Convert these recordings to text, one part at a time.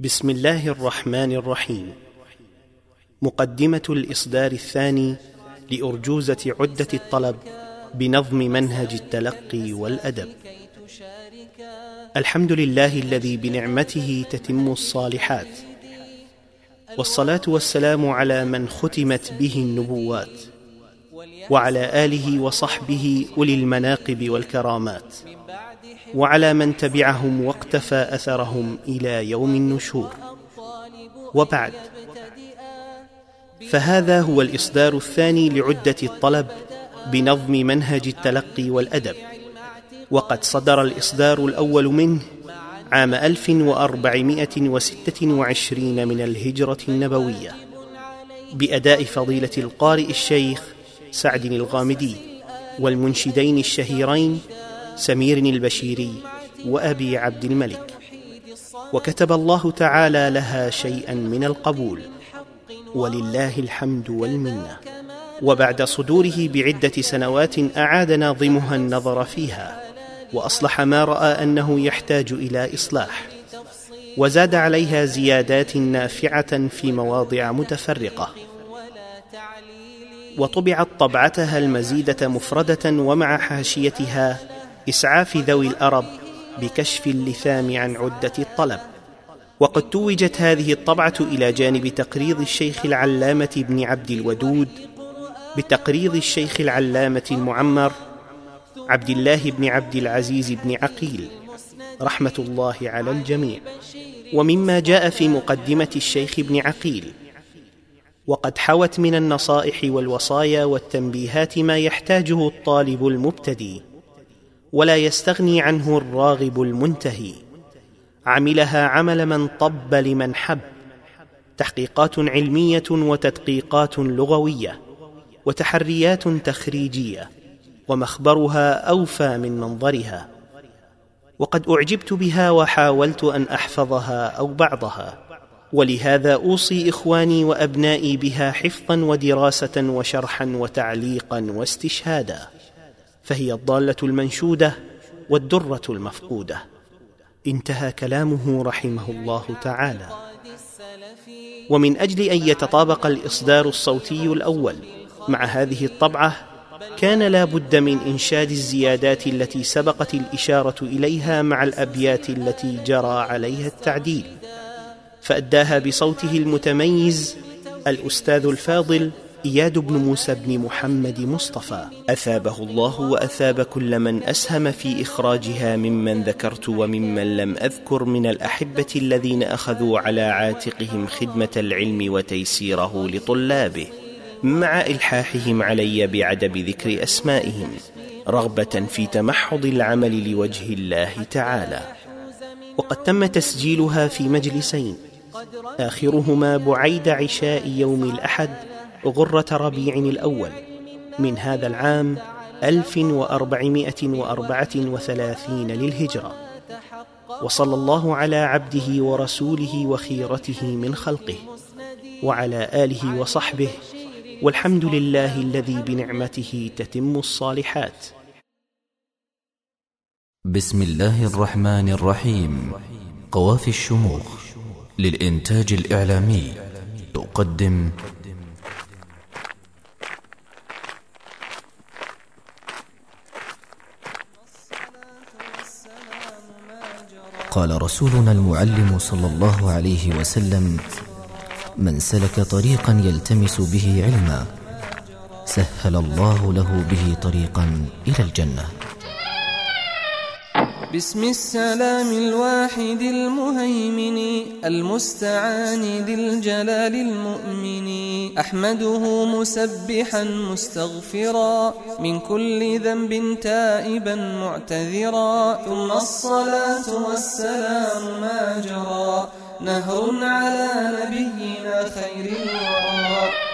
بسم الله الرحمن الرحيم. مقدمة الإصدار الثاني لأرجوزة عدة الطلب بنظم منهج التلقي والأدب. الحمد لله الذي بنعمته تتم الصالحات. والصلاة والسلام على من ختمت به النبوات. وعلى آله وصحبه أولي المناقب والكرامات. وعلى من تبعهم واقتفى أثرهم إلى يوم النشور. وبعد فهذا هو الإصدار الثاني لعدة الطلب بنظم منهج التلقي والأدب. وقد صدر الإصدار الأول منه عام 1426 من الهجرة النبوية بأداء فضيلة القارئ الشيخ سعد الغامدي والمنشدين الشهيرين سمير البشيري وأبي عبد الملك. وكتب الله تعالى لها شيئا من القبول. ولله الحمد والمنة. وبعد صدوره بعدة سنوات أعاد ناظمها النظر فيها. وأصلح ما رأى أنه يحتاج إلى إصلاح. وزاد عليها زيادات نافعة في مواضع متفرقة. وطبعت طبعتها المزيدة مفردة ومع حاشيتها إسعاف ذوي الأرب بكشف اللثام عن عدة الطلب. وقد توجت هذه الطبعة إلى جانب تقريض الشيخ العلامة بن عبد الودود بتقريض الشيخ العلامة المعمر عبد الله بن عبد العزيز بن عقيل. رحمة الله على الجميع. ومما جاء في مقدمة الشيخ بن عقيل. وقد حوت من النصائح والوصايا والتنبيهات ما يحتاجه الطالب المبتدئ ولا يستغني عنه الراغب المنتهي. عملها عمل من طب لمن حب. تحقيقات علمية وتدقيقات لغوية وتحريات تخريجية ومخبرها أوفى من منظرها. وقد أعجبت بها وحاولت أن أحفظها أو بعضها. ولهذا أوصي إخواني وأبنائي بها حفظا ودراسة وشرحا وتعليقا واستشهادا. فهي الضالة المنشودة والدرة المفقودة. انتهى كلامه رحمه الله تعالى. ومن أجل أن يتطابق الإصدار الصوتي الأول مع هذه الطبعة كان لا بد من إنشاد الزيادات التي سبقت الإشارة إليها مع الأبيات التي جرى عليها التعديل. فأداها بصوته المتميز الأستاذ الفاضل إياد بن موسى بن محمد مصطفى. أثابه الله وأثاب كل من أسهم في إخراجها ممن ذكرت وممن لم أذكر من الأحبة الذين أخذوا على عاتقهم خدمة العلم وتيسيره لطلابه مع إلحاحهم علي بعدم ذكر أسمائهم رغبة في تمحض العمل لوجه الله تعالى. وقد تم تسجيلها في مجلسين آخرهما بعيد عشاء يوم الأحد غرة ربيع الأول من هذا العام 1434 للهجرة. وصلى الله على عبده ورسوله وخيرته من خلقه وعلى آله وصحبه والحمد لله الذي بنعمته تتم الصالحات. بسم الله الرحمن الرحيم. قوافي الشموخ للإنتاج الإعلامي تقدم قال رسولنا المعلم صلى الله عليه وسلم من سلك طريقا يلتمس به علما سهل الله له به طريقا إلى الجنة. بسم السلام الواحد المهيمن المستعان ذي الجلال المؤمن. أحمده مسبحا مستغفرا من كل ذنب تائبا معتذرا. ثم الصلاة والسلام ما جرى نهر على نبينا خير الورى.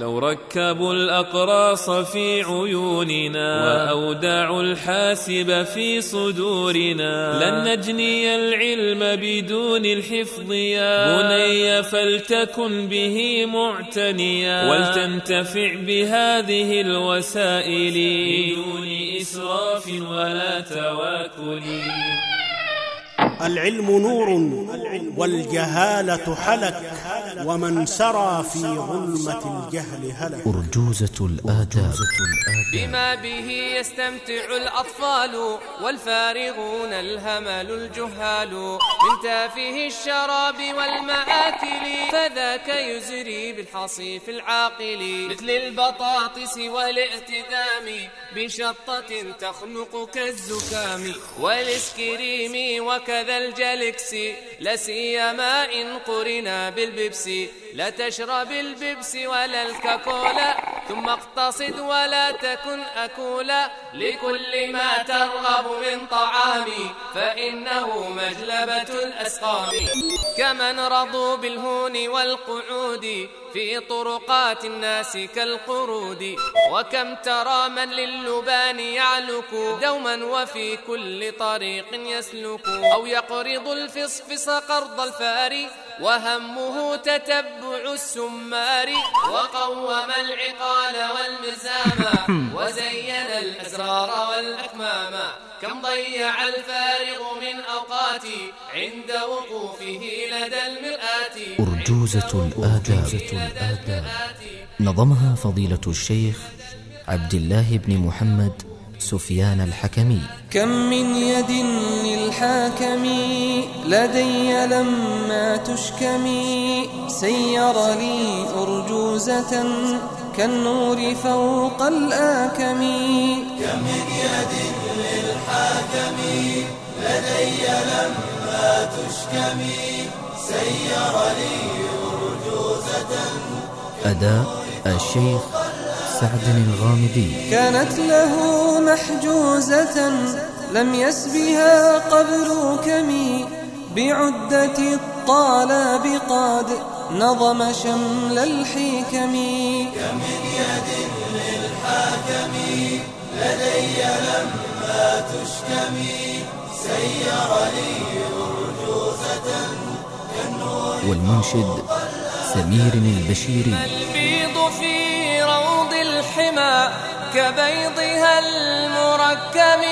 لو ركبوا الأقراص في عيوننا وأودعوا الحاسب في صدورنا لن نجني العلم بدون الحفظ يا بني فلتكن به معتنيا ولتنتفع بهذه الوسائل بدون إسراف ولا تواكل. العلم نور والجهالة حلك ومن سرى في ظلمة الجهل هلك. أرجوزة الآداب. بما به يستمتع الأطفال والفارغون الهمل الجهال. من تافه الشراب والمآكل فذاك يزري بالحصيف العاقل. مثل البطاطس والإعتدام بشطة تخنق كالزكام. والإسكريم وكذا الجلكس لاسيما إن قرنا بالبيبسي لا تشرب البيبسي ولا الكاكولا ثم اقتصد ولا تكن أكولا. لكل ما ترغب من طعام فإنه مجلبة الأسقام. كمن رضوا بالهون والقعود في طرقات الناس كالقرود. وكم ترى من للبان يعلك دوما وفي كل طريق يسلك. أو يقرض الفصفص قرض الفار وهمه تتبع السمار وقوم العقال والمزام وزين الأسرار والأكمام كم ضيع الفارغ من أوقاتي عند وقوفه لدى المرآة. أرجوزة الآداب. نظمها فضيلة الشيخ عبد الله بن محمد سفيان الحكمي. كم من يد للحاكم لدي لما تشكمي سير لي أرجوزة كالنور فوق الآكم. كم من يد للحاكم لدي لما تشكمي سير لي أرجوزة أداء الشيخ سعد الغامدي. كانت له محجوزة لم يسبها قبل كمي بعدة الطالب قد نظم شمل الحكم. كم من يد للحاكم لدي لما تشكمي سير لي أرجوزة والمنشد سمير البشيري. البيض في روض الحمى كبيضها المركم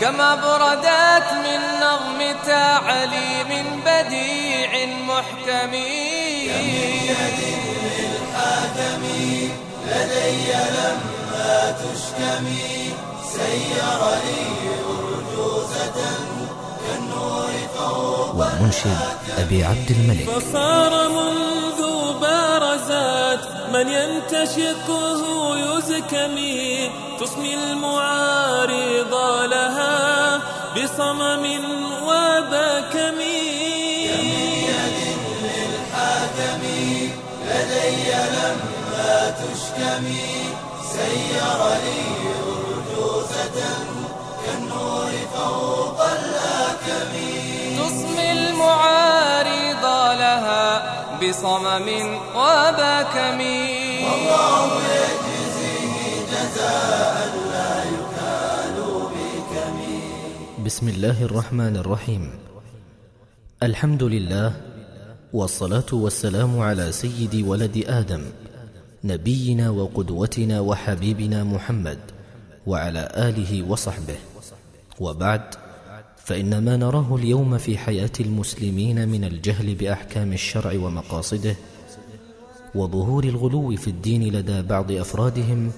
كما بردت من نظم تعليم بديع محكم للحاكم لدي لما تشكمي سير لي أرجوزة كالنور فوق والمنشد أبي عبد الملك. فصار منذ بارزات من ينتشقه يزكمي تصمي المعارض لها بصمم وبكم. للحاكم لدي لما تشكمي سير لي أرجوزة كالنور فوق الآكم تصمي المعارض بصمم وبكم والله يجزيه جزاء لا يكال بكم بسم الله الرحمن الرحيم. الحمد لله والصلاة والسلام على سيد ولد آدم نبينا وقدوتنا وحبيبنا محمد وعلى آله وصحبه. وبعد فإن ما نراه اليوم في حياة المسلمين من الجهل بأحكام الشرع ومقاصده وظهور الغلو في الدين لدى بعض أفرادهم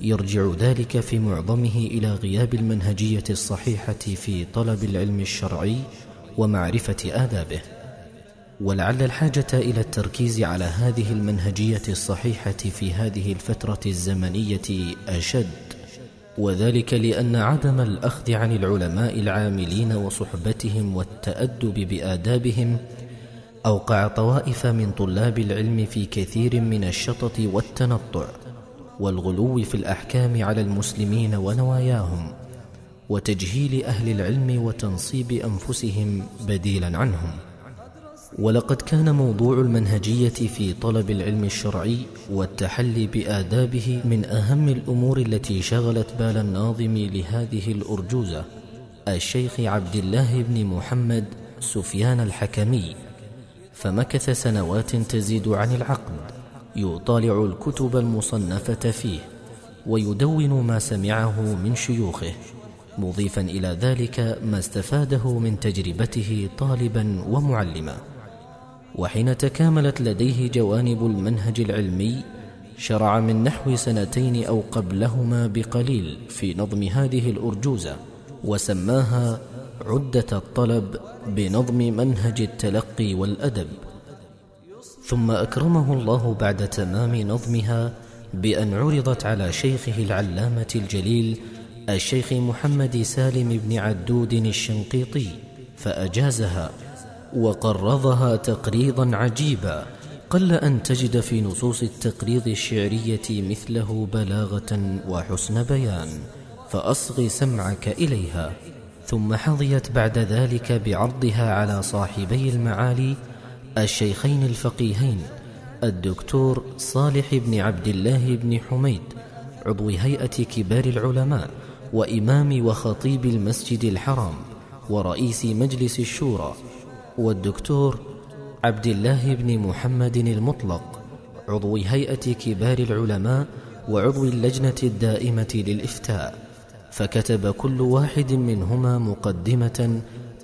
يرجع ذلك في معظمه إلى غياب المنهجية الصحيحة في طلب العلم الشرعي ومعرفة آدابه. ولعل الحاجة إلى التركيز على هذه المنهجية الصحيحة في هذه الفترة الزمنية أشد. وذلك لأن عدم الأخذ عن العلماء العاملين وصحبتهم والتأدب بآدابهم أوقع طوائف من طلاب العلم في كثير من الشطط والتنطع والغلو في الأحكام على المسلمين ونواياهم وتجهيل أهل العلم وتنصيب أنفسهم بديلا عنهم. ولقد كان موضوع المنهجية في طلب العلم الشرعي والتحلي بآدابه من أهم الأمور التي شغلت بال الناظم لهذه الأرجوزة الشيخ عبد الله بن محمد سفيان الحكمي. فمكث سنوات تزيد عن العقد يطالع الكتب المصنفة فيه ويدون ما سمعه من شيوخه مضيفا إلى ذلك ما استفاده من تجربته طالبا ومعلما. وحين تكاملت لديه جوانب المنهج العلمي شرع من نحو سنتين أو قبلهما بقليل في نظم هذه الأرجوزة وسماها عدة الطلب بنظم منهج التلقي والأدب. ثم أكرمه الله بعد تمام نظمها بأن عرضت على شيخه العلامة الجليل الشيخ محمد سالم بن عدود الشنقيطي فأجازها وقرضها تقريضا عجيبا قل أن تجد في نصوص التقريض الشعرية مثله بلاغة وحسن بيان فأصغ سمعك إليها. ثم حظيت بعد ذلك بعرضها على صاحبي المعالي الشيخين الفقيهين الدكتور صالح بن عبد الله بن حميد عضو هيئة كبار العلماء وإمام وخطيب المسجد الحرام ورئيس مجلس الشورى. والدكتور عبد الله بن محمد المطلق عضو هيئة كبار العلماء وعضو اللجنة الدائمة للإفتاء. فكتب كل واحد منهما مقدمة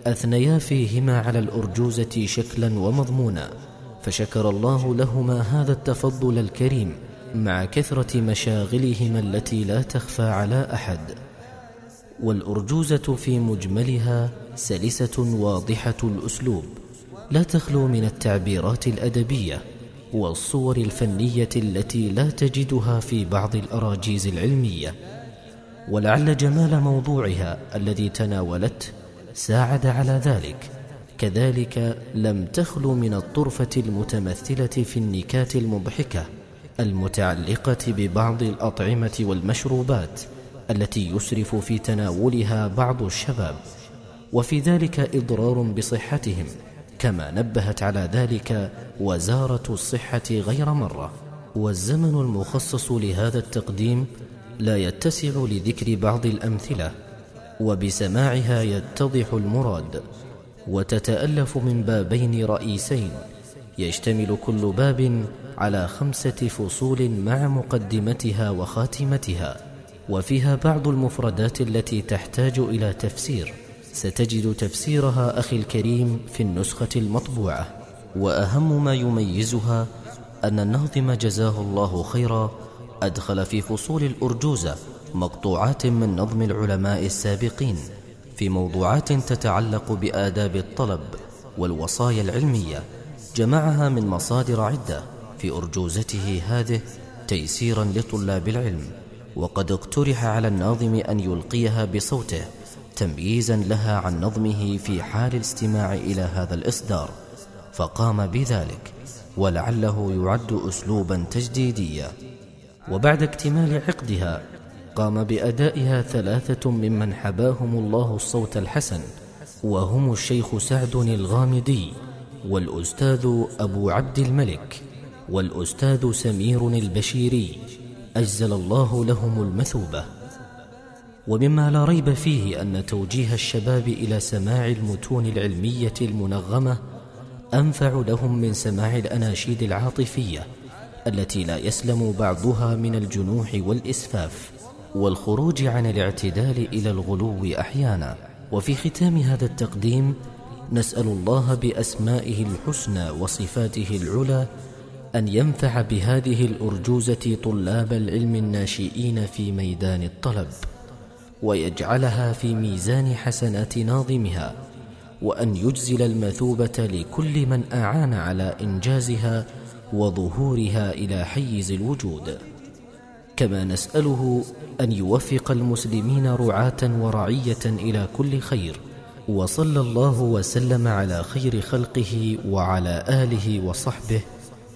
أثنيا فيهما على الأرجوزة شكلا ومضمونا فشكر الله لهما هذا التفضل الكريم مع كثرة مشاغلهما التي لا تخفى على أحد. والأرجوزة في مجملها سلسة واضحة الأسلوب لا تخلو من التعبيرات الأدبية والصور الفنية التي لا تجدها في بعض الأراجيز العلمية. ولعل جمال موضوعها الذي تناولته ساعد على ذلك. كذلك لم تخلو من الطرفة المتمثلة في النكات المضحكة المتعلقة ببعض الأطعمة والمشروبات التي يسرف في تناولها بعض الشباب. وفي ذلك إضرار بصحتهم كما نبهت على ذلك وزارة الصحة غير مرة. والزمن المخصص لهذا التقديم لا يتسع لذكر بعض الأمثلة وبسماعها يتضح المراد. وتتألف من بابين رئيسين يشتمل كل باب على خمسة فصول مع مقدمتها وخاتمتها. وفيها بعض المفردات التي تحتاج إلى تفسير. ستجد تفسيرها أخي الكريم في النسخة المطبوعة وأهم ما يميزها أن الناظم جزاه الله خيرا أدخل في فصول الأرجوزة مقطوعات من نظم العلماء السابقين في موضوعات تتعلق بآداب الطلب والوصايا العلمية جمعها من مصادر عدة في أرجوزته هذه تيسيرا لطلاب العلم وقد اقترح على الناظم أن يلقيها بصوته. تمييزا لها عن نظمه في حال الاستماع إلى هذا الإصدار فقام بذلك ولعله يعد أسلوبا تجديديا. وبعد اكتمال عقدها قام بأدائها ثلاثة ممن حباهم الله الصوت الحسن وهم الشيخ سعد الغامدي والأستاذ أبو عبد الملك والأستاذ سمير البشيري. أجزل الله لهم المثوبة. ومما لا ريب فيه أن توجيه الشباب إلى سماع المتون العلمية المنغمة أنفع لهم من سماع الأناشيد العاطفية التي لا يسلم بعضها من الجنوح والإسفاف والخروج عن الاعتدال إلى الغلو أحيانا. وفي ختام هذا التقديم نسأل الله بأسمائه الحسنى وصفاته العلى أن ينفع بهذه الأرجوزة طلاب العلم الناشئين في ميدان الطلب. ويجعلها في ميزان حسنات ناظمها وأن يجزل المثوبة لكل من أعان على إنجازها وظهورها إلى حيز الوجود. كما نسأله أن يوفق المسلمين رعاة ورعية إلى كل خير وصلى الله وسلم على خير خلقه وعلى آله وصحبه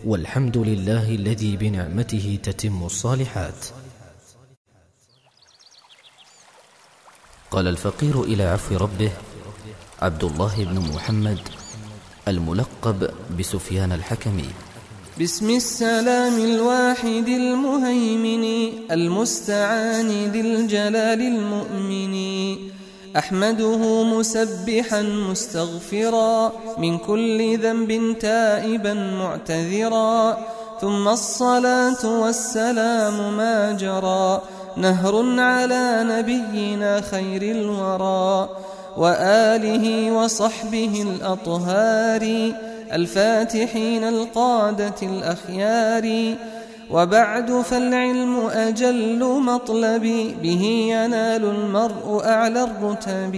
والحمد لله الذي بنعمته تتم الصالحات. قال الفقير إلى عفو ربه عبد الله بن محمد الملقب بسفيان الحكمي. بسم السلام الواحد المهيمن المستعان ذي الجلال المؤمن أحمده مسبحا مستغفرا من كل ذنب تائبا معتذرا ثم الصلاة والسلام ما جرى نهر على نبينا خير الورى وآله وصحبه الأطهار الفاتحين القادة الأخيار. وبعد فالعلم أجل مطلبي به ينال المرء أعلى الرتب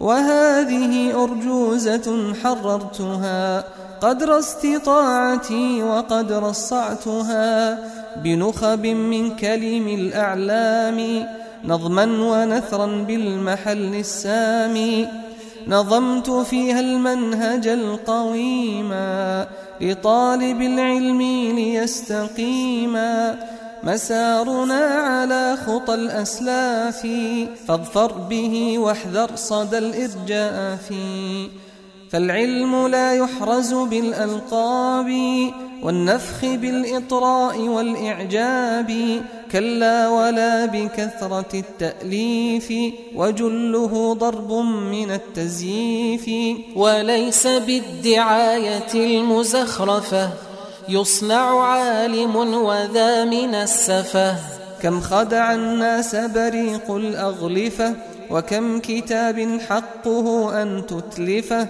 وهذه أرجوزة حررتها قدر استطاعتي وقدر رصعتها بنخب من كلم الأعلام نظما ونثرا بالمحل السامي نظمت فيها المنهج القويما لطالب العلم ليستقيما مسارنا على خطى الأسلاف فاظفر به واحذر صدى الإرجاف. فالعلم لا يحرز بالألقاب والنفخ بالإطراء والإعجاب كلا ولا بكثرة التأليف وجله ضرب من التزييف. وليس بالدعاية المزخرفة يصنع عالم وذا من السفة. كم خدع الناس بريق الأغلفة وكم كتاب حقه أن تتلفه.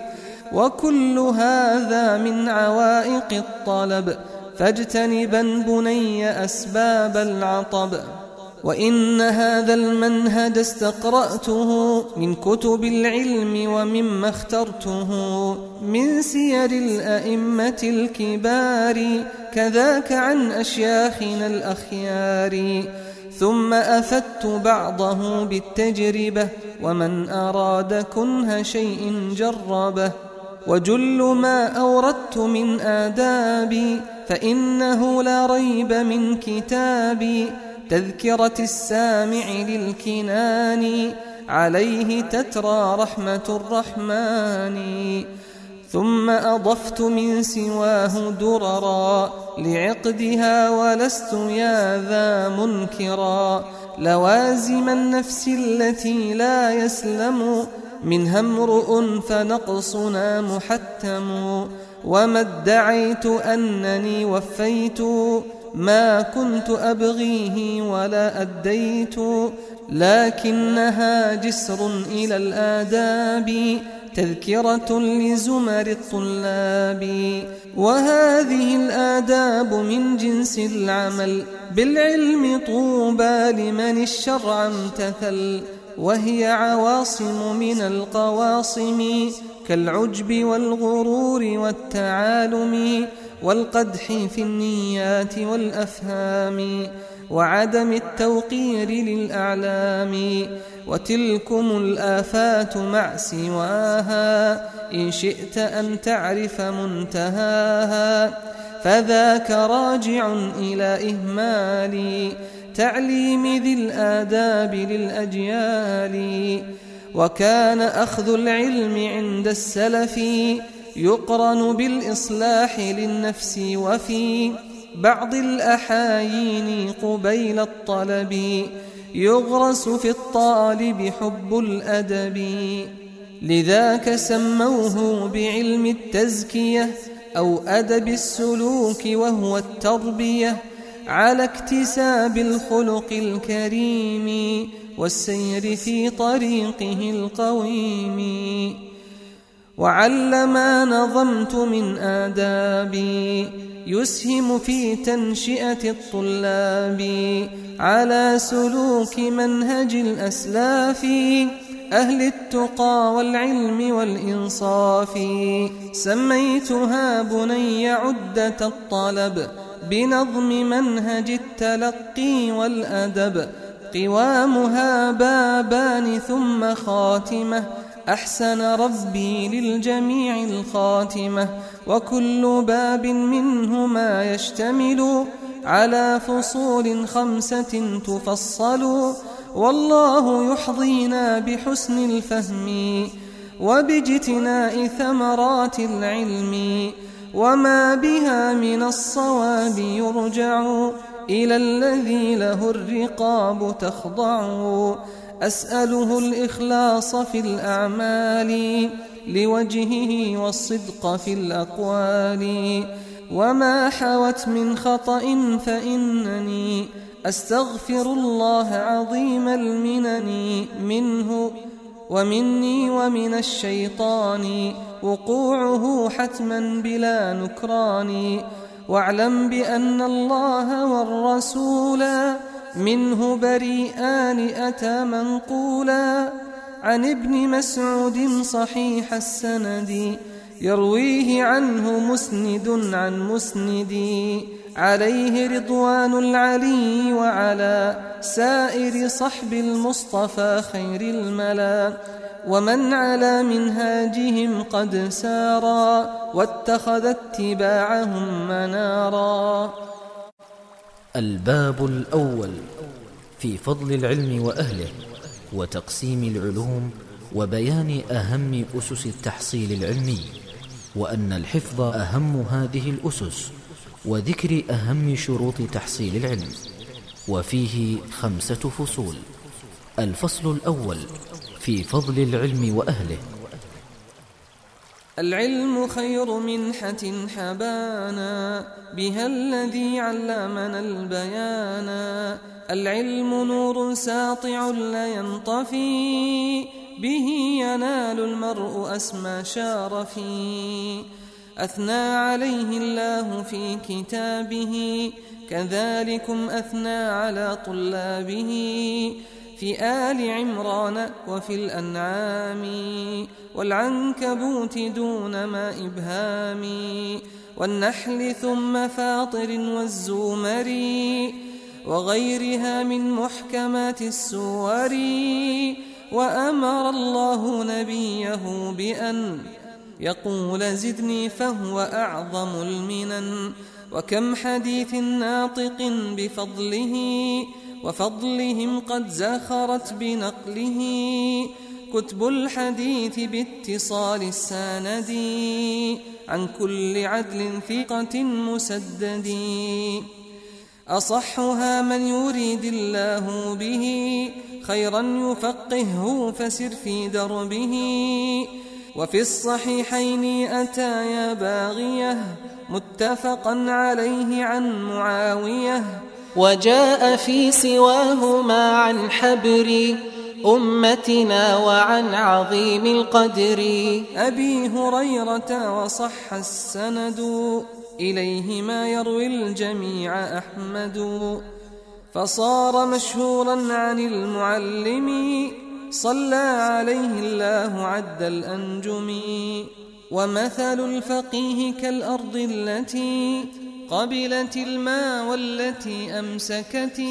وكل هذا من عوائق الطلب. فاجتنبا بني أسباب العطب. وإن هذا المنهج استقرأته من كتب العلم ومما اخترته من سير الأئمة الكبار كذاك عن أشياخنا الأخيار. ثم أفدت بعضه بالتجربة ومن أراد كنه شيء جربه. وجل ما أوردت من آدابي فإنه لا ريب من كتابي. تذكرة السامع للكنان عليه تترى رحمة الرحمن. ثم أضفت من سواه دررا لعقدها ولست يا ذا منكرا. لوازم النفس التي لا يسلم منها امرؤ فنقصنا محتم. وما ادعيت أنني وفيت ما كنت أبغيه ولا أديت. لكنها جسر إلى الآداب تذكرة لزمر الطلاب. وهذه الآداب من جنس العمل بالعلم طوبى لمن الشرع امتثل. وهي عواصم من القواصم كالعجب والغرور والتعالم والقدح في النيات والأفهام وعدم التوقير للأعلام وتلكم الآفات مع سواها إن شئت أن تعرف منتهاها فذاك راجع إلى إهمال تعليم ذي الآداب للأجيال وكان أخذ العلم عند السلف يقرن بالإصلاح للنفس وفي بعض الأحايين قبيل الطلب يغرس في الطالب حب الأدب. لذاك سموه بعلم التزكية أو أدب السلوك وهو التربية. على اكتساب الخلق الكريم والسير في طريقه القويم. وعل ما نظمت من آدابي يسهم في تنشئة الطلاب على سلوك منهج الأسلاف أهل التقى والعلم والإنصاف. سميتها بني عدة الطلب بنظم منهج التلقي والأدب. قوامها بابان ثم خاتمة. أحسن ربي للجميع الخاتمة. وكل باب منهما يشتمل على فصول خمسة تفصل. والله يحظينا بحسن الفهم وباجتناء ثمرات العلم. وما بها من الصواب يرجع إلى الذي له الرقاب تخضع. أسأله الإخلاص في الأعمال لوجهه والصدق في الأقوال. وما حوت من خطأ فإنني أستغفر الله عظيم المنن منه ومني ومن الشيطان وقوعه حتما بلا نكران. واعلم بأن الله والرسول منه بريئان أتى منقولا. عن ابن مسعود صحيح السند يرويه عنه مسند عن مسند. عليه رضوان العلي وعلى سائر صحب المصطفى خير الملا. ومن على منهاجهم قد سارا واتخذ اتباعهم منارا. الباب الأول في فضل العلم وأهله وتقسيم العلوم وبيان أهم أسس التحصيل العلمي وأن الحفظ أهم هذه الأسس. وذكر أهم شروط تحصيل العلم وفيه خمسة فصول. الفصل الأول في فضل العلم وأهله. العلم خير منحة حبانا بها الذي علمنا البيانا. العلم نور ساطع لا ينطفي به ينال المرء أسمى شارفي. أثنى عليه الله في كتابه كذلكم أثنى على طلابه في آل عمران وفي الأنعام والعنكبوت دون ما إبهام والنحل ثم فاطر والزمر وغيرها من محكمات السور وأمر الله نبيه بأن يقول زدني فهو أعظم المنن وكم حديث ناطق بفضله وفضلهم قد زخرت بنقله كتب الحديث باتصال السند عن كل عدل ثقة مسدد أصحها من يريد الله به خيرا يفقهه فسر في دربه وفي الصحيحين أتايا باغية متفقا عليه عن معاوية. وجاء في سواهما عن حبر أمتنا وعن عظيم القدر. أبي هريرة وصح السند إليه ما يروي الجميع أحمد. فصار مشهورا عن المعلم صلى عليه الله عد الأنجم ومثل الفقيه كالأرض التي قبلت الماء والتي أمسكت.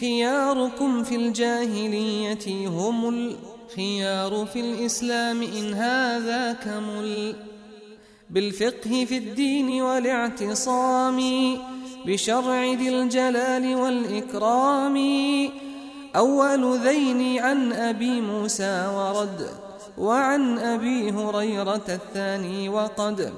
خياركم في الجاهلية هم الخيار في الإسلام إن هذا كمل. بالفقه في الدين والاعتصام بشرع ذي الجلال والإكرام أول ذين عن أبي موسى ورد وعن أبي هريرة الثاني وقد.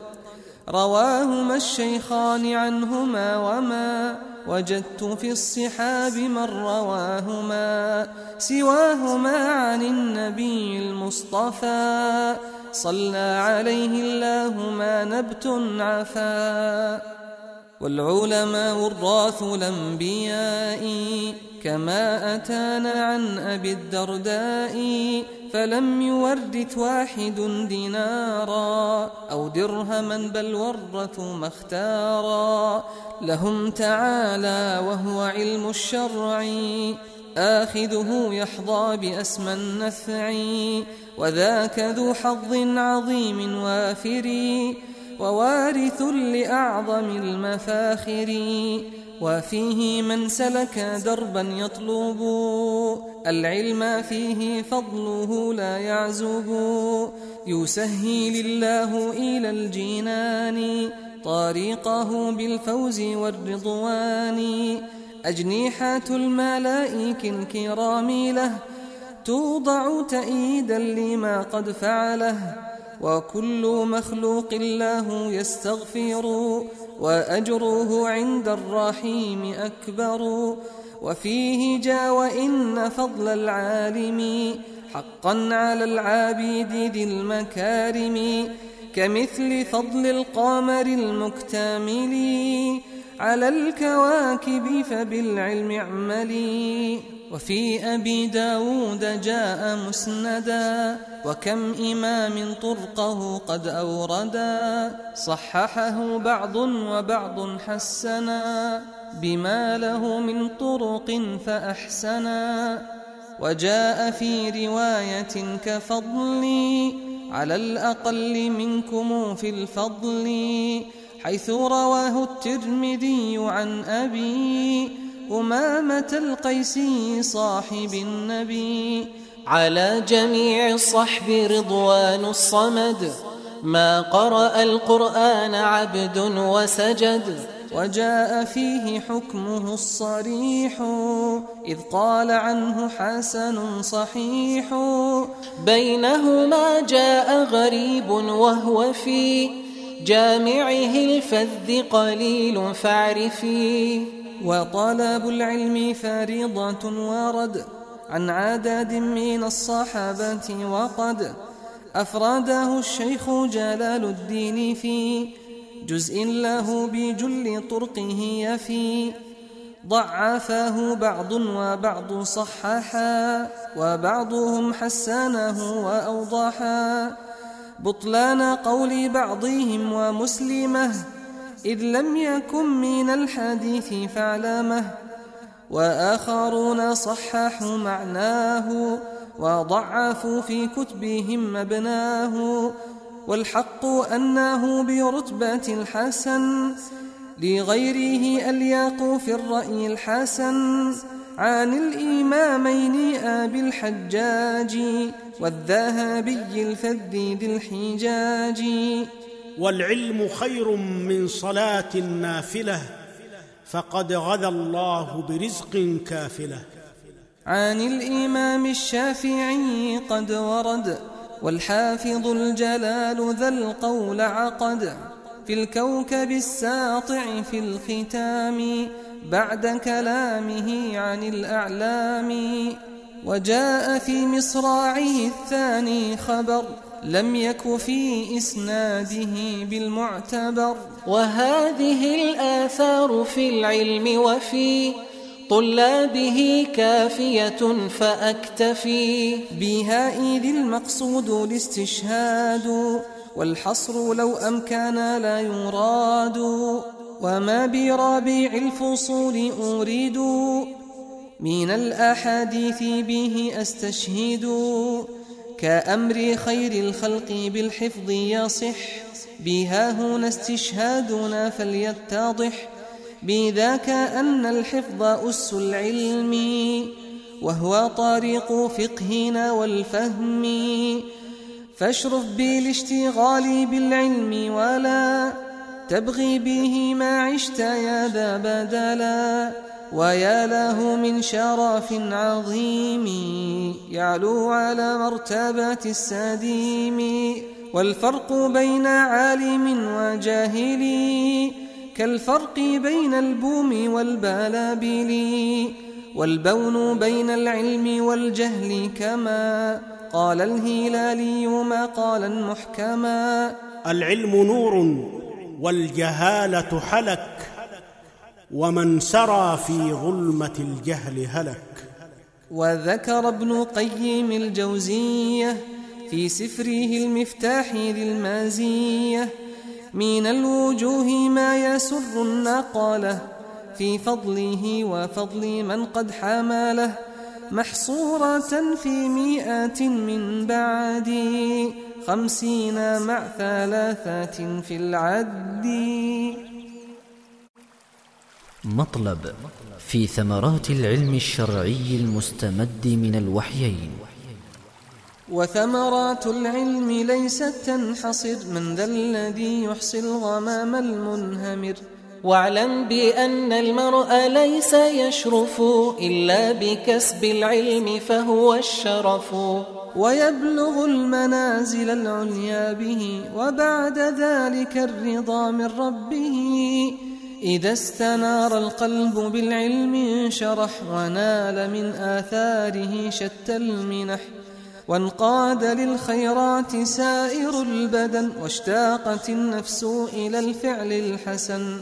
رواهما الشيخان عنهما وما وجدت في الصحاب من رواهما سواهما عن النبي المصطفى. صلى عليه الله ما نبت عفا. والعلماء وراث الأنبياء كما أتانا عن أبي الدرداء فلم يورث واحد دينارا أو درهما بل ورثوا ما اختارا لهم تعالى وهو علم الشرع آخذه يحظى بأسمى النفع وذاك ذو حظ عظيم وافر ووارث لأعظم المفاخر وفيه من سلك دربا يطلب. العلم فيه فضله لا يعزب. يسهل الله إلى الجنان طريقه بالفوز والرضوان. أجنحة الملائك الكرام له توضع تأييدا لما قد فعله. وكل مخلوق الله يستغفر وأجره عند الرحيم أكبر وفيه جاء وإن فضل العالم حقا على العابد ذي المكارم كمثل فضل القمر المكتمل على الكواكب فبالعلم اعملي. وفي أبي داود جاء مسندا وكم إمام طرقه قد أوردا صححه بعض وبعض حسنا بما له من طرق فأحسنا وجاء في رواية كفضلي على الأقل منكم في الفضل حيث رواه الترمذي عن أبي أمامة القيسي صاحب النبي على جميع الصحب رضوان الصمد. ما قرأ القرآن عبد وسجد وجاء فيه حكمه الصريح. إذ قال عنه حسن صحيح بينهما جاء غريب وهو في جامعه الفذ قليل فاعرفي. وطلب العلم فريضة ورد عن عدد من الصحابة وقد أفرده الشيخ جلال الدين في جزء له بجل طرقه يفي. ضعفه بعض وبعض صححا وبعضهم حسنه وأوضحا. بطلان قول بعضهم ومسلمه إذ لم يكن من الحديث فاعلمه وآخرون صححوا معناه وضعفوا في كتبهم مبناه والحق أنه برتبة الحسن لغيره ألياق في الرأي الحسن عن الإمامين أبي الحجاج والذهبي الفذي ذي الحجاج والعلم خير من صلاة نافلة فقد غذى الله برزق كافلة. عن الإمام الشافعي قد ورد والحافظ الجلال ذا القول عقد. في الكوكب الساطع في الختام بعد كلامه عن الأعلام. وجاء في مصراعه الثاني خبر لم يك في إسناده بالمعتبر. وهذه الآثار في العلم وفي طلابه كافية فأكتفي بها إذ المقصود الاستشهاد والحصر لو أمكن لا يراد. وما برابع الفصول أريد من الأحاديث به أستشهد. كأمر خير الخلق بالحفظ يصح. بها هنا استشهادنا فليتضح. بذاك أن الحفظ أس العلم وهو طريق فقهنا والفهم. فاشرف بالاشتغال بالعلم ولا تبغي به ما عشت يا ذا بدلا. ويا له من شرف عظيم يعلو على مرتبة السديم والفرق بين عالم وجاهل كالفرق بين البوم والبلابل والبون بين العلم والجهل كما قال الهلالي مقالا محكما العلم نور والجهالة حلك ومن سرى في ظلمة الجهل هلك. وذكر ابن قيم الجوزية في سفره المفتاح ذي المازية من الوجوه ما يسر النقاله في فضله وفضل من قد حمله محصورة في مئات من بعد خمسين مع ثلاثة في العد. مطلب في ثمرات العلم الشرعي المستمد من الوحيين. وثمرات العلم ليست تنحصر من ذا الذي يحصي الغمام المنهمر. واعلم بأن المرء ليس يشرف إلا بكسب العلم فهو الشرف. ويبلغ المنازل العليا به وبعد ذلك الرضا من ربه. إذا استنار القلب بالعلم انشرح ونال من آثاره شتى المنح وانقاد للخيرات سائر البدن واشتاقت النفس إلى الفعل الحسن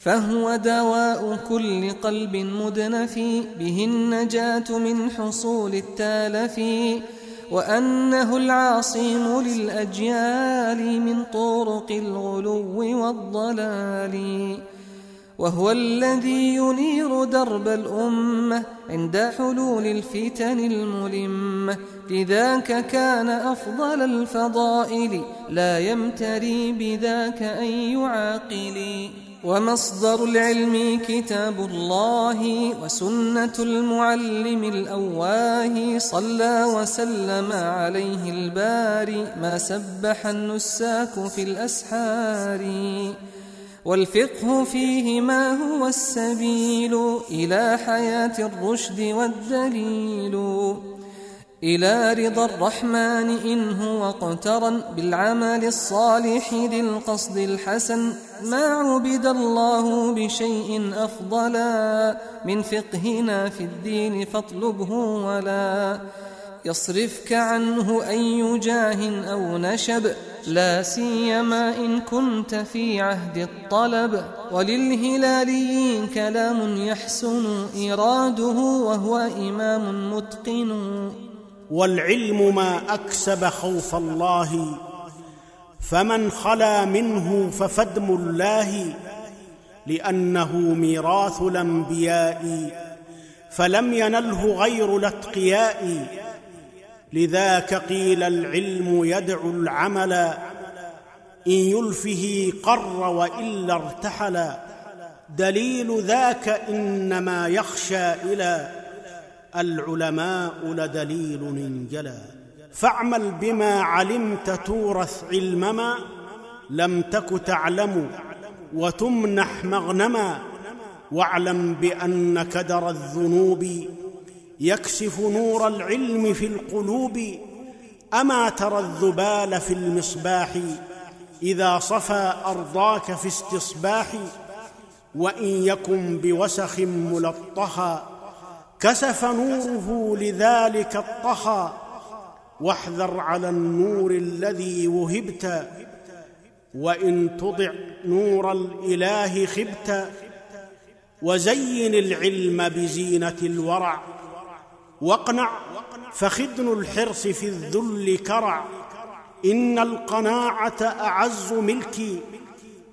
فهو دواء كل قلب مدنف به النجاة من حصول التالف وأنه العاصم للأجيال من طرق الغلو والضلال وهو الذي ينير درب الأمة عند حلول الفتن الملمة. لذاك كان أفضل الفضائل لا يمتري بذاك أي عاقل ومصدر العلم كتاب الله وسنة المعلم الأواه صلى وسلم عليه الباري. ما سبح النساك في الأسحار. والفقه فيه ما هو السبيل. إلى حياة الرشد والدليل. إلى رضا الرحمن إن هو اقترن بالعمل الصالح ذي القصد الحسن. ما عبد الله بشيء أفضلا. من فقهنا في الدين فاطلبه ولا. يصرفك عنه أي جاه أو نشب. لا سيما إن كنت في عهد الطلب. وللهلاليين كلام يحسن إراده وهو إمام متقن. والعلم ما أكسب خوف الله فمن خلا منه ففدم الله لأنه ميراث الأنبياء فلم ينله غير الأتقياء. لذاك قيل العلم يدعو العمل إن يلفه قر وإلا ارتحل دليل ذاك إنما يخشى إلى العلماء لدليل انجلى فاعمل بما علمت تورث علمما لم تك تعلم وتمنح مغنما واعلم بأن كدر الذنوب يكسف نور العلم في القلوب أما ترى الذبال في المصباح؟ إذا صفى أرضاك في استصباح وإن يكن بوسخ ملطخا كسف نوره لذلك الطخا. واحذر على النور الذي وهبت وإن تضع نور الإله خبت. وزين العلم بزينة الورع. واقنع فخدن الحرص في الذل كرع. إن القناعة أعز ملكي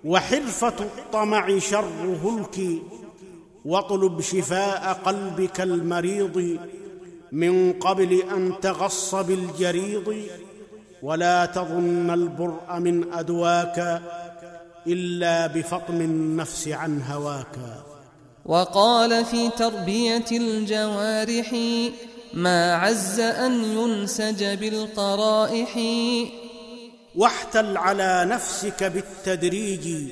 وحرفة الطمع شر هلكي واطلب شفاء قلبك المريض من قبل أن تغص بالجريض. ولا تظن البرء من أدواك إلا بفطم النفس عن هواك. وقال في تربية الجوارح ما عز أن ينسج بالقرائح. واحتل على نفسك بالتدريج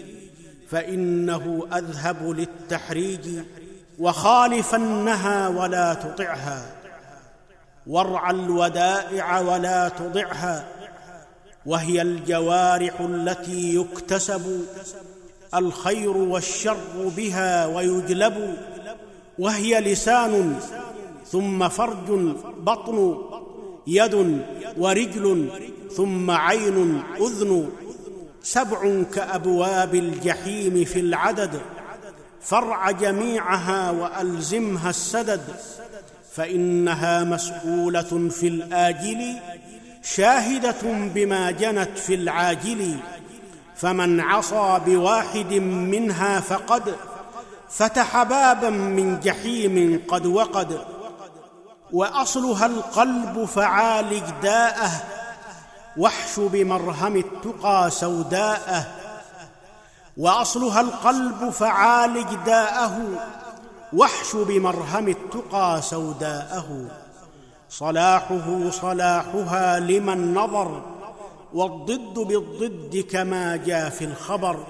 فإنه أذهب للتحريج وخالفنها ولا تطعها. وارعى الودائع ولا تضعها وهي الجوارح التي يكتسب. الخير والشر بها ويجلب وهي لسان ثم فرج بطن يد ورجل ثم عين أذن سبع كأبواب الجحيم في العدد. فرع جميعها وألزمها السدد فإنها مسؤولة في الآجل شاهدة بما جنت في العاجل. فمن عصى بواحد منها فقد فتح بابا من جحيم قد وقد وأصلها القلب فعالج داءه واحش بمرهم التقى سوداءه وأصلها القلب فعالج داءه واحش بمرهم التقى سوداءه صلاحه صلاحها لمن نظر والضد بالضد كما جاء في الخبر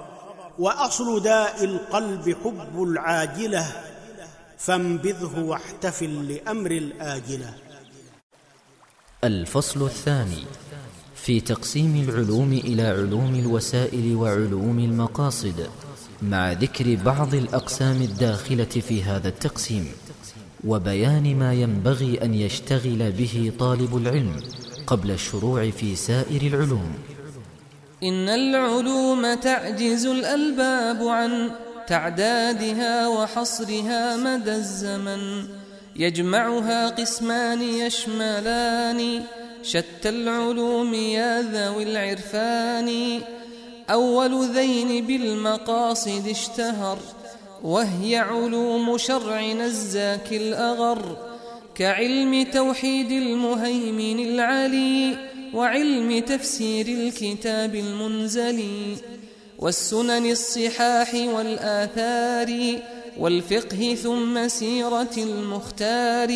وأصل داء القلب حب العاجلة فانبذه واحتفل لأمر الآجلة. الفصل الثاني في تقسيم العلوم إلى علوم الوسائل وعلوم المقاصد مع ذكر بعض الأقسام الداخلة في هذا التقسيم وبيان ما ينبغي أن يشتغل به طالب العلم. قبل الشروع في سائر العلوم. إن العلوم تعجز الألباب عن تعدادها وحصرها مدى الزمن. يجمعها قسمان يشملان. شتى العلوم يا ذوي العرفان. أول ذين بالمقاصد اشتهر. وهي علوم شرعنا الزاكي الأغر. كعلم توحيد المهيمن العلي وعلم تفسير الكتاب المنزل والسنن الصحاح والآثار والفقه ثم سيرة المختار.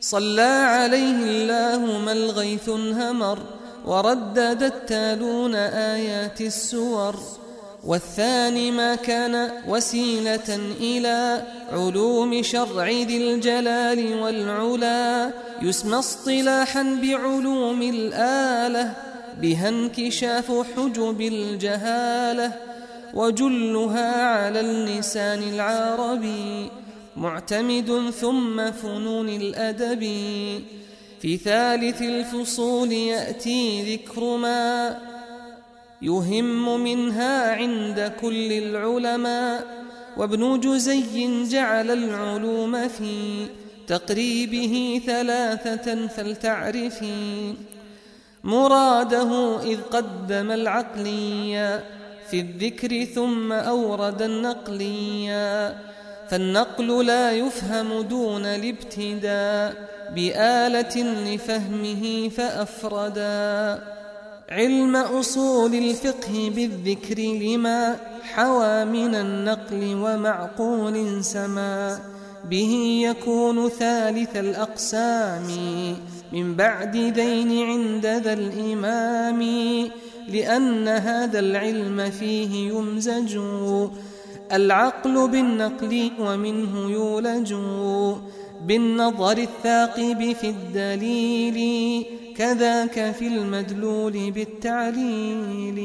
صلى عليه الله ما الغيث همر وردد التالون آيات السور. والثاني ما كان وسيلة إلى علوم شرع ذي الجلال والعلا يسمى اصطلاحا بعلوم الآلة بها انكشاف حجب الجهالة وجلها على اللسان العربي معتمد ثم فنون الأدب في ثالث الفصول يأتي ذكر ما يهم منها عند كل العلماء وابن جزي جعل العلوم في تقريبه ثلاثة فلتعرفي مراده إذ قدم العقلية في الذكر ثم أورد النقلية فالنقل لا يفهم دون الابتداء بآلة لفهمه فأفردا علم أصول الفقه بالذكر لما حوى من النقل ومعقول سما به يكون ثالث الأقسام من بعد ذين عند ذا الإمام لأن هذا العلم فيه يمزج العقل بالنقل ومنه يولج. بالنظر الثاقب في الدليل كذاك في المدلول بالتعليل.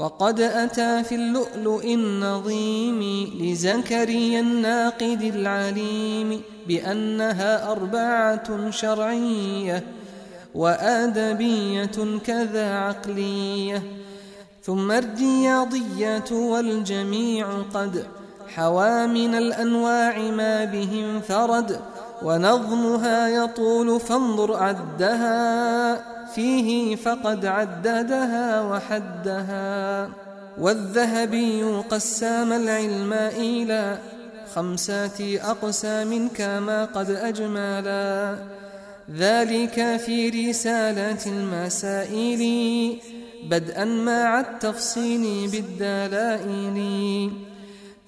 وقد أتى في اللؤلؤ النظيم لزكريا الناقد العليم بأنها أربعة شرعية وآدبية كذا عقلية ثم الرياضيات والجميع قد حوى من الأنواع ما به انفرد ونظمها يطول فانظر عدها فيه فقد عددها وحدها. والذهبي قسام العلم إلى خمسة أقسام كما قد أجملا ذلك في رسالة المسائل بدءا مع التفصيل بالدلائل.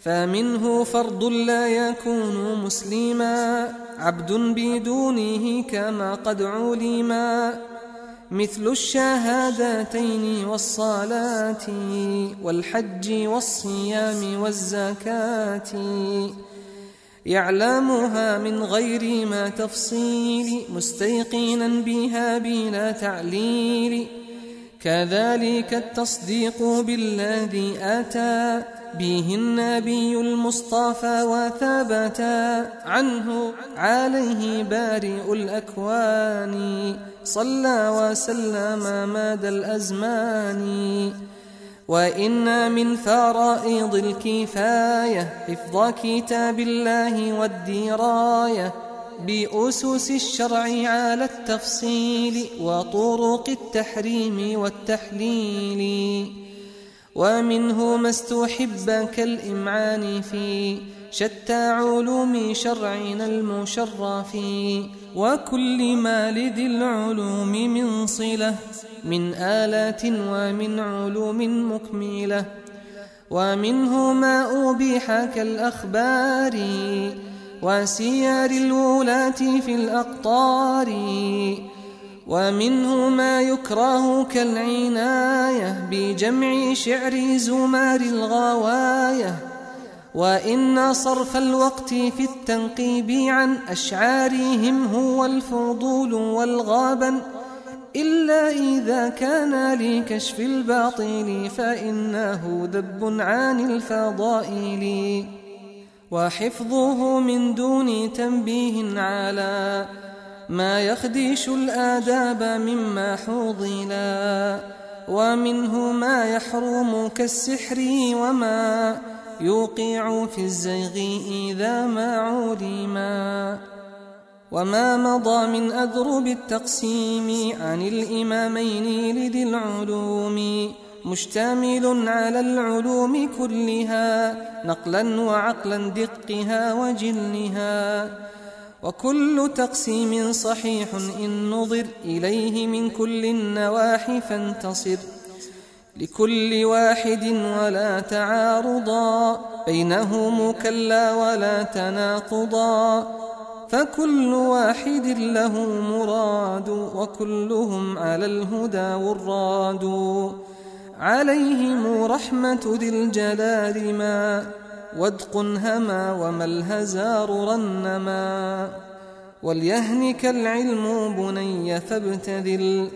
فمنه فرض لا يكون مسلما عبد بدونه كما قد علما. مثل الشهادتين والصلاة والحج والصيام والزكاة. يعلمها من غير ما تفصيل مستيقنا بها بلا تعليل. كذلك التصديق بالذي أتى به النبي المصطفى وثبت عنه عليه بارئ الأكوان. صلى وسلم مدى الأزمان. وإن من فرائض الكفاية حفظ كتاب الله والدراية بأسس الشرع على التفصيل وطرق التحريم والتحليل. ومنه ما استحب كالإمعان في شتى علوم شرعنا المشرف وكل ما لذي العلوم من صلة من آلات ومن علوم مكملة. ومنه ما أبيح كالأخبار وسير الولاة في الأقطار. ومنه ما يكره كالعناية بجمع شعر زمار الغواية. وإن صرف الوقت في التنقيب عن أشعارهم هو الفضول والغابن إلا إذا كان لكشف الباطل فإنه ذب عن الفضائل. وحفظه من دون تنبيه على ما يخدش الآداب مما حوضلا ومنه ما يحرم كالسحر وما يوقع في الزيغ إذا ما علما وما مضى من أذرب التقسيم عن الإمامين لذي العلوم مشتمل على العلوم كلها نقلا وعقلا دقها وجلها. وكل تقسيم صحيح إن نظر إليه من كل النواحي فانتصر لكل واحد ولا تعارضا بينهم كلا ولا تناقضا فكل واحد له مراد وكلهم على الهدى وراد عليهم رحمة ذي الجلال ما ودق هما وما الهزار رنما وليهنك العلم بني فابتذل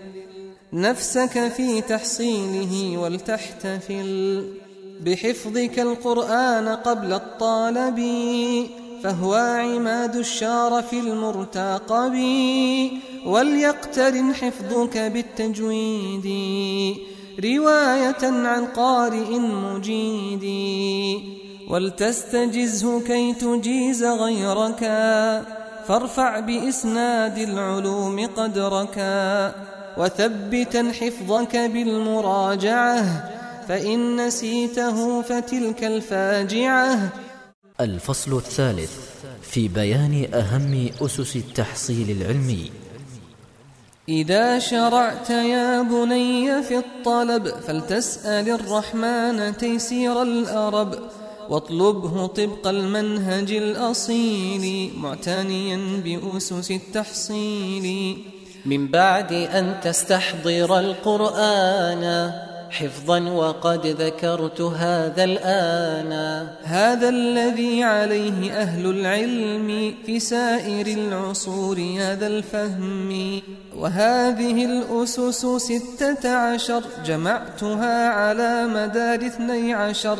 نفسك في تحصيله ولتحتفل بحفظك القرآن قبل الطالب فهو عماد الشارف المرتقب وليقترن حفظك بالتجويد رواية عن قارئ مجيد ولتستجزه كي تجيز غيرك. فارفع بإسناد العلوم قدرك. وثبتا حفظك بالمراجعة. فإن نسيته فتلك الفاجعة. الفصل الثالث في بيان أهم أسس التحصيل العلمي. إذا شرعت يا بني في الطلب فلتسأل الرحمن تيسير الأرب. واطلبه طبق المنهج الأصيل معتنيا بأسس التحصيل. من بعد أن تستحضر القرآن حفظا وقد ذكرت هذا الآن. هذا الذي عليه أهل العلم في سائر العصور هذا الفهم. وهذه الأسس ستة عشر جمعتها على مدار اثني عشر.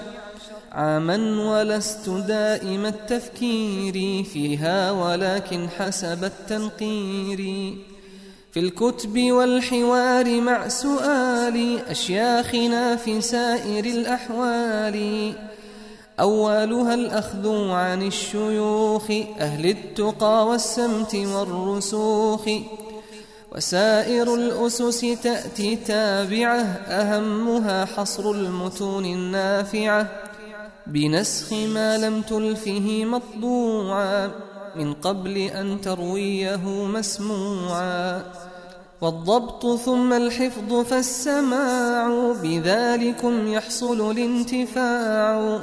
عاما ولست دائم التفكير فيها ولكن حسب التنقير. في الكتب والحوار مع سؤال أشياخنا في سائر الأحوال. أولها الأخذ عن الشيوخ أهل التقى والسمت والرسوخ. وسائر الأسس تأتي تابعة أهمها حصر المتون النافعة. بنسخ ما لم تلفه مطبوعا من قبل أن ترويه مسموعا. والضبط ثم الحفظ فالسماع بذلكم يحصل الانتفاع.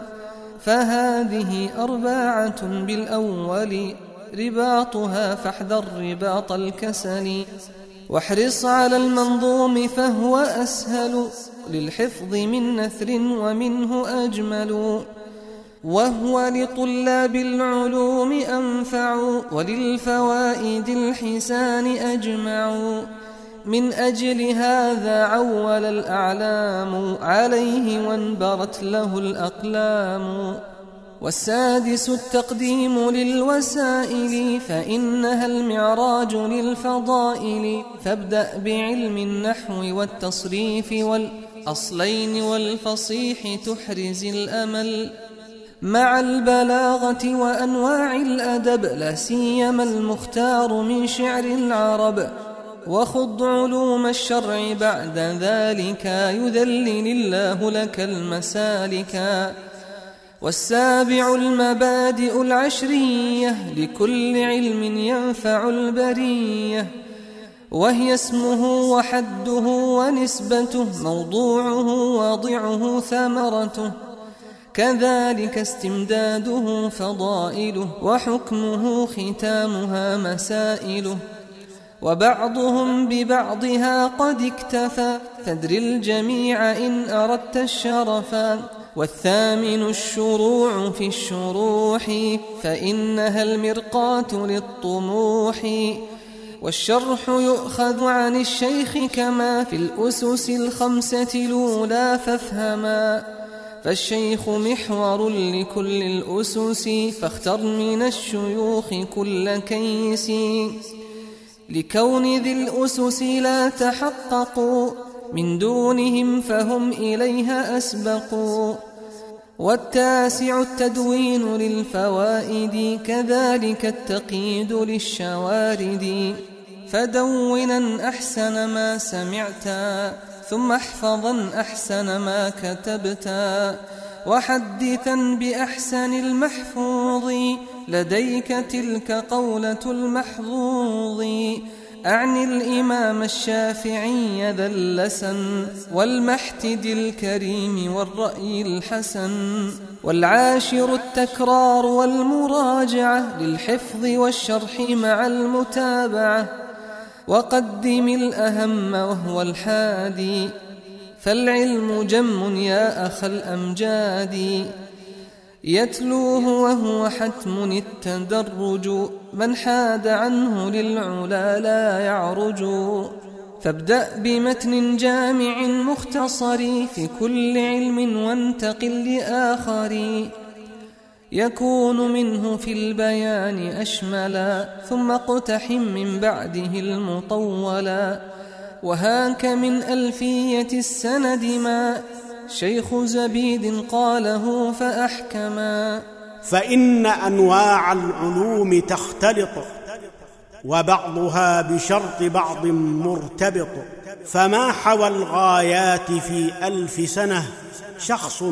فهذه أرباعة بالأول رباطها فاحذر رباط الكسل. واحرص على المنظوم فهو أسهل للحفظ من نثر ومنه أجمل وهو لطلاب العلوم أنفع وللفوائد الحسان أجمع من أجل هذا عول الأعلام عليه وانبرت له الأقلام والسادس التقديم للوسائل فإنها المعراج للفضائل. فابدأ بعلم النحو والتصريف والأصلين والفصيح تحرز الأمل. مع البلاغة وأنواع الأدب لا سيما المختار من شعر العرب. وخض علوم الشرع بعد ذلك يذلل الله لك المسالك. والسابع المبادئ العشرية لكل علم ينفع البرية وهي اسمه وحده ونسبته موضوعه واضعه ثمرته كذلك استمداده فضائله وحكمه ختامها مسائله وبعضهم ببعضها قد اكتفى فادر الجميع إن أردت الشرفا. والثامن الشروع في الشروح فإنها المرقاة للطموح والشرح يؤخذ عن الشيخ كما في الأسس الخمسة الأولى فافهما. فالشيخ محور لكل الأسس فاختر من الشيوخ كل كيس. لكون ذي الأسس لا تحققوا من دونهم فهم إليها أسبقوا. والتاسع التدوين للفوائد كذلك التقييد للشوارد. فدونا أحسن ما سمعتا ثم احفظا أحسن ما كتبتا وحدثا بأحسن المحفوظ لديك تلك قولة المحظوظ. أعني الإمام الشافعي ذا اللسن والمحتد الكريم والرأي الحسن والعاشر التكرار والمراجعة للحفظ والشرح مع المتابعة وقدم الأهم وهو الحادي فالعلم جم يا أخ الأمجاد يتلوه وهو حتم التدرج. من حاد عنه للعلا لا يعرج. فابدأ بمتن جامع مختصر في كل علم وانتقل لآخر. يكون منه في البيان أشملا ثم اقتحم من بعده المطولا وهاك من ألفية السند ما شيخ زبيد قاله فأحكما. فإن أنواع العلوم تختلط وبعضها بشرط بعض مرتبط فما حوى الغايات في ألف سنة شخص؟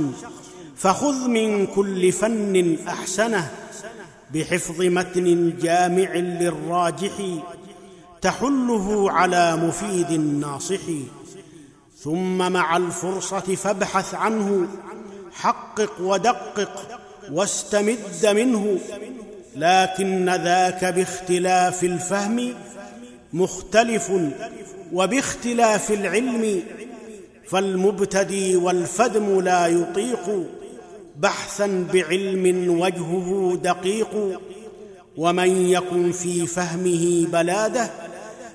فخذ من كل فن أحسنه بحفظ متن جامع للراجح تحله على مفيد ناصح. ثم مع الفرصة فابحث عنه حقق ودقق واستمد منه لكن ذاك باختلاف الفهم مختلف وباختلاف العلم فالمبتدي والفدم لا يطيق بحثا بعلم وجهه دقيق ومن يكن في فهمه بلاده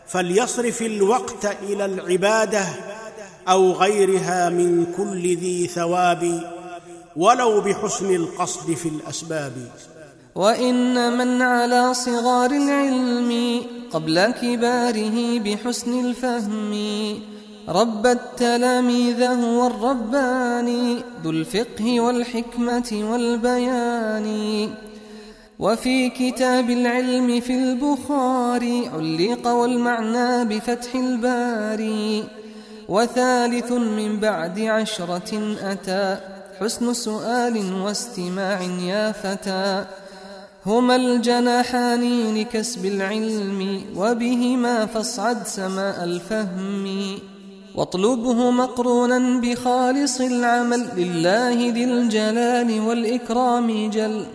فليصرف الوقت إلى العبادة أو غيرها من كل ذي ثواب ولو بحسن القصد في الأسباب. وإن من على صغار العلم قبل كباره بحسن الفهم. رب التلاميذ هو الرباني ذو الفقه والحكمة والبيان. وفي كتاب العلم في البخاري علق والمعنى بفتح الباري. وثالث من بعد عشرة أتى. حسن سؤال واستماع يا فتى. هما الجناحان لكسب العلم وبهما فاصعد سماء الفهم. واطلبه مقرونا بخالص العمل لله ذي الجلال والإكرام جل.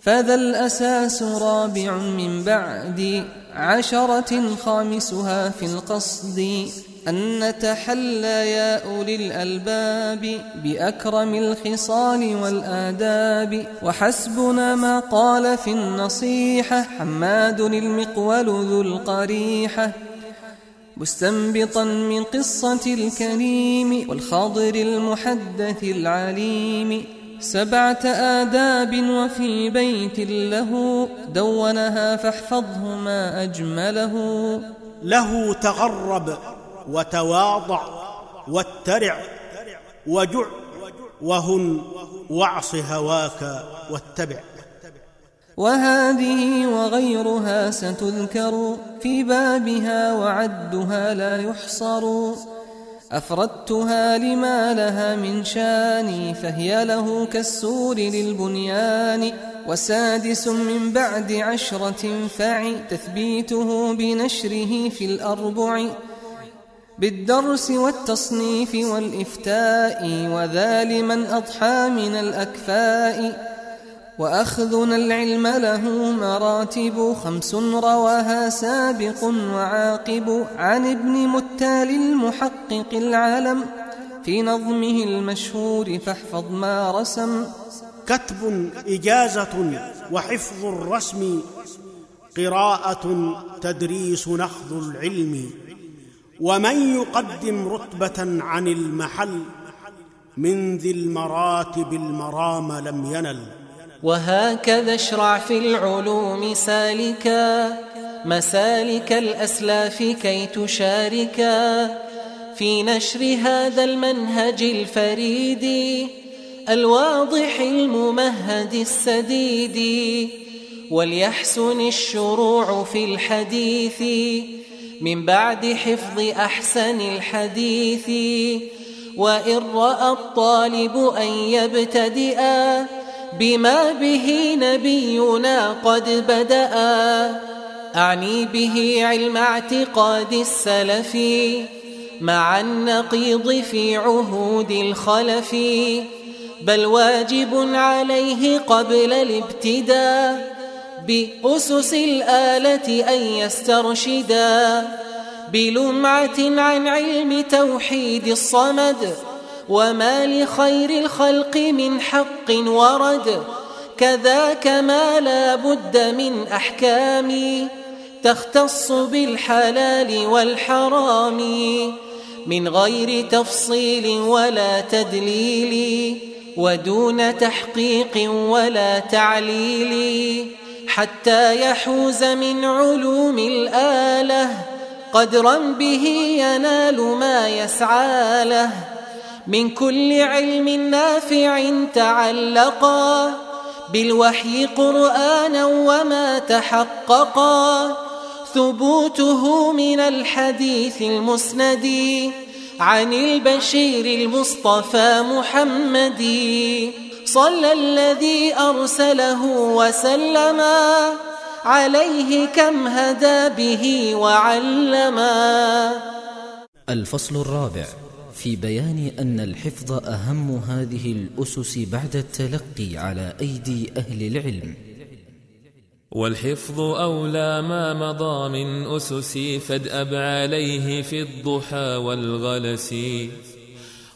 فذا الأساس رابع من بعد عشرة خامسها في القصد. أن نتحلى يا أولي الألباب بأكرم الخصال والآداب. وحسبنا ما قال في النصيحة حماد المقول ذو القريحة. مستنبطا من قصة الكريم والخاضر المحدث العليم. سبعة آداب وفي بيت له دونها فاحفظه ما أجمله. له تغرب. وتواضع واترع وجع وهن واعص هواك واتبع. وهذه وغيرها ستذكر في بابها وعدها لا يحصر. أفردتها لما لها من شان فهي له كالسور للبنيان. وسادس من بعد عشرة فعي تثبيته بنشره في الأربع. بالدرس والتصنيف والإفتاء وذا لمن أضحى من الأكفاء وأخذنا العلم له مراتب خمس رواها سابق وعاقب عن ابن متال المحقق العالم في نظمه المشهور فاحفظ ما رسم. كتب إجازة وحفظ الرسم قراءة تدريس نخذ العلم. ومن يقدم رتبة عن المحل من ذي المراتب المرام لم ينل. وهكذا اشرع في العلوم سالكا مسالك الأسلاف كي تشاركا. في نشر هذا المنهج الفريد الواضح الممهد السديد. وليحسن الشروع في الحديث من بعد حفظ أحسن الحديث. وإن رأى الطالب أن يبتدئا بما به نبينا قد بدأ. أعني به علم اعتقاد السلف مع النقيض في عهود الخلف. بل واجب عليه قبل الابتداء. بأسس الآلة أن يسترشدا بلمعة عن علم توحيد الصمد وما لخير الخلق من حق ورد كذاك ما لا بد من أحكام تختص بالحلال والحرام من غير تفصيل ولا تدليل ودون تحقيق ولا تعليل حتى يحوز من علوم الآلة. قدرا به ينال ما يسعى له. من كل علم نافع تعلقا. بالوحي قرآنا وما تحققا. ثبوته من الحديث المسند. عن البشير المصطفى محمد صلى الذي أرسله وسلما عليه كم هدى به وعلما الفصل الرابع في بيان أن الحفظ أهم هذه الأسس بعد التلقي على أيدي أهل العلم. والحفظ أولى ما مضى من أسس فادأب عليه في الضحى والغلس.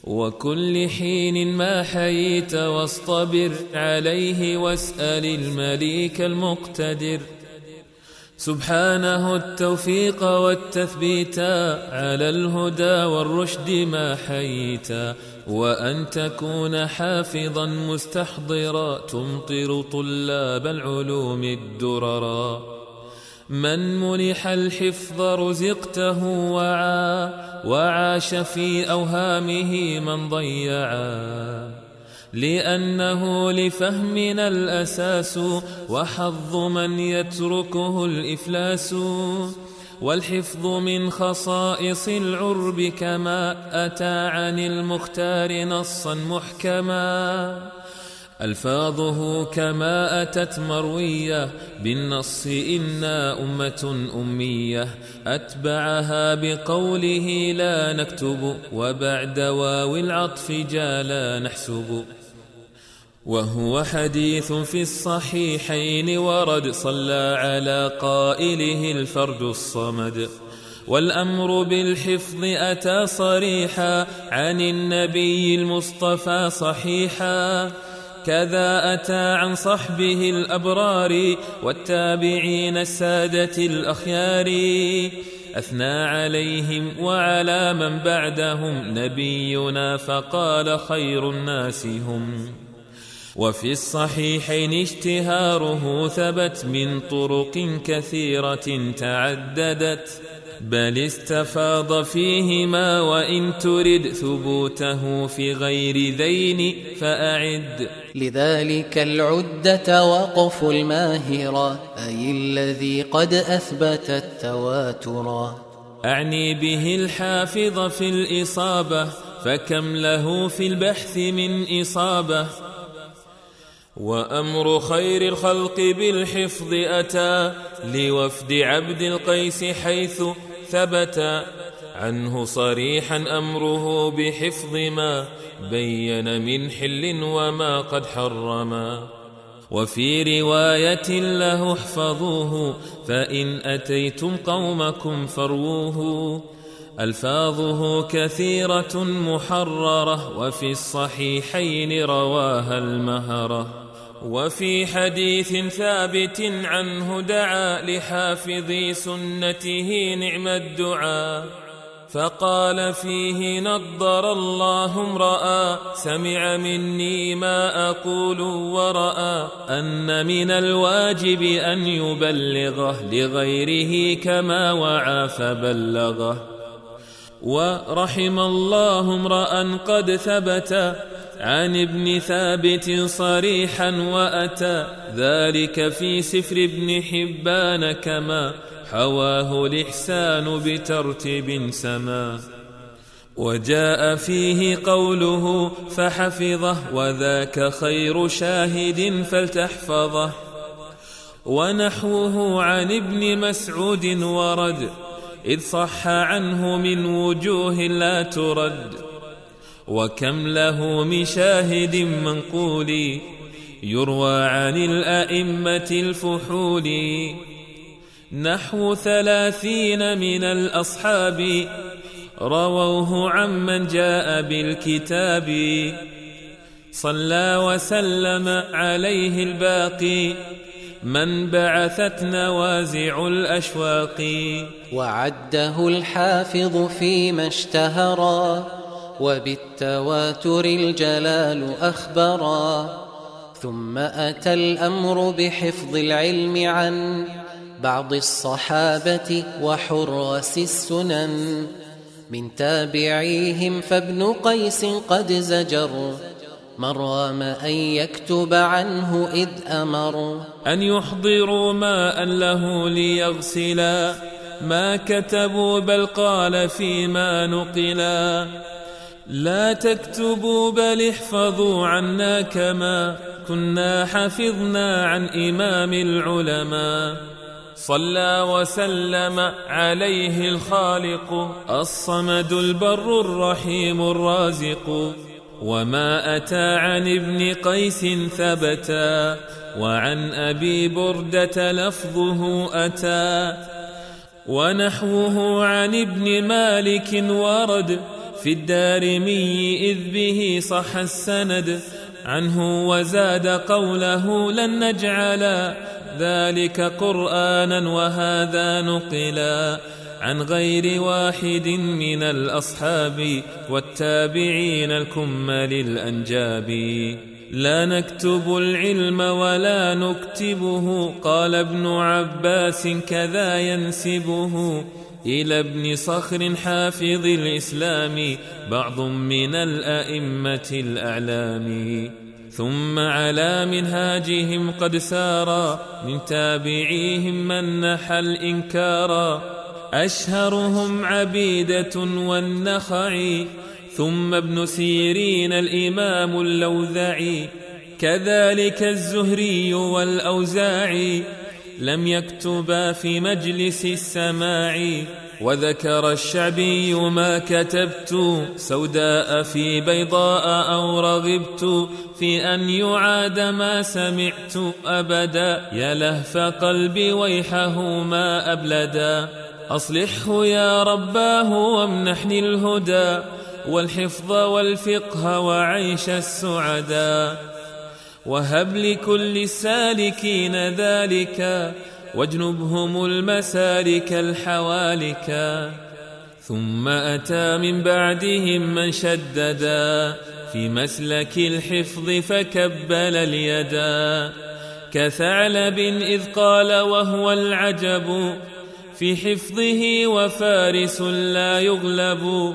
وكل حين ما حييت واصطبر عليه واسأل المليك المقتدر. سبحانه التوفيق والتثبيت على الهدى والرشد ما حييت وأن تكون حافظا مستحضرا تمطر طلاب العلوم الدررا. من منح الحفظ رزقته وعى وعاش في أوهامه من ضيعا. لأنه لفهمنا الأساس وحظ من يتركه الإفلاس. والحفظ من خصائص العرب كما أتى عن المختار نصا محكما. ألفاظه كما أتت مروية بالنص إنا أمة أمية أتبعها بقوله لا نكتب وبعد واو العطف جالا نحسب وهو حديث في الصحيحين ورد صلى على قائله الفرد الصمد والأمر بالحفظ أتى صريحا عن النبي المصطفى صحيحا كذا أتى عن صحبه الأبرار والتابعين السادة الأخيار. أثنى عليهم وعلى من بعدهم نبينا فقال خير الناس هم. وفي الصحيحين اشتهاره ثبت من طرق كثيرة تعددت. بل استفاض فيهما وإن ترد ثبوته في غير ذين فأعد. لذلك العدة وقف الماهرة أي الذي قد أثبت التواترا أعني به الحافظ في الإصابة فكم له في البحث من إصابة؟ وأمر خير الخلق بالحفظ أتى لوفد عبد القيس حيث ثبت عنه صريحا أمره بحفظ ما بين من حل وما قد حرما وفي رواية له احفظوه فإن أتيتم قومكم فروه ألفاظه كثيرة محررة وفي الصحيحين رواها المهرة. وفي حديث ثابت عنه دعا لحافظي سنته نعم الدعاء فقال فيه نضر الله امرأ سمع مني ما أقول ورأى أن من الواجب أن يبلغه لغيره كما وعى فبلغه. ورحم الله امرأ قد ثبت عن ابن ثابت صريحا وأتى ذلك في سفر ابن حبان كما حواه الإحسان بترتيب سما. وجاء فيه قوله فحفظه وذاك خير شاهد فلتحفظه. ونحوه عن ابن مسعود ورد إذ صح عنه من وجوه لا ترد. وكم له من شاهد منقول يروى عن الأئمة الفحول. نحو ثلاثين من الأصحاب رووه عمن جاء بالكتاب. صلى وسلم عليه الباقي من بعثت نوازع الأشواق. وعده الحافظ فيما اشتهرا. وبالتواتر الجلال أخبرا ثم أتى الأمر بحفظ العلم عن بعض الصحابة وحراس السنن من تابعيهم فابن قيس قد زجر من رام أن يكتب عنه إذ أمر. أن يحضروا ماء له ليغسلا ما كتبوا بل قال فيما نقلا. لا تكتبوا بل احفظوا عنا كما كنا حفظنا عن إمام العلماء. صلى وسلم عليه الخالق الصمد البر الرحيم الرازق. وما أتى عن ابن قيس ثبتا وعن أبي بردة لفظه أتى. ونحوه عن ابن مالك ورد في الدارمي إذ به صح السند عنه وزاد قوله لن نجعل ذلك قرآنا وهذا نقلا عن غير واحد من الأصحاب والتابعين الكمل الأنجاب لا نكتب العلم ولا نكتبه قال ابن عباس كذا ينسبه. إلى ابن صخر حافظ الإسلام بعض من الأئمة الأعلام. ثم على منهاجهم قد سارا من تابعيهم من نحى الإنكارا أشهرهم عبيدة والنخعي ثم ابن سيرين الإمام اللوذعي كذلك الزهري والأوزاعي. لم يكتبا في مجلس السماع وذكر الشعبي ما كتبت سوداء في بيضاء أو رغبت في أن يعاد ما سمعت أبدا. يا لهف قلبي ويحه ما أبلدا. أصلحه يا رباه وامنحني الهدى والحفظ والفقه وعيش السعدا وهب لكل السالكين ذلك واجنبهم المسالك الحوالك. ثم أتى من بعدهم من شددا في مسلك الحفظ فكبل اليدا. كثعلب إذ قال وهو العجب في حفظه وفارس لا يغلب.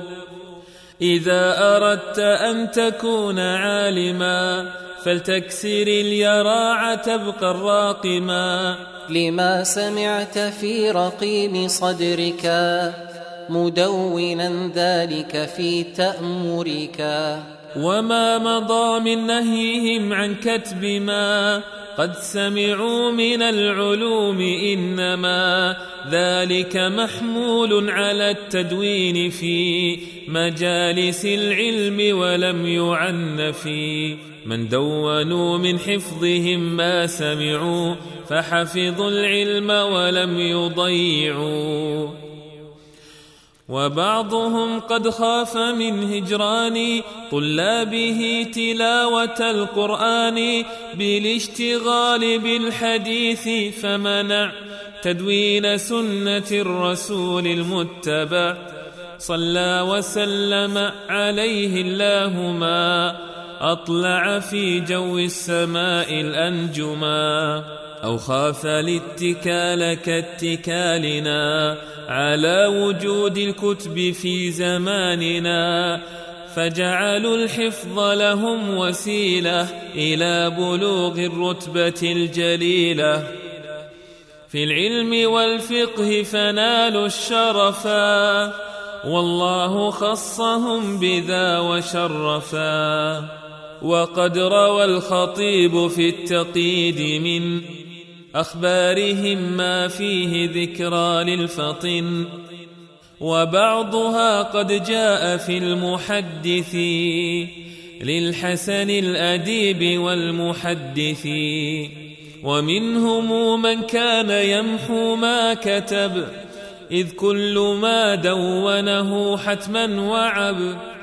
إذا أردت أن تكون عالما فلتكسر اليراع تبقى الراقما. لما سمعت في رقيم صدرك مدونا ذلك في تأمرك. وما مضى من نهيهم عن كتب ما. قد سمعوا من العلوم إنما ذلك محمول على التدوين في مجالس العلم ولم يعن في. من دونوا من حفظهم ما سمعوا فحفظوا العلم ولم يضيعوا. وبعضهم قد خاف من هجران طلابه تلاوة القرآن بالاشتغال بالحديث فمنع تدوين سنة الرسول المتبع. صلى وسلم عليه الله ما أطلع في جو السماء الأنجما أو خاف الاتكال كاتكالنا على وجود الكتب في زماننا فجعلوا الحفظ لهم وسيلة إلى بلوغ الرتبة الجليلة. في العلم والفقه فنالوا الشرفا والله خصهم بذا وشرفا. وقد روى الخطيب في التقييد من أخبارهم ما فيه ذكرى للفطن وبعضها قد جاء في المحدث للحسن الأديب والمحدث ومنهم من كان يمحو ما كتب إذ كل ما دونه حتما وعب.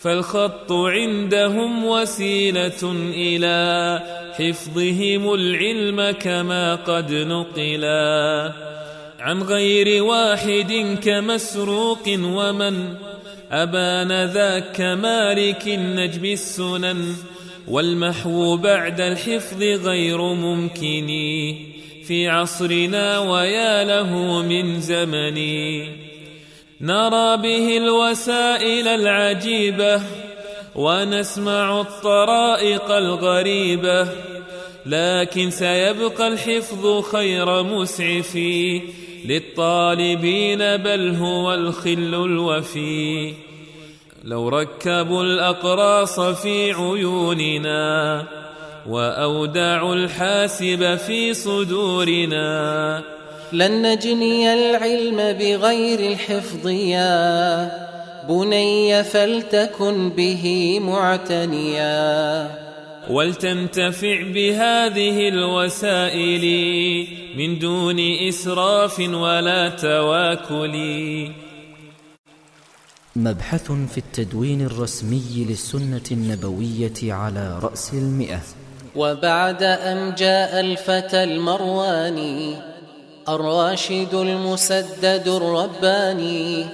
فالخط عندهم وسيلة إلى حفظهم العلم كما قد نقلا. عن غير واحد كمسروق ومن أبان ذاك كمالك النجم السنن والمحو بعد الحفظ غير ممكن في عصرنا ويا له من زمن. نرى به الوسائل العجيبة ونسمع الطرائق الغريبة لكن سيبقى الحفظ خير مسعف للطالبين بل هو الخل الوفي. لو ركبوا الأقراص في عيوننا وأودعوا الحاسب في صدورنا لن نجني العلم بغير الحفظ يا بني فلتكن به معتنيا. ولتنتفع بهذه الوسائل من دون إسراف ولا تواكل. مبحث في التدوين الرسمي للسنة النبوية على رأس المئة. وبعد أن جاء الفتى المرواني الراشد المسدد الرباني.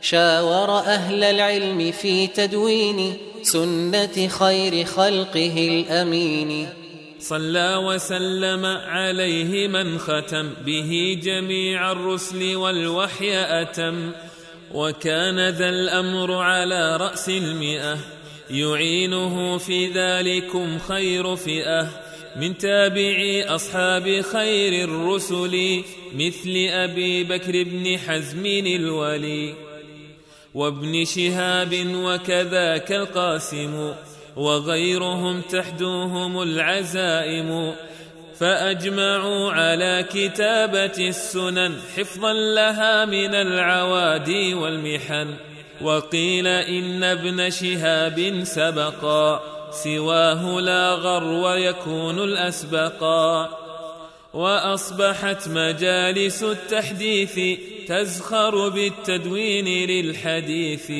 شاور أهل العلم في تدوين سنة خير خلقه الأمين. صلى وسلم عليه من ختم به جميع الرسل والوحي أتم. وكان ذا الأمر على رأس المئة. يعينه في ذلكم خير فئة. من تابعي أصحاب خير الرسل مثل أبي بكر بن حزم الولي وابن شهاب وكذاك القاسم وغيرهم تحدوهم العزائم فأجمعوا على كتابة السنن حفظا لها من العوادي والمحن وقيل إن ابن شهاب سبقا. سواه لا غر ويكون الأسبقا. وأصبحت مجالس التحديث تزخر بالتدوين للحديث.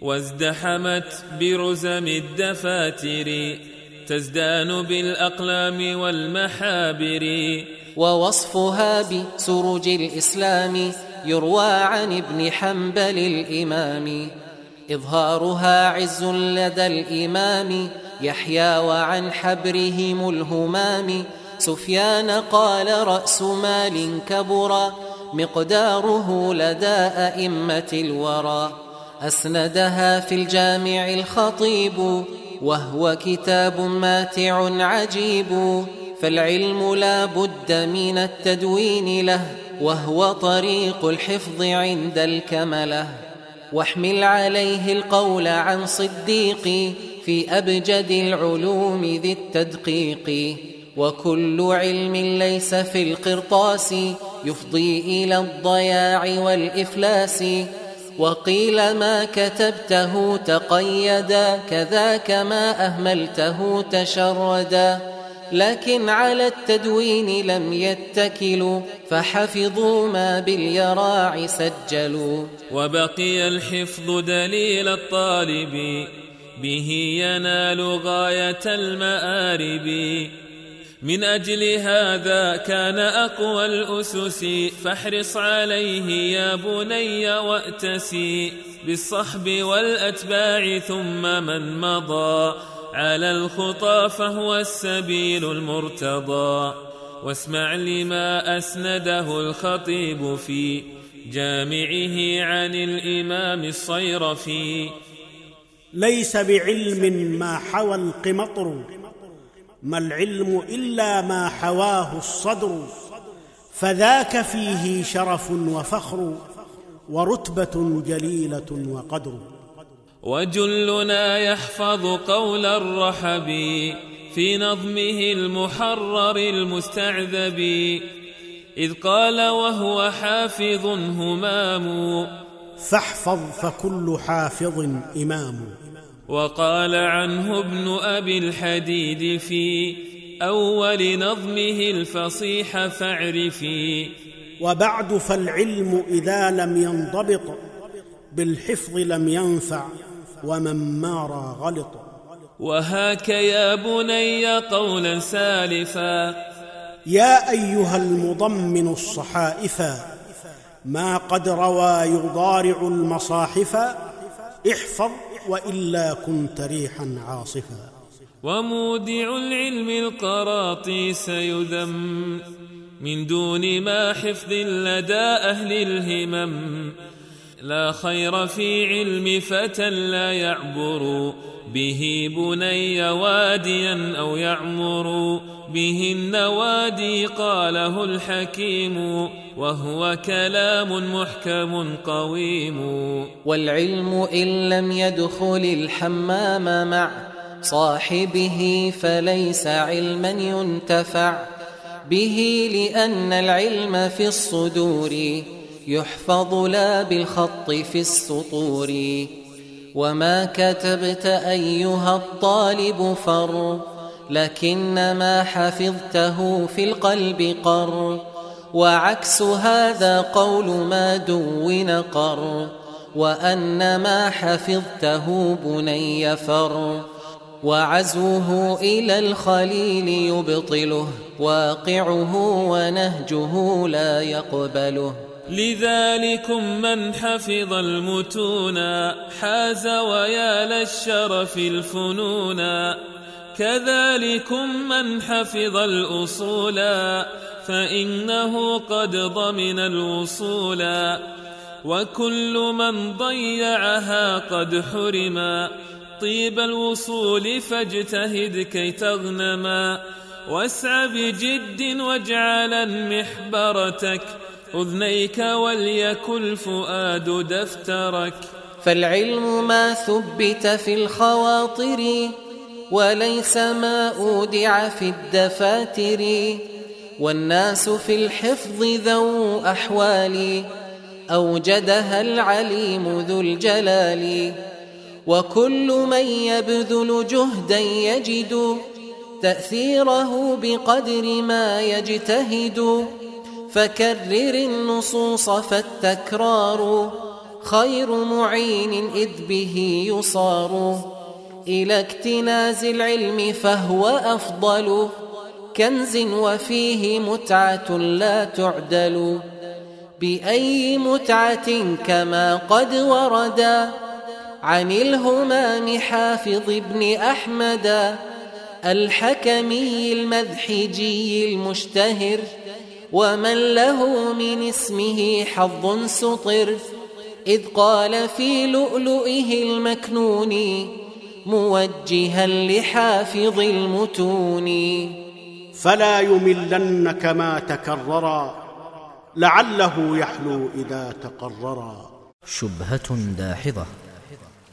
وازدحمت برزم الدفاتر تزدان بالأقلام والمحابر. ووصفها بسروج الإسلام يروى عن ابن حنبل الإمام. إظهارها عز لدى الإمام يحيى وعن حبرهم الهمام. سفيان قال رأس مال كبرا مقداره لدى أئمة الورى. أسندها في الجامع الخطيب وهو كتاب ماتع عجيب. فالعلم لا بد من التدوين له وهو طريق الحفظ عند الكملة. واحمل عليه القول عن صديق في أبجد العلوم ذي التدقيق. وكل علم ليس في القرطاس يفضي إلى الضياع والإفلاس. وقيل ما كتبته تقيدا كذاك ما أهملته تشردا. لكن على التدوين لم يتكلوا فحفظوا ما باليراع سجلوا. وبقي الحفظ دليل الطالب به ينال غاية المآرب. من أجل هذا كان أقوى الأسس فاحرص عليه يا بني وأتسي بالصحب والأتباع ثم من مضى. على الخطى فهو السبيل المرتضى. واسمع لما أسنده الخطيب في جامعه عن الإمام الصيرفي. ليس بعلم ما حوى القمطر ما العلم إلا ما حواه الصدر. فذاك فيه شرف وفخر ورتبة جليلة وقدر. وجلنا يحفظ قول الرحب في نظمه المحرر المستعذب. إذ قال وهو حافظ همام. فاحفظ فكل حافظ إمام. وقال عنه ابن أبي الحديد في أول نظمه الفصيح فاعرفي. وبعد فالعلم إذا لم ينضبط بالحفظ لم ينفع. ومن مار غلط. وهاك يا بني قولا سالفا. يا أيها المضمن الصحائفا ما قد روى يضارع المصاحف احفظ وإلا كنت ريحا عاصفا. ومودع العلم القراطيس يذم من دون ما حفظ لدى أهل الهمم. لا خير في علم فتى لا يعبر به بني واديا أو يعمر به النوادي قاله الحكيم وهو كلام محكم قويم. والعلم إن لم يدخل الحمام مع صاحبه فليس علما ينتفع به لأن العلم في الصدور يحفظ لا بالخط في السطور. وما كتبت أيها الطالب فر لكنما حفظته في القلب قر. وعكس هذا قول ما دون قر وأن ما حفظته بني فر. وعزوه إلى الخليل يبطله واقعه ونهجه لا يقبله. لذلكم من حفظ المتونا حاز ويا للشرف الفنونا كذلكم من حفظ الأصولا فإنه قد ضمن الوصولا وكل من ضيعها قد حرما طيب الوصول فاجتهد كي تغنما واسع بجد واجعلا محبرتك أذنيك وليكن الفؤاد دفترك. فالعلم ما ثبت في الخواطر وليس ما أودع في الدفاتر. والناس في الحفظ ذو أحوال أوجدها العليم ذو الجلال. وكل من يبذل جهدا يجد تأثيره بقدر ما يجتهد. فكرر النصوص فالتكرار خير معين إذ به يصار. إلى اكتناز العلم فهو أفضل. كنز وفيه متعة لا تعدل. بأي متعة كما قد وردا عن الهمام حافظ ابن أحمد. الحكمي المذحجي المشتهر. ومن له من اسمه حظ سطر. إذ قال في لؤلؤه المكنون موجها لحافظ المتون. فلا يملن كما تكررا لعله يحلو إذا تقررا. شبهة داحضة.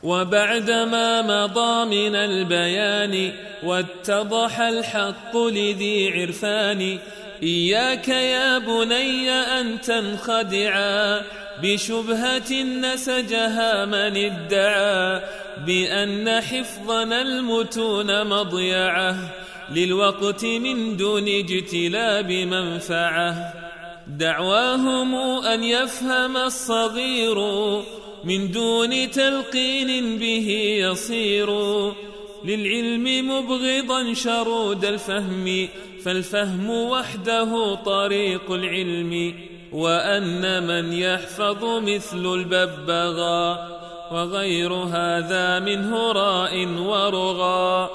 وبعدما مضى من البيان واتضح الحق لذي عرفان. إياك يا بني أن تنخدعا بشبهة نسجها من ادعى بأن حفظنا المتون مضيعة للوقت من دون اجتلاب منفعة دعواهم أن يفهم الصغير من دون تلقين به يصير للعلم مبغضا شرود الفهم فالفهم وحده طريق العلم وأن من يحفظ مثل الببغاء وغير هذا منه راء ورغى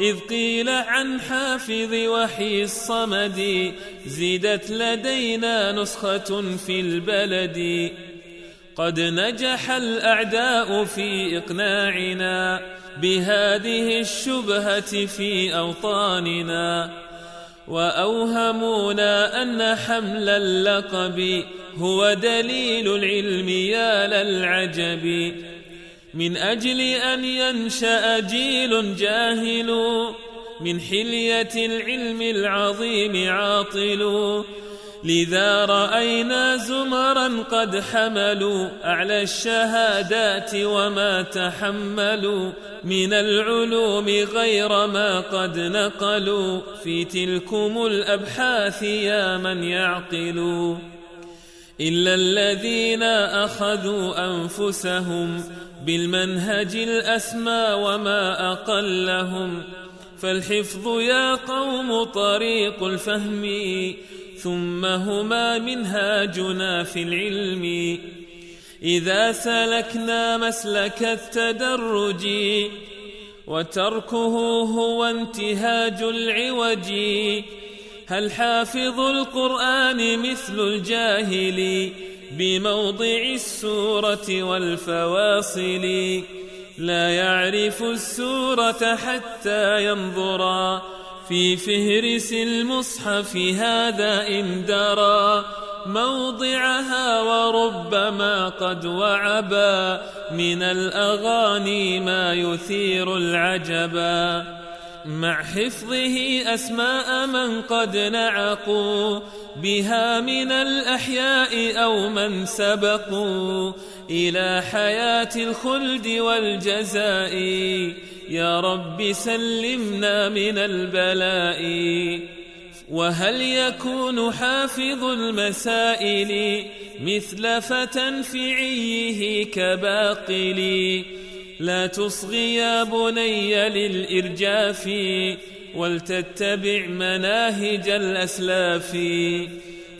إذ قيل عن حافظ وحي الصمد زيدت لدينا نسخة في البلد. قد نجح الأعداء في إقناعنا بهذه الشبهة في أوطاننا. وأوهمونا أن حمل اللقب هو دليل العلم يا للعجب. من أجل أن ينشأ جيل جاهل من حلية العلم العظيم عاطل. لذا رأينا زمرا قد حملوا أعلى الشهادات وما تحملوا. من العلوم غير ما قد نقلوا في تلكم الأبحاث يا من يعقلوا إلا الذين أخذوا أنفسهم بالمنهج الأسمى وما أقلهم. فالحفظ يا قوم طريق الفهم ثم هما منهاجنا في العلم. إذا سلكنا مسلك التدرج وتركه هو انتهاج العوج هل حافظ القرآن مثل الجاهل بموضع السورة والفواصل؟ لا يعرف السورة حتى ينظرا في فهرس المصحف هذا إن درى موضعها وربما قد وعبا من الأغاني ما يثير العجبا. مع حفظه أسماء من قد نعقوا بها من الأحياء أو من سبقوا إلى حياة الخلد والجزاء. يا رب سلمنا من البلاء. وهل يكون حافظ المسائل مثل فتى في عيه كباقل لا تصغي يا بني للإرجاف ولتتبع مناهج الأسلاف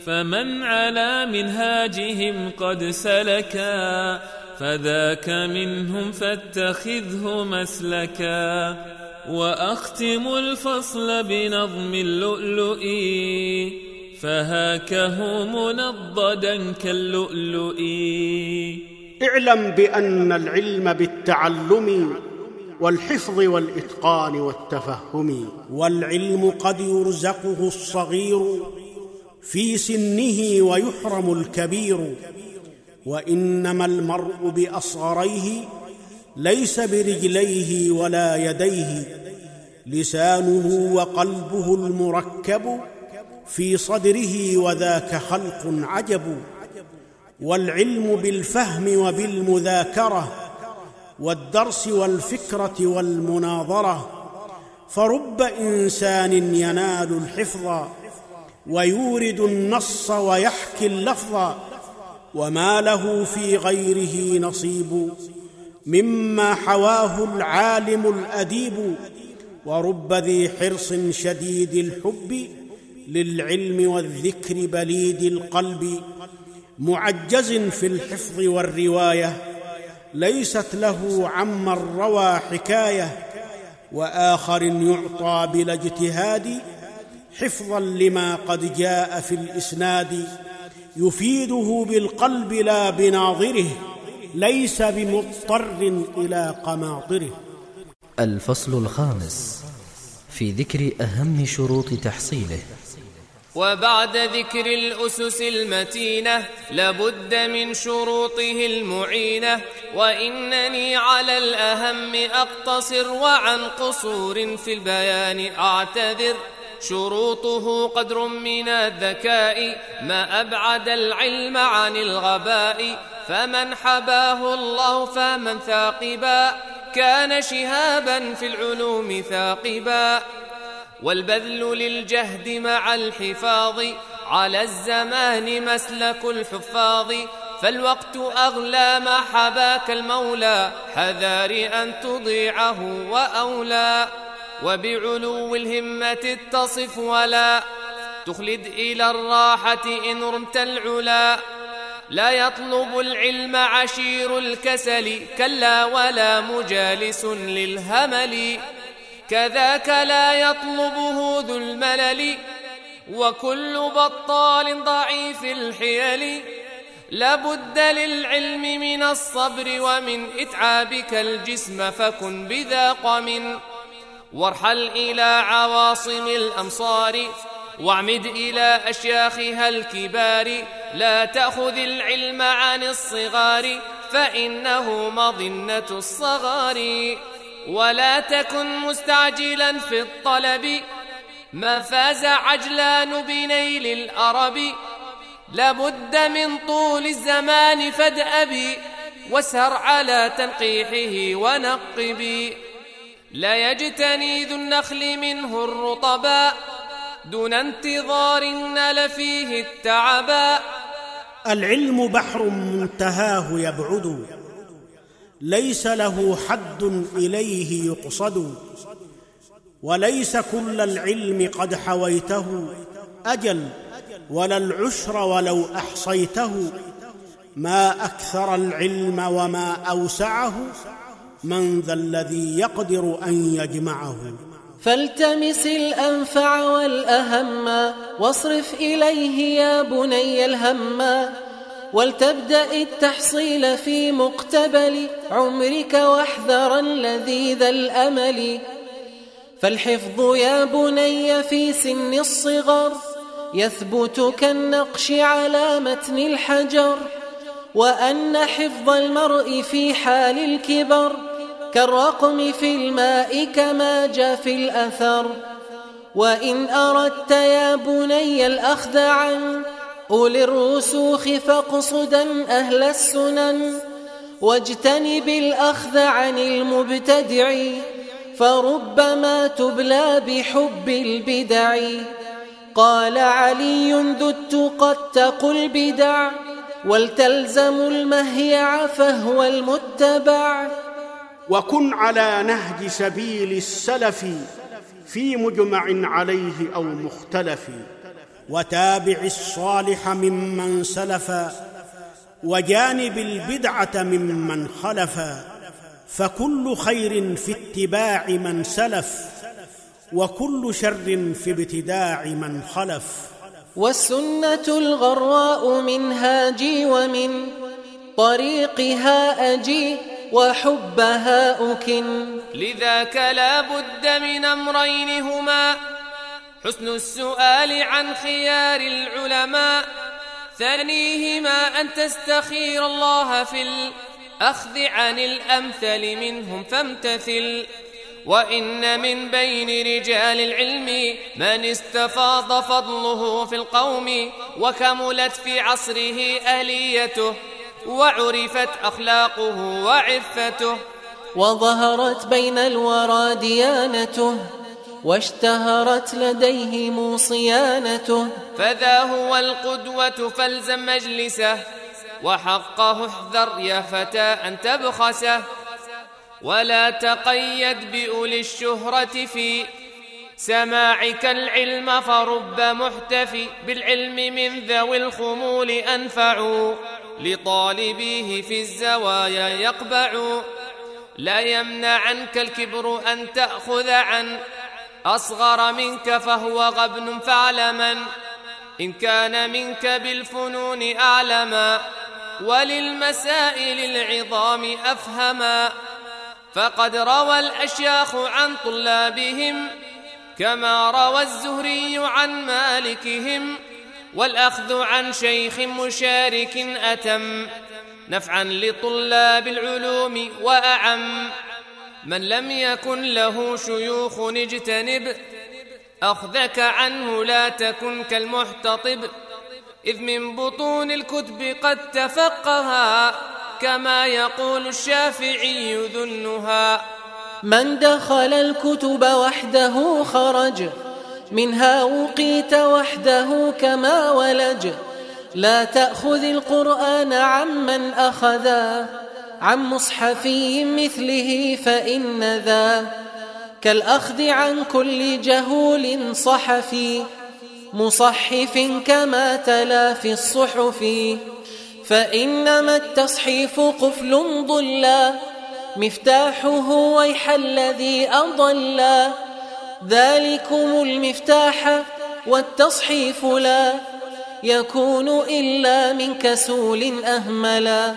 فمن على منهاجهم قد سلكا فذاك منهم فاتخذه مسلكا. وأختم الفصل بنظم اللؤلؤ فهاكه منضدا كاللؤلؤ. اعلم بأن العلم بالتعلم والحفظ والإتقان والتفهم. والعلم قد يرزقه الصغير في سنه ويحرم الكبير وإنما المرء بأصغريه ليس برجليه ولا يديه لسانه وقلبه المركب في صدره وذاك خلق عجب والعلم بالفهم وبالمذاكرة والدرس والفكرة والمناظرة فرب إنسان ينال الحفظ ويورد النص ويحكي اللفظ وما له في غيره نصيب. مما حواه العالم الأديب ورب ذي حرص شديد الحب للعلم والذكر بليد القلب. معجز في الحفظ والرواية ليست له عما روى حكاية وآخر يعطى بلا اجتهاد. حفظا لما قد جاء في الإسناد يفيده بالقلب لا بناظره. ليس بمضطر إلى قماطره. الفصل الخامس في ذكر أهم شروط تحصيله. وبعد ذكر الأسس المتينة لابد من شروطه المعينة. وإنني على الأهم أقتصر وعن قصور في البيان أعتذر. شروطه قدر من الذكاء ما أبعد العلم عن الغباء. فمن حباه الله فمن ثاقبا كان شهابا في العلوم ثاقبا. والبذل للجهد مع الحفاظ على الزمان مسلك الحفاظ. فالوقت أغلى ما حباك المولى حذار أن تضيعه وأولى. وبعلو الهمة اتصف ولا تخلد إلى الراحة إن رمت العلا. لا يطلب العلم عشير الكسل كلا ولا مجالس للهمل. كذاك لا يطلبه ذو الملل وكل بطال ضعيف الحيل. لابد للعلم من الصبر ومن إتعابك الجسم فكن بذا قم. وارحل إلى عواصم الأمصار واعمد إلى أشياخها الكبار. لا تأخذ العلم عن الصغار فإنه مظنة الصغار. ولا تكن مستعجلا في الطلب ما فاز عجلان بنيل الأرب. لابد من طول الزمان فادأبي واسهر على تنقيحه ونقبي لا يجتني ذو النخل منه الرطباء دون انتظار نال فيه التعبا. العلم بحر منتهاه يبعد ليس له حد إليه يقصد وليس كل العلم قد حويته أجل ولا العشر ولو أحصيته. ما أكثر العلم وما أوسعه من ذا الذي يقدر أن يجمعه. فالتمس الأنفع والأهم واصرف إليه يا بني الهم ولتبدأ التحصيل في مقتبل عمرك واحذرا لذيذ الأمل. فالحفظ يا بني في سن الصغر يثبت كالنقش على متن الحجر وأن حفظ المرء في حال الكبر. كالرقم في الماء كما جاء في الأثر. وإن أردت يا بني الأخذ عن أولي الرسوخ فاقصدا أهل السنن واجتنب الأخذ عن المبتدع فربما تبلى بحب البدع. قال علي ذو التقى اتقوا البدع ولتلزم المهيع فهو المتبع. وكن على نهج سبيل السلف في مجمع عليه أو مختلف. وتابع الصالح ممن سلف وجانب البدعة ممن خلف. فكل خير في اتباع من سلف وكل شر في ابتداع من خلف. والسنة الغراء منهاجي ومن طريقها أجي وحبها أكن. لذاك لا بد من أمرين هما. حسن السؤال عن خيار العلماء. ثانيهما أن تستخير الله في الأخذ عن الأمثل منهم فامتثل. وإن من بين رجال العلم من استفاض فضله في القوم وكملت في عصره أهليته وعرفت أخلاقه وعفته وظهرت بين الورى ديانته واشتهرت لديهم صيانته فذا هو القدوة فالزم مجلسه وحقه احذر يا فتى أن تبخسه ولا تقيد بأولي الشهرة في سماعك العلم فرب محتفي بالعلم من ذوي الخمول أنفعوا لطالبيه في الزوايا يقبع. لا يمنع عنك الكبر أن تأخذ عن. أصغر منك فهو غبن فاعلما إن كان منك بالفنون أعلما. وللمسائل العظام أفهما. فقد روى الأشياخ عن طلابهم كما روى الزهري عن مالكهم. والأخذ عن شيخ مشارك أتم نفعا لطلاب العلوم وأعم. من لم يكن له شيوخ اجتنب أخذك عنه لا تكن كالمحتطب. إذ من بطون الكتب قد تفقها كما يقول الشافعي ذنها من دخل الكتب وحده خرج منها وقيت وحده كما ولج. لا تأخذ القرآن عمن أخذا عن مصحفي مثله فإن ذا. كالأخذ عن كل جهول صحفي. مصحف كما تلا في الصحف. فإنما التصحيف قفل ضلا. مفتاحه ويح الذي أضل ذلكم المفتاح والتصحيف لا يكون إلا من كسول أهملا.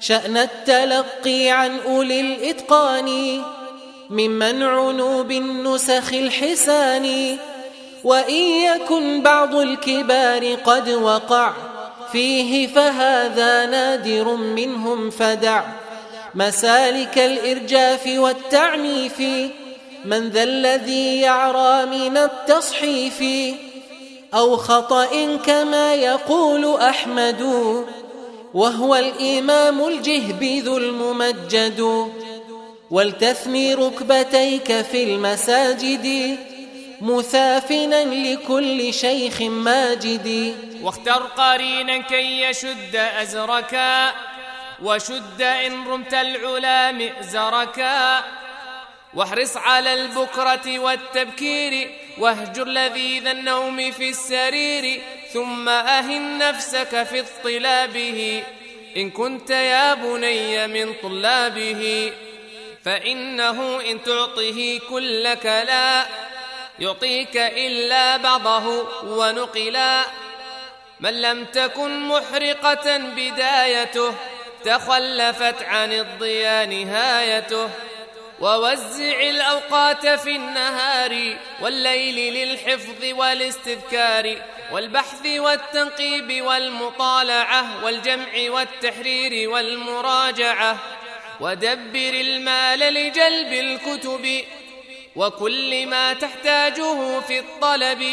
شأن التلقي عن أولي الإتقان ممن عنوا بالنسخ الحسان وإن يكن بعض الكبار قد وقع فيه فهذا نادر منهم فدع. مسالك الإرجاف والتعنيف من ذا الذي يعرى من التصحيف أو خطأ كما يقول أحمد وهو الإمام الجهبذ الممجد. ولتثني ركبتيك في المساجد مثافنا لكل شيخ ماجد. واختر قرينا كي يشد أزركا وشد إن رمت العلا مئزركا واحرص على البكرة والتبكير واهجر لذيذ النوم في السرير ثم أهن نفسك في اطلابه. إن كنت يا بني من طلابه فإنه إن تعطه كلك لا يعطيك إلا بعضه ونقلا. من لم تكن محرقة بدايته تخلفت عن الضياء نهايته. ووزع الأوقات في النهار والليل للحفظ والاستذكار والبحث والتنقيب والمطالعة والجمع والتحرير والمراجعة ودبر المال لجلب الكتب وكل ما تحتاجه في الطلب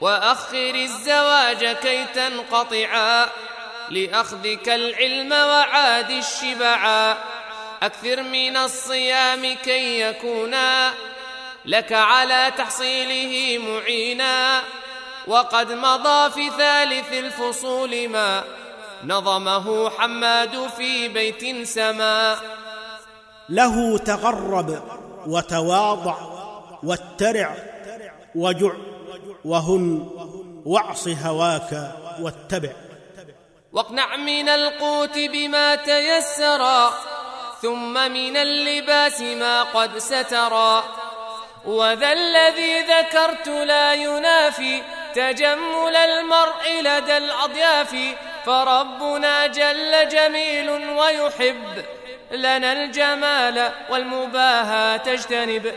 وأخر الزواج كي تنقطعا لأخذك العلم وعاد الشبعا أكثر من الصيام كي يكونا لك على تحصيله معينا وقد مضى في ثالث الفصول ما نظمه حماد في بيت سما. له تغرب وتواضع واترع وجع وهن واعص هواك واتبع. واقنع من القوت بما تيسرا ثم من اللباس ما قد سترا وذا الذي ذكرت لا ينافي تجمل المرء لدى الأضياف. فربنا جل جميل ويحب. لنا الجمال والمباهى تجتنب.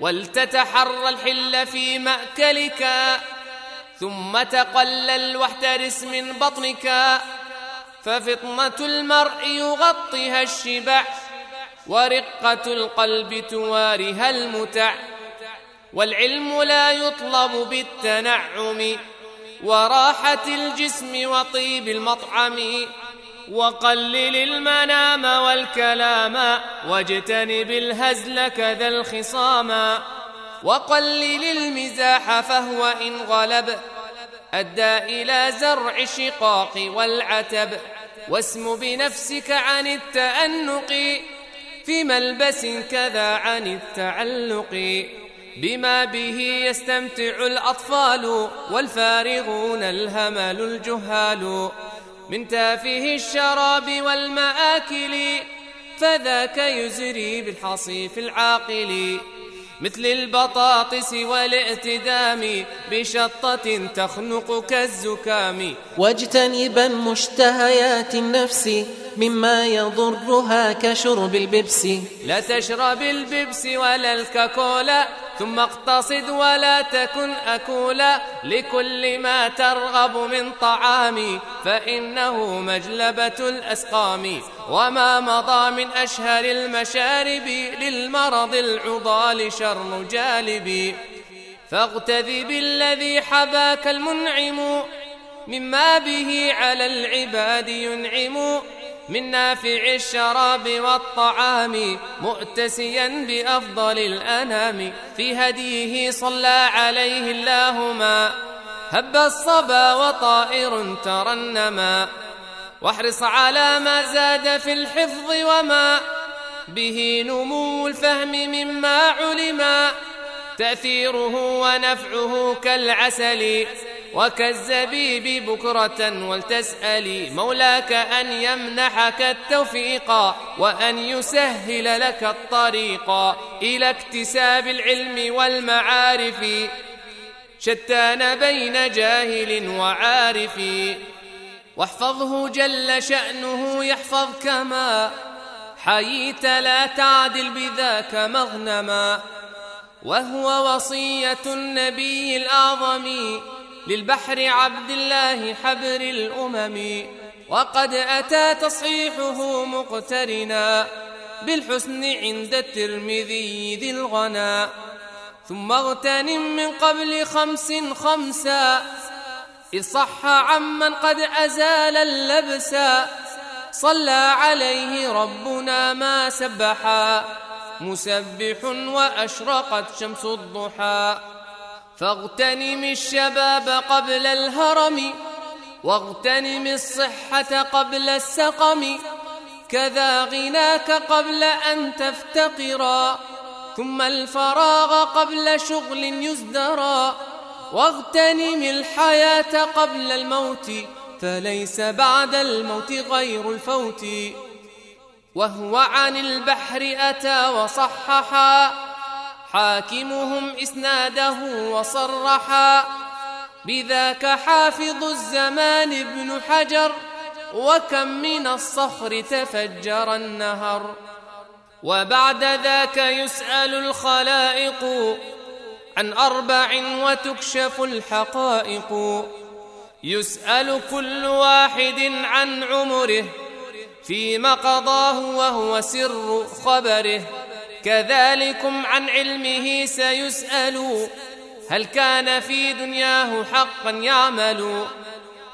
ولتتحرى الحل في مأكلك. ثم تقلل واحترس من بطنك. ففطنة المرء يغطيها الشبع ورقة القلب توارها المتع والعلم لا يطلب بالتنعم وراحة الجسم وطيب المطعم وقلل المنام والكلام واجتنب الهزل كذا الخصام وقلل المزاح فهو إن غلب أدى إلى زرع الشقاق والعتب. واسم بنفسك عن التأنق في ملبس كذا عن التعلق. بما به يستمتع الأطفال والفارغون الهمل الجهال. من تافه الشراب والمآكل فذاك يزري بالحصيف العاقل. مثل البطاطس والائتدام بشطة تخنق كالزكام. واجتنبا مشتهيات النفس مما يضرها كشرب الببس. لا تشرب البيبس ولا الكاكولا. ثم اقتصد ولا تكن أكولا لكل ما ترغب من طعام فإنه مجلبة الأسقام. وما مضى من أشهر المشارب للمرض العضال شر جالب. فاغتذ بالذي حباك المنعم مما به على العباد ينعم. من نافع الشراب والطعام مؤتسيا بأفضل الأنام. في هديه صلى عليه الله ما هب الصبا وطائر ترنما. واحرص على ما زاد في الحفظ وما به نمو الفهم مما علما. تأثيره ونفعه كالعسل. وكالزبيب بكرة ولتسألي مولاك أن يمنحك التوفيق وأن يسهل لك الطريق إلى اكتساب العلم والمعارف. شتان بين جاهل وعارف. واحفظه جل شأنه يحفظك ما حييت لا تعدل بذاك مغنما. وهو وصية النبي الأعظم. للبحر عبد الله حبر الأمم وقد أتى تصحيحه مقترنا بالحسن عند الترمذي ذي الغنى. ثم اغتنم من قبل خمس خمسا إذ صح عمن قد أزال اللبسا صلى عليه ربنا ما سبحا مسبح وأشرقت شمس الضحى. فاغتنم الشباب قبل الهرم واغتنم الصحة قبل السقم. كذا غناك قبل أن تفتقرا ثم الفراغ قبل شغل يزدرا. واغتنم الحياة قبل الموت فليس بعد الموت غير الفوت. وهو عن البحر أتى وصححا حاكمهم إسناده وصرحا. بذاك حافظ الزمان ابن حجر وكم من الصخر تفجر النهر. وبعد ذاك يسأل الخلائق عن أربع وتكشف الحقائق. يسأل كل واحد عن عمره فيما قضاه وهو سر خبره. كذلكم عن علمه سيسأل هل كان في دنياه حقا يعمل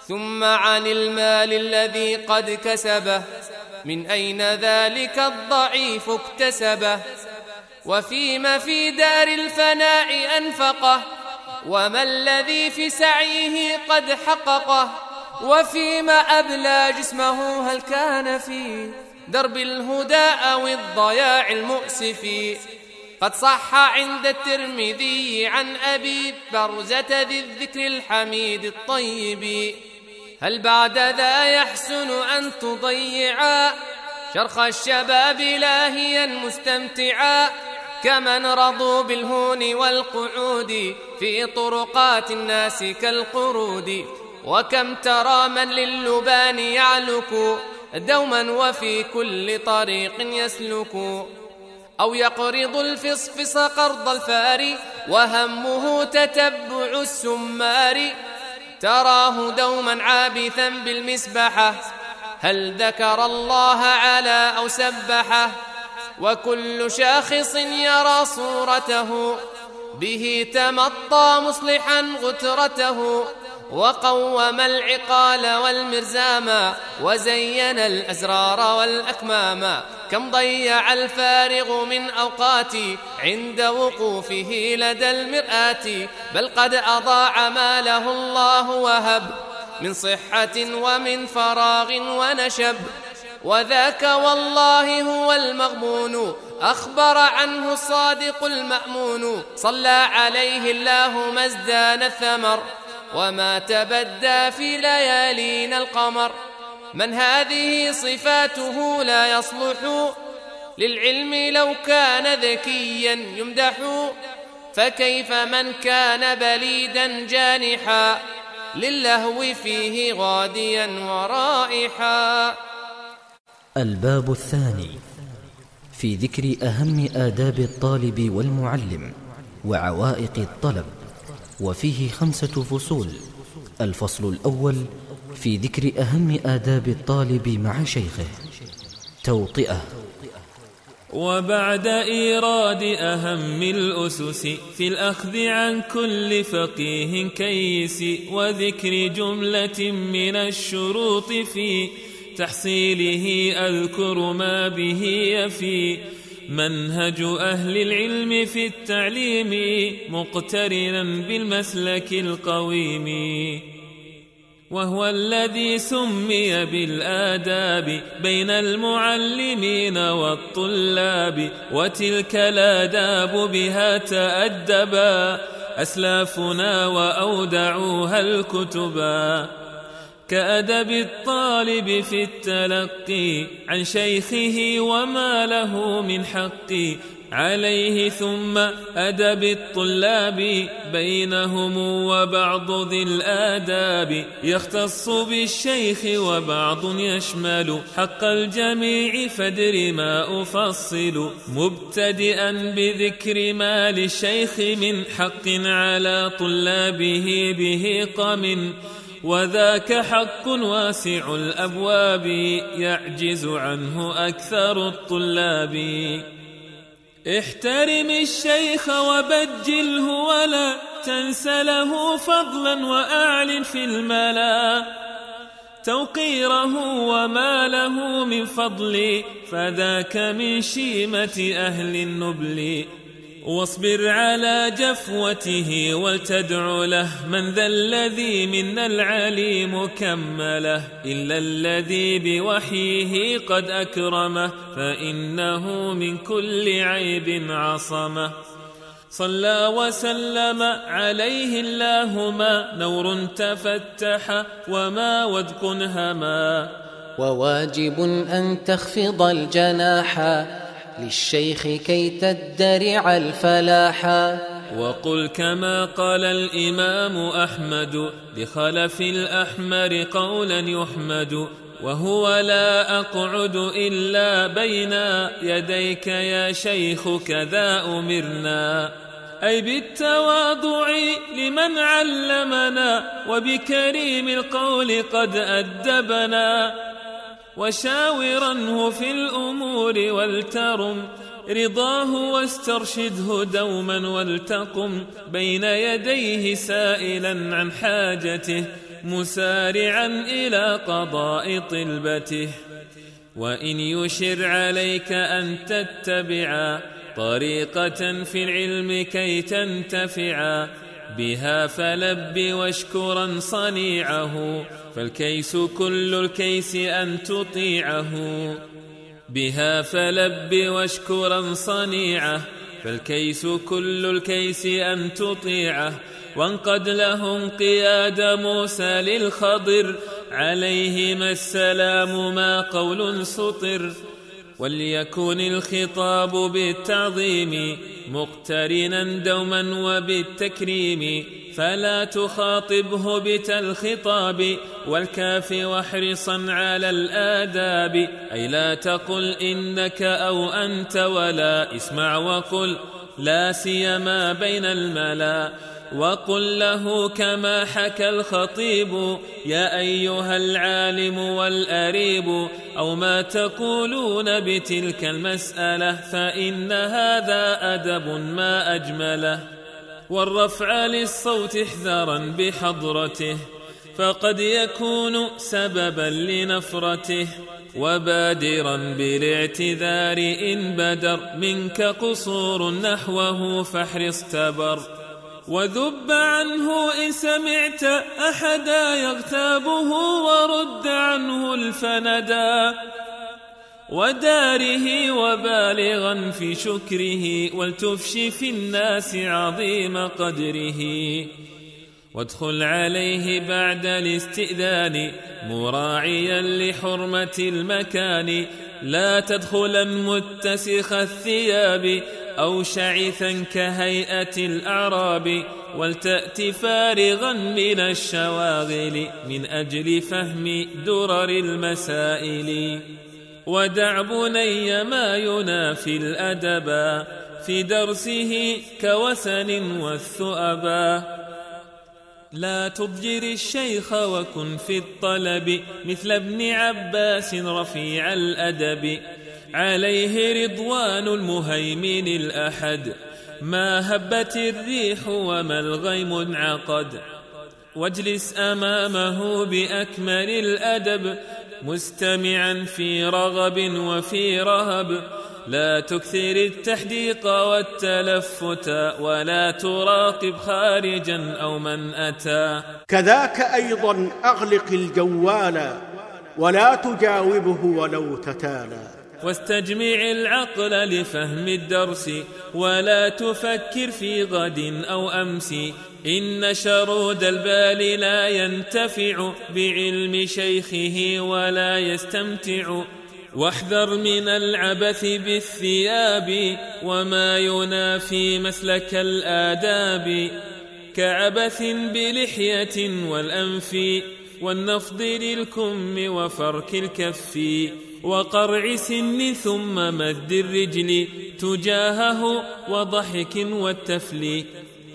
ثم عن المال الذي قد كسبه. من أين ذلك الضعيف اكتسبه؟ وفيما في دار الفناء أنفقه. وما الذي في سعيه قد حققه؟ وفيما أبلى جسمه هل كان في درب الهدى أو الضياع المؤسف. قد صح عند الترمذي عن أبي برزة ذي الذكر الحميد الطيب. هل بعد ذا يحسن أن تضيعا شرخ الشباب لاهيا مستمتعا كمن رضوا بالهون والقعود في طرقات الناس كالقرود. وكم ترى من للبان يعلك دوما وفي كل طريق يسلك أو يقرض الفصفص قرض الفار وهمه تتبع السمار. تراه دوما عابثا بالمسبحة. هل ذكر الله على أو سبحه وكل شاخص يرى صورته. به تمطى مصلحا غترته. وقوم العقال والمرزاما وزين الأزرار والأكماما كم ضيع الفارغ من أوقاتي عند وقوفه لدى المرآة بل قد أضاع ما له الله وهب من صحة ومن فراغ ونشب وذاك والله هو المغبون أخبر عنه الصادق المأمون صلى عليه الله ما ازدان الثمر وما تبدى في ليالينا القمر. من هذه صفاته لا يصلح. للعلم لو كان ذكيا يمدح. فكيف من كان بليدا جانحا. للهو فيه غاديا ورائحا. الباب الثاني. في ذكر أهم آداب الطالب والمعلم وعوائق الطلب. وفيه خمسة فصول. الفصل الأول في ذكر أهم آداب الطالب مع شيخه توطئة. وبعد إيراد أهم الأسس في الأخذ عن كل فقيه كيس وذكر جملة من الشروط في تحصيله أذكر ما به يفي. منهج أهل العلم في التعليم مقترنا بالمسلك القويم. وهو الذي سمي بالآداب بين المعلمين والطلاب. وتلك الآداب بها تأدبا أسلافنا وأودعوها الكتبا. كأدب الطالب في التلقي عن شيخه وما له من حق. عليه ثم أدب الطلاب بينهم وبعض ذي الآداب. يختص بالشيخ وبعض يشمل. حق الجميع فادر ما أفصل. مبتدئا بذكر ما للشيخ من حق على طلابه به قم وذاك حق واسع الأبواب يعجز عنه أكثر الطلاب. احترم الشيخ وبجله ولا تنس له فضلا وأعلن في الملا. توقيره وما له من فضل فذاك من شيمة أهل النبل. واصبر على جفوته ولتدع له. من ذا الذي منا العليم كمله. إلا الذي بوحيه قد أكرمه. فإنه من كل عيب عصمه. صلى وسلم عليه الله ما نور تفتح وما ودق هما. وواجب أن تخفض الجناح. للشيخ كي تدرع الفلاحا وقل كما قال الإمام أحمد لخلف الأحمر قولا يحمد وهو لا أقعد إلا بين يديك يا شيخ كذا أمرنا. أي بالتواضع لمن علمنا وبكريم القول قد أدبنا. وشاورنه في الأمور ولترم رضاه واسترشده دوما ولتقم بين يديه سائلا عن حاجته مسارعا إلى قضاء طلبته. وإن يشر عليك أن تتبعا طريقة في العلم كي تنتفعا. بها فلب واشكرا صنيعه فالكيس كل الكيس أن تطيعه. بها فلب واشكرا صنيعه فالكيس كل الكيس أن تطيعه. وانقد له انقياد موسى للخضر عليهما السلام ما قول سطر. وليكن الخطاب بالتعظيم مقترنا دوما وبالتكريم فلا تخاطبه بتا الخطاب والكاف واحرصا على الآداب. أي لا تقل إنك أو أنت ولا اسمع وقل لا سيما بين الملا. وقل له كما حكى الخطيب يا أيها العالم والأريب أو ما تقولون بتلك المسألة فإن هذا أدب ما أجمله. والرفع للصوت احذرا بحضرته فقد يكون سببا لنفرته. وبادرا بالاعتذار إن بدر منك قصور نحوه فاحرص تبر. وذب عنه إن سمعت أحدا يغتابه ورد عنه الفندا وداره وبالغا في شكره ولتفش في الناس عظيم قدره وادخل عليه بعد الاستئذان مراعيا لحرمة المكان لا تدخلا متسخ الثياب أو شعثا كهيئة الأعراب ولتأت فارغا من الشواغل من أجل فهم درر المسائل. ودع بني ما ينافي الأدبا في درسه كوسن والثؤبا لا تضجر الشيخ وكن في الطلب مثل ابن عباس رفيع الأدب. عليه رضوان المهيمن الأحد. ما هبت الريح وما الغيم انعقد. واجلس أمامه بأكمل الأدب مستمعا في رغب وفي رهب. لا تكثر التحديق والتلفت ولا تراقب خارجا أو من أتى. كذاك أيضا أغلق الجوال ولا تجاوبه ولو تتالى. واستجمع العقل لفهم الدرس ولا تفكر في غد أو أمس. إن شرود البال لا ينتفع بعلم شيخه ولا يستمتع. واحذر من العبث بالثياب وما ينافي مسلك الآداب. كعبث بلحية والأنف والنفض للكم وفرك الكف. وقرع سن ثم مد الرجل تجاهه وضحك والتفلي.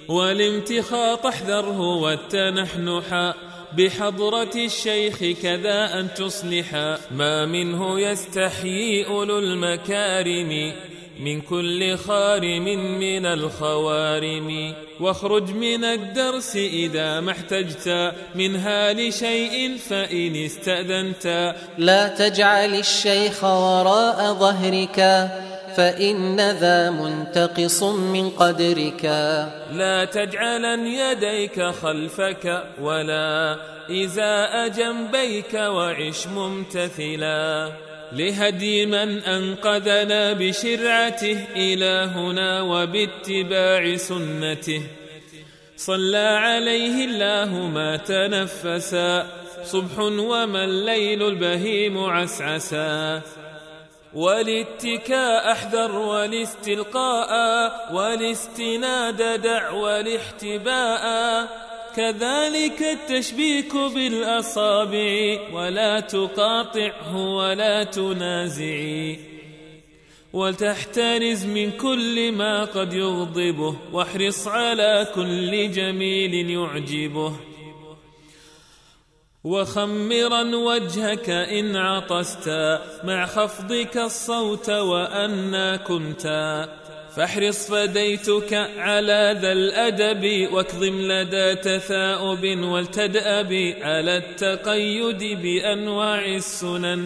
والامتخاط احذره والتنحنح. بحضرة الشيخ كذا أن تصلح. ما منه يستحيي أولو المكارم. من كل خارم من الخوارم. واخرج من الدرس إذا ما احتجت. منها لشيء فإن استأذنت. لا تجعل الشيخ وراء ظهرك فإن ذا منتقص من قدرك. لا تجعلن يديك خلفك ولا إزاء جنبيك وعش ممتثلا. لهدي من أنقذنا بشرعته إلهنا وباتباع سنته. صلى عليه الله ما تنفسا صبح وما الليل البهيم عسعسا والاتكاء أحذر والاستلقاء والاستناد دع والاحتباء. كذلك التشبيك بالأصابع ولا تقاطعه ولا تنازعي ولتحترز من كل ما قد يغضبه واحرص على كل جميل يعجبه. وخمرا وجهك إن عطست مع خفضك الصوت وأنا كنت. فاحرص فديتك على ذا الأدب واكظم لدى تثاؤب ولتدأب على التقيد بأنواع السنن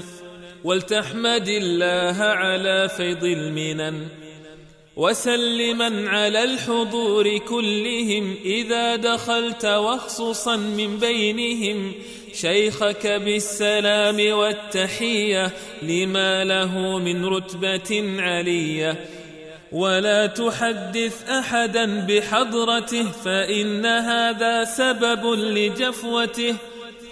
ولتحمد الله على فيض المنن وسلما على الحضور كلهم إذا دخلت وخصوصا من بينهم شيخك بالسلام والتحية لما له من رتبة علية ولا تحدث أحدا بحضرته فإن هذا سبب لجفوته.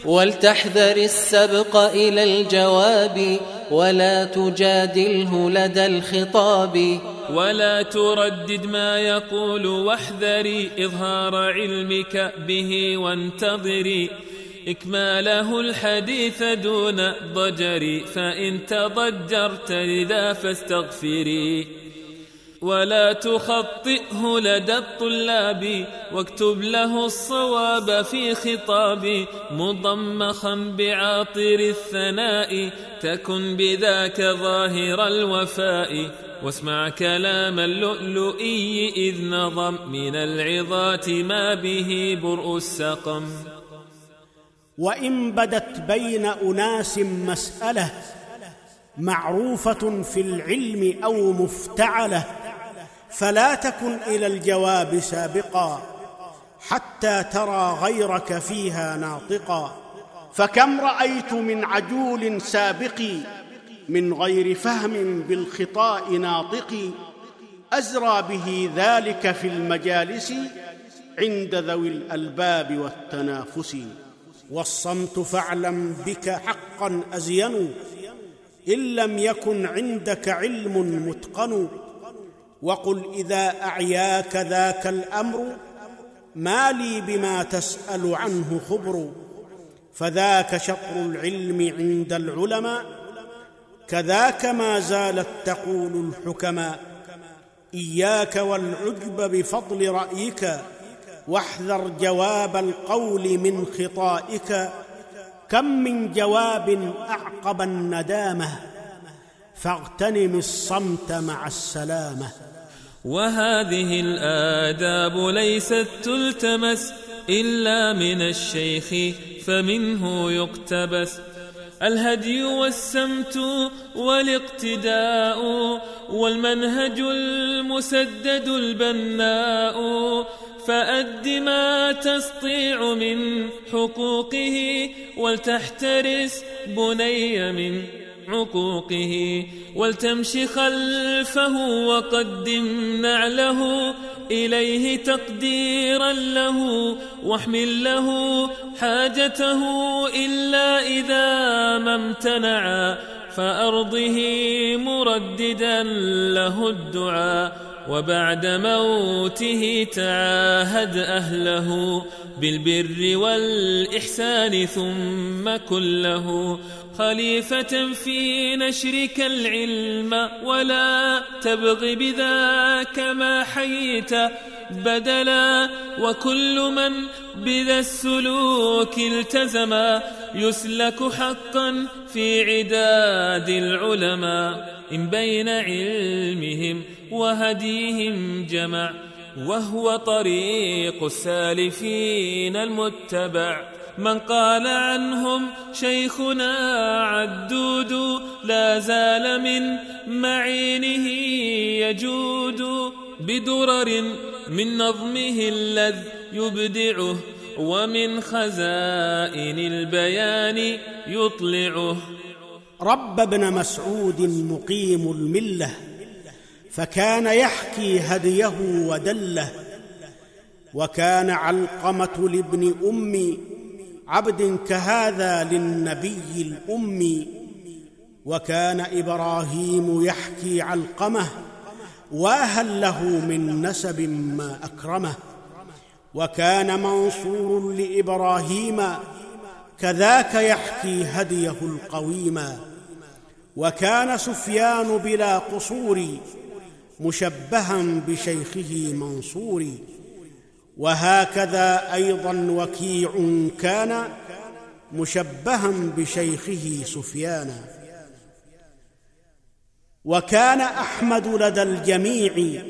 ولتحذر السبق إلى الجواب ولا تجادله لدى الخطاب. ولا تردد ما يقول واحذري إظهار علمك به وانتظري. إكماله الحديث دون ضجر فإن تضجرت لذا فاستغفري. ولا تخطئه لدى الطلاب واكتب له الصواب في خطاب مضمخا بعاطر الثناء تكن بذاك ظاهر الوفاء. واسمع كلام اللؤلؤي إذ نظم من العظات ما به برء السقم. وإن بدت بين أناس مسألة معروفة في العلم أو مفتعلة فلا تكن إلى الجواب سابقا حتى ترى غيرك فيها ناطقا فكم رأيت من عجول سابق من غير فهم بالخطاء ناطق أزرى به ذلك في المجالس عند ذوي الألباب والتنافس. والصمت فاعلم بك حقا أزين إن لم يكن عندك علم متقن. وقل إذا أعياك ذاك الأمر ما لي بما تسأل عنه خبر. فذاك شطر العلم عند العلماء كذاك ما زالت تقول الحكماء. إياك والعجب بفضل رأيك واحذر جواب القول من خطائك. كم من جواب أعقب الندامة فاغتنم الصمت مع السلامة. وهذه الآداب ليست تلتمس إلا من الشيخ فمنه يقتبس. الهدي والسمت والاقتداء والمنهج المسدد البناء. فأد ما تستطيع من حقوقه ولتحترس بني من عقوقه ولتمش خلفه وقدم نعله إليه تقديرا له واحمل له حاجته إلا إذا ما امتنعا فأرضه مرددا له الدعاء وبعد موته تعاهد أهله بالبر والإحسان ثم كله. خليفة في نشرك العلم ولا تبغ بذاك ما حييت بدلا وكل من بذا السلوك التزما يسلك حقا في عداد العلماء إن بين علمهم وهديهم جمع وهو طريق السالفين المتبع من قال عنهم شيخنا عدود لا زال من معينه يجود بدرر من نظمه الذ يبدعه ومن خزائن البيان يطلعه. رب ابن مسعود مقيم الملة فكان يحكي هديه ودله وكان علقمة لابن ام عبد كهذا للنبي الأمي وكان إبراهيم يحكي علقمة واهل له من نسب ما أكرمه وكان منصور لإبراهيم كذاك يحكي هديه القويما وكان سفيان بلا قصور مشبها بشيخه منصور. وهكذا أيضا وكيع كان مشبها بشيخه سفيان. وكان أحمد لدى الجميع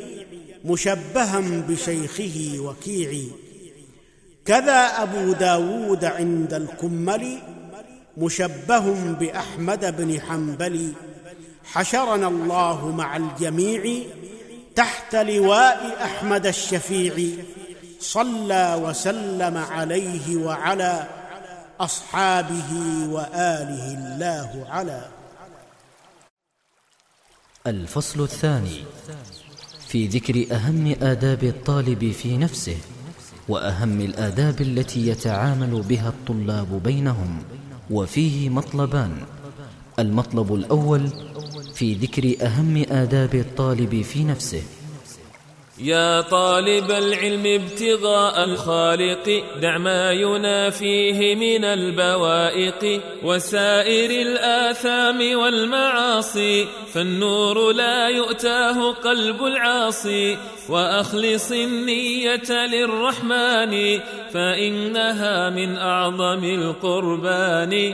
مشبها بشيخه وكيع. كذا أبو داود عند الكمل مشبه بأحمد بن حنبل. حشرنا الله مع الجميع تحت لواء أحمد الشفيع. صلى وسلم عليه وعلى أصحابه وآله الله على. الفصل الثاني. في ذكر أهم آداب الطالب في نفسه وأهم الآداب التي يتعامل بها الطلاب بينهم وفيه مطلبان. المطلب الأول في ذكر أهم آداب الطالب في نفسه يا طالب العلم ابتغاء الخالق دع ما ينافيه من البوائق وسائر الآثام والمعاصي. فالنور لا يؤتاه قلب العاصي. وأخلص النية للرحمن فإنها من أعظم القربان.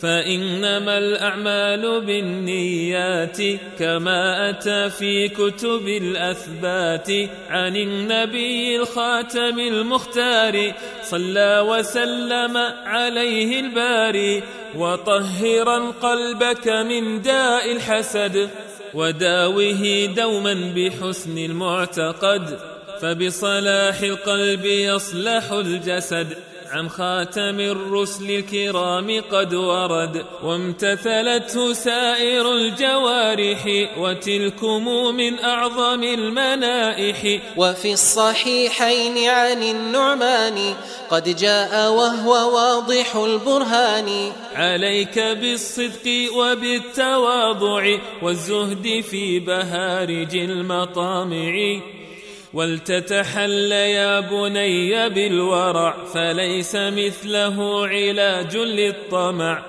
فإنما الأعمال بالنيات كما أتى في كتب الأثبات عن النبي الخاتم المختار صلى وسلم عليه الباري وطهرا قلبك من داء الحسد وداوه دوما بحسن المعتقد فبصلاح القلب يصلح الجسد عن خاتم الرسل الكرام قد ورد وامتثلته سائر الجوارح وتلكم من أعظم المنائح. وفي الصحيحين عن النعمان قد جاء وهو واضح البرهان. عليك بالصدق وبالتواضع والزهد في بهارج المطامع. ولتتحل يا بني بالورع فليس مثله علاج للطمع.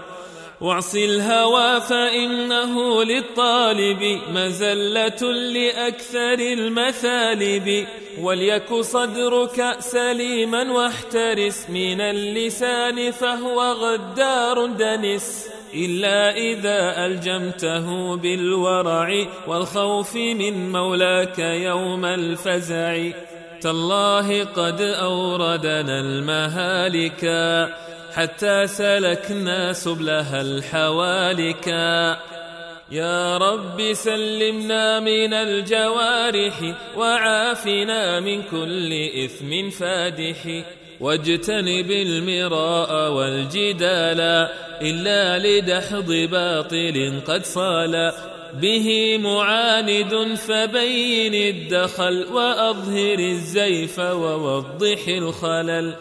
واعص الهوى فإنه للطالب مزلة لأكثر المثالب. وليك صدرك سليما واحترس من اللسان فهو غدار دنس. إلا إذا ألجمته بالورع والخوف من مولاك يوم الفزع. تالله قد أوردنا المهالكا حتى سلكنا سبلها الحوالكا يا رب سلمنا من الجوارح وعافنا من كل إثم فادح. واجتنب المراء والجدال إلا لدحض باطل قد صال به معاند فبين الدخل وأظهر الزيف ووضح الخلل.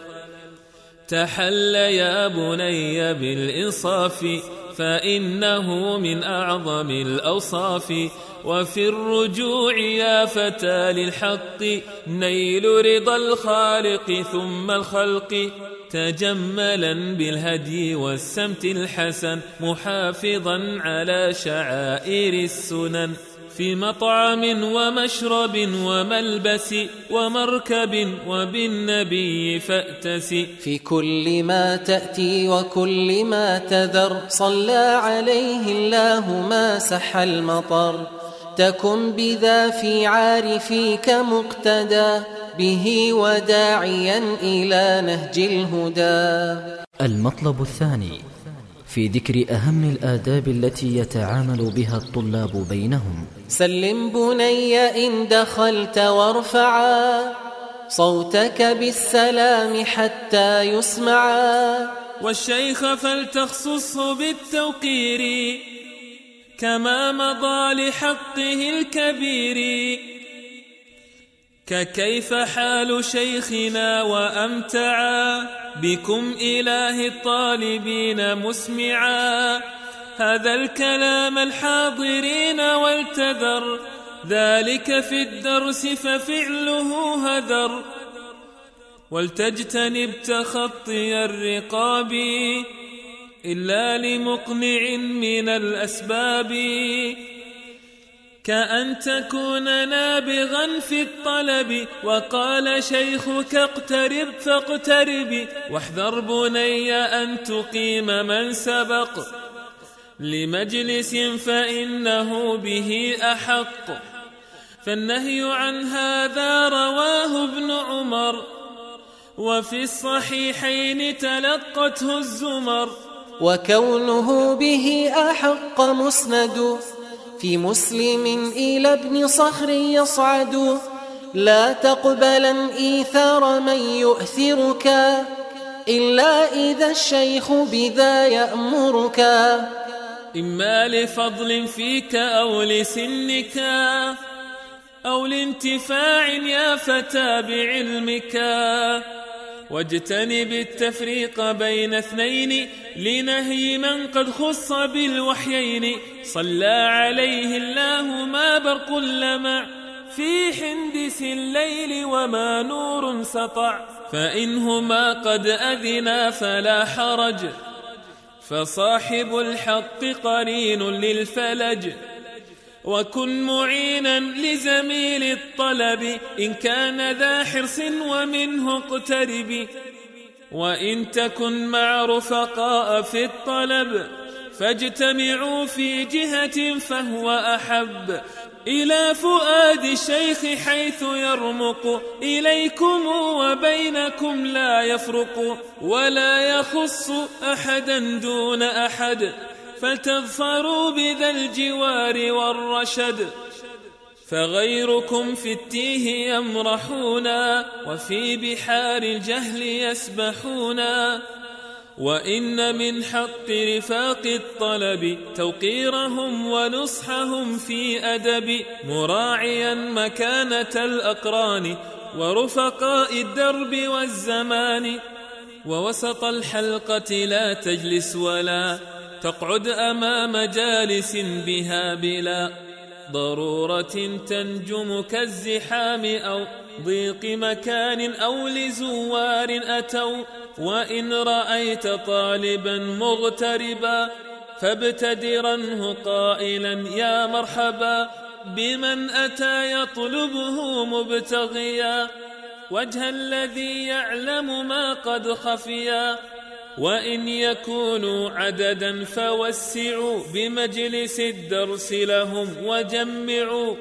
تحل يا بني بالإنصاف فإنه من أعظم الأوصاف. وفي الرجوع يا فتى للحق نيل رضا الخالق ثم الخلق تجملا بالهدي والسمت الحسن محافظا على شعائر السنن. في مطعم ومشرب وملبس ومركب وبالنبي فأتس. في كل ما تأتي وكل ما تذر صلى عليه الله ما سح المطر. تكن بذا في عارفيك مقتدى به وداعيا إلى نهج الهدى. المطلب الثاني في ذكر أهم الآداب التي يتعامل بها الطلاب بينهم. سلم بني إن دخلت وارفعا صوتك بالسلام حتى يسمعا. والشيخ فلتخصصه بالتوقير. كما مضى لحقه الكبير. ككيف حال شيخنا وأمتعا بكم إله الطالبين مسمعا. هذا الكلام الحاضرين والتذر ذلك في الدرس ففعله هذر ولتجتنب تخطي الرقاب إلا لمقنع من الأسباب. كأن تكون نابغا في الطلب وقال شيخك اقترب فاقترب. واحذر بني أن تقيم من سبق. لمجلس فإنه به أحق. فالنهي عن هذا رواه ابن عمر. وفي الصحيحين تلقته الزمر. وكونه به أحق مسند. في مسلم إلى ابن صخر يصعد لا تقبلا إيثار من يؤثرك إلا إذا الشيخ بذا يأمرك. إما لفضل فيك أو لسنك أو لانتفاع يا فتى بعلمك. واجتنب التفريق بين اثنين لنهي من قد خص بالوحيين. صلى عليه الله ما برق لمع في حندس الليل وما نور سطع. فإنهما قد أذنا فلا حرج. فصاحب الحق قرين للفلج. وكن معينا لزميل الطلب إن كان ذا حرص ومنه اقترب. وإن تكن مع رفقاء في الطلب فاجتمعوا في جهة فهو أحب. إلى فؤاد الشيخ حيث يرمق إليكم وبينكم لا يفرق. ولا يخص أحدا دون أحد. فتظفروا بذا الجوار والرشد فغيركم في التيه يمرحون وفي بحار الجهل يسبحون وإن من حق رفاق الطلب توقيرهم ونصحهم في أدب مراعيا مكانة الأقران ورفقاء الدرب والزمان ووسط الحلقة لا تجلس ولا تقعد أمام جالس بها بلا ضرورة تنجم كالزحام أو ضيق مكان أو لزوار أتوا وإن رأيت طالبا مغتربا فابتدرنه قائلا يا مرحبا بمن أتى يطلبه مبتغيا وجه الذي يعلم ما قد خفيا وإن يكونوا عددا فوسعوا بمجلس الدرس لهم وجمعوا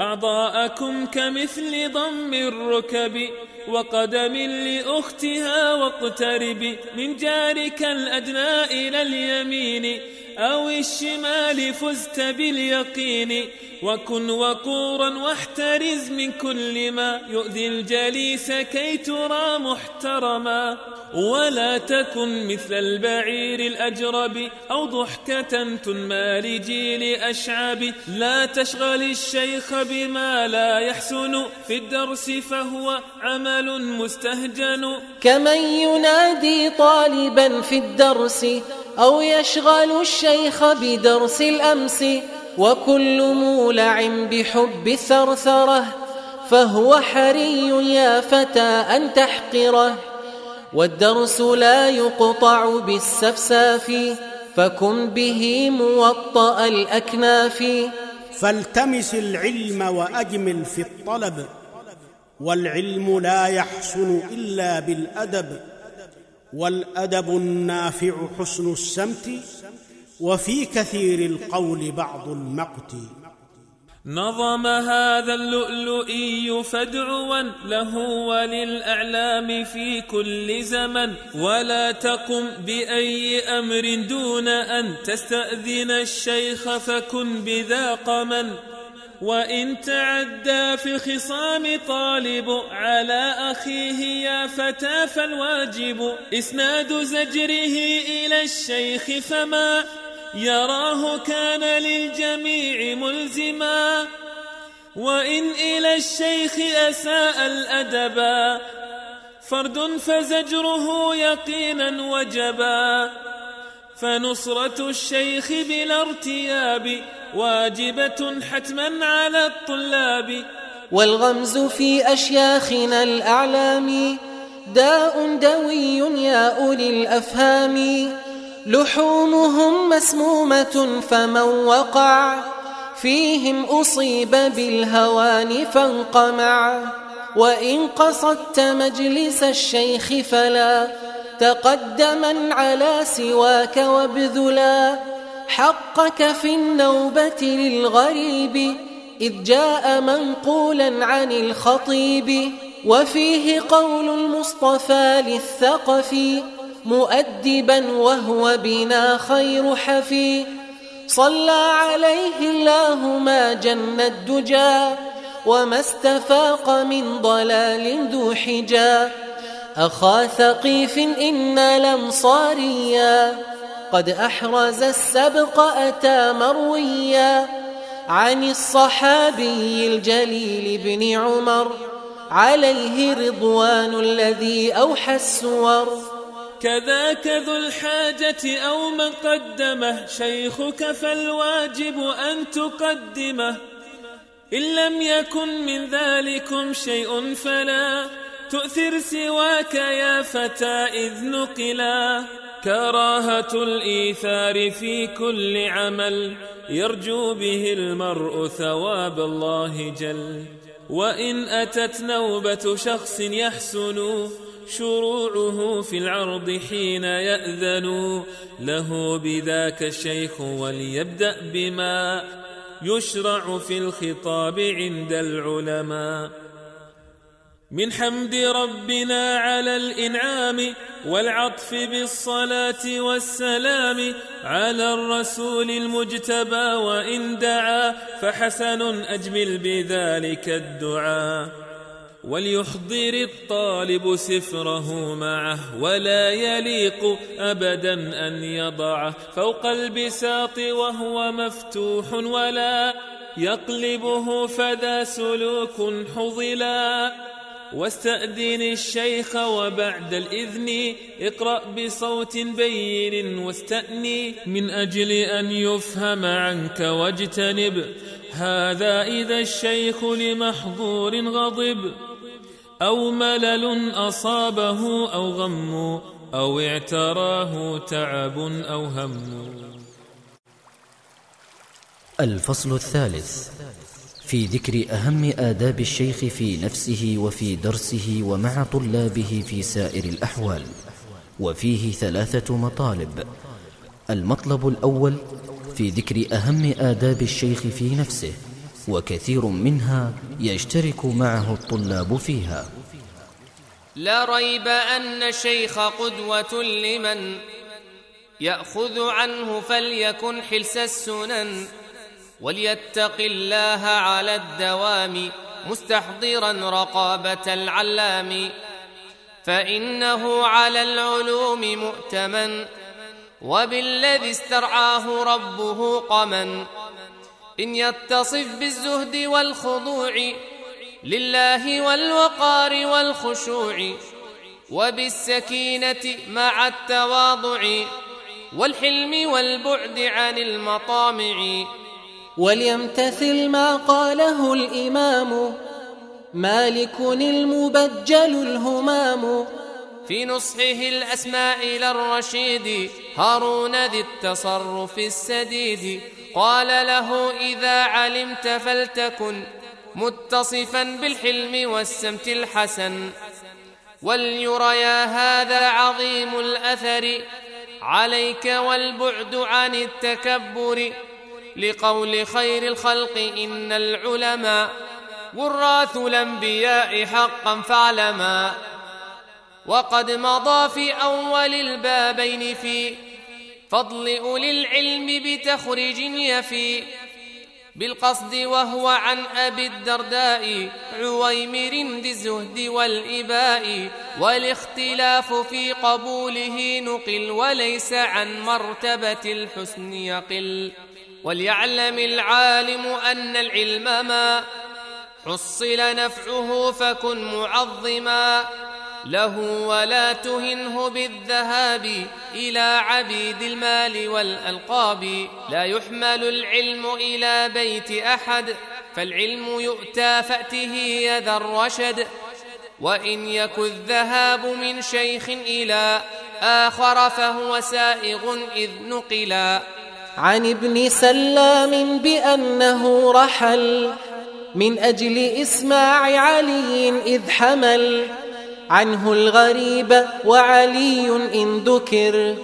أعضاءكم كمثل ضم الركب وقدم لأختها واقترب من جارك الأدنى إلى اليمين أو الشمال فزت باليقين وكن وقورا واحترز من كل ما يؤذي الجليس كي ترى محترما. ولا تكن مثل البعير الأجرب أو ضحكة تنمى لجيل أشعب. لا تشغل الشيخ بما لا يحسن في الدرس فهو عمل مستهجن. كمن ينادي طالبا في الدرس أو يشغل الشيخ بدرس الأمس وكل مولع بحب الثرثرة فهو حري يا فتى أن تحقره. والدرس لا يقطع بالسفساف فكن به موطأ الأكناف. فالتمس العلم وأجمل في الطلب والعلم لا يحسن إلا بالأدب. والأدب النافع حسن السمت وفي كثير القول بعض المقت. نظم هذا اللؤلؤي فادعوا له وللأعلام في كل زمن ولا تقم بأي أمر دون أن تستأذن الشيخ فكن بذا قمن. وإن تعدى في الخصام طالب على أخيه يا فتى فالواجب. إسناد زجره إلى الشيخ فما يراه كان للجميع ملزما. وإن إلى الشيخ أساء الأدبا فرد فزجره يقينا وجبا. فنصرة الشيخ بلا ارتياب واجبة حتما على الطلاب. والغمز في أشياخنا الأعلام داء دوي يا أولي الأفهام. لحومهم مسمومة فمن وقع فيهم أصيب بالهوان فانقمع وإن قصدت مجلس الشيخ فلا تقدما على سواك وابذلا حقك في النوبة للغريب إذ جاء منقولا عن الخطيب وفيه قول المصطفى للثقفي مؤدبا وهو بنا خير حفي. صلى عليه الله ما جن الدجى وما استفاق من ضلال ذو حجا أخا ثقيف إن الأنصاريا قد أحرز السبق أتى مرويا. عن الصحابي الجليل بن عمر. عليه رضوان الذي أوحى السور. كذاك ذو الحاجة أو من قدمه. شيخك فالواجب أن تقدمه. إن لم يكن من ذلكم شيء فلا تؤثر سواك يا فتى إذ نقلا. كراهة الإيثار في كل عمل. يرجو به المرء ثواب الله جل. وإن أتت نوبة شخص يحسن شروعه في العرض حين يأذن له بذاك الشيخ وليبدأ بما يشرع في الخطاب عند العلماء. من حمد ربنا على الإنعام والعطف بالصلاة والسلام على الرسول المجتبى وإن دعا فحسن أجمل بذلك الدعاء. وليحضر الطالب سفره معه ولا يليق أبدا أن يضعه. فوق البساط وهو مفتوح ولا يقلبه فذا سلوك حضلا واستأذن الشيخ وبعد الإذن اقرأ بصوت بين واستأني من أجل أن يفهم عنك واجتنب. هذا إذا الشيخ لمحظور غضب. أو ملل أصابه أو غم أو اعتراه تعب أو هم. الفصل الثالث. في ذكر أهم آداب الشيخ في نفسه وفي درسه ومع طلابه في سائر الأحوال. وفيه ثلاثة مطالب. المطلب الأول في ذكر أهم آداب الشيخ في نفسه. وكثير منها يشترك معه الطلاب فيها. لا ريب أن الشيخ قدوة لمن يأخذ عنه فليكن حلس السنن وليتق الله على الدوام مستحضرا رقابة العلام فإنه على العلوم مؤتمن وبالذي استرعاه ربه قمن. إن يتصف بالزهد والخضوع لله والوقار والخشوع وبالسكينة مع التواضع والحلم والبعد عن المطامع وليمتثل ما قاله الإمام مالك المبجل الهمام في نصحه الأسماء للرشيد هارون ذي التصرف السديد قال له إذا علمت فلتكن متصفا بالحلم والسمت الحسن. وليريا هذا عظيم الأثر عليك والبعد عن التكبر. لقول خير الخلق إن العلماء وراث الأنبياء حقا فاعلما. وقد مضى في أول البابين في فضل أولي العلم بتخرج يفي بالقصد وهو عن أبي الدرداء عويمر ذي الزهد والإباء والاختلاف في قبوله نقل وليس عن مرتبة الحسن يقل وليعلم العالم أن العلم ما حصل نفعه فكن معظما له ولا تهنه بالذهاب إلى عبيد المال والألقاب. لا يحمل العلم إلى بيت أحد فالعلم يؤتى فأته يذا الرشد. وإن يك الذهاب من شيخ إلى آخر فهو سائغ إذ نقلا. عن ابن سلام بأنه رحل من أجل إسماع علي إذ حمل. عنه الغريب وعلي إن ذكر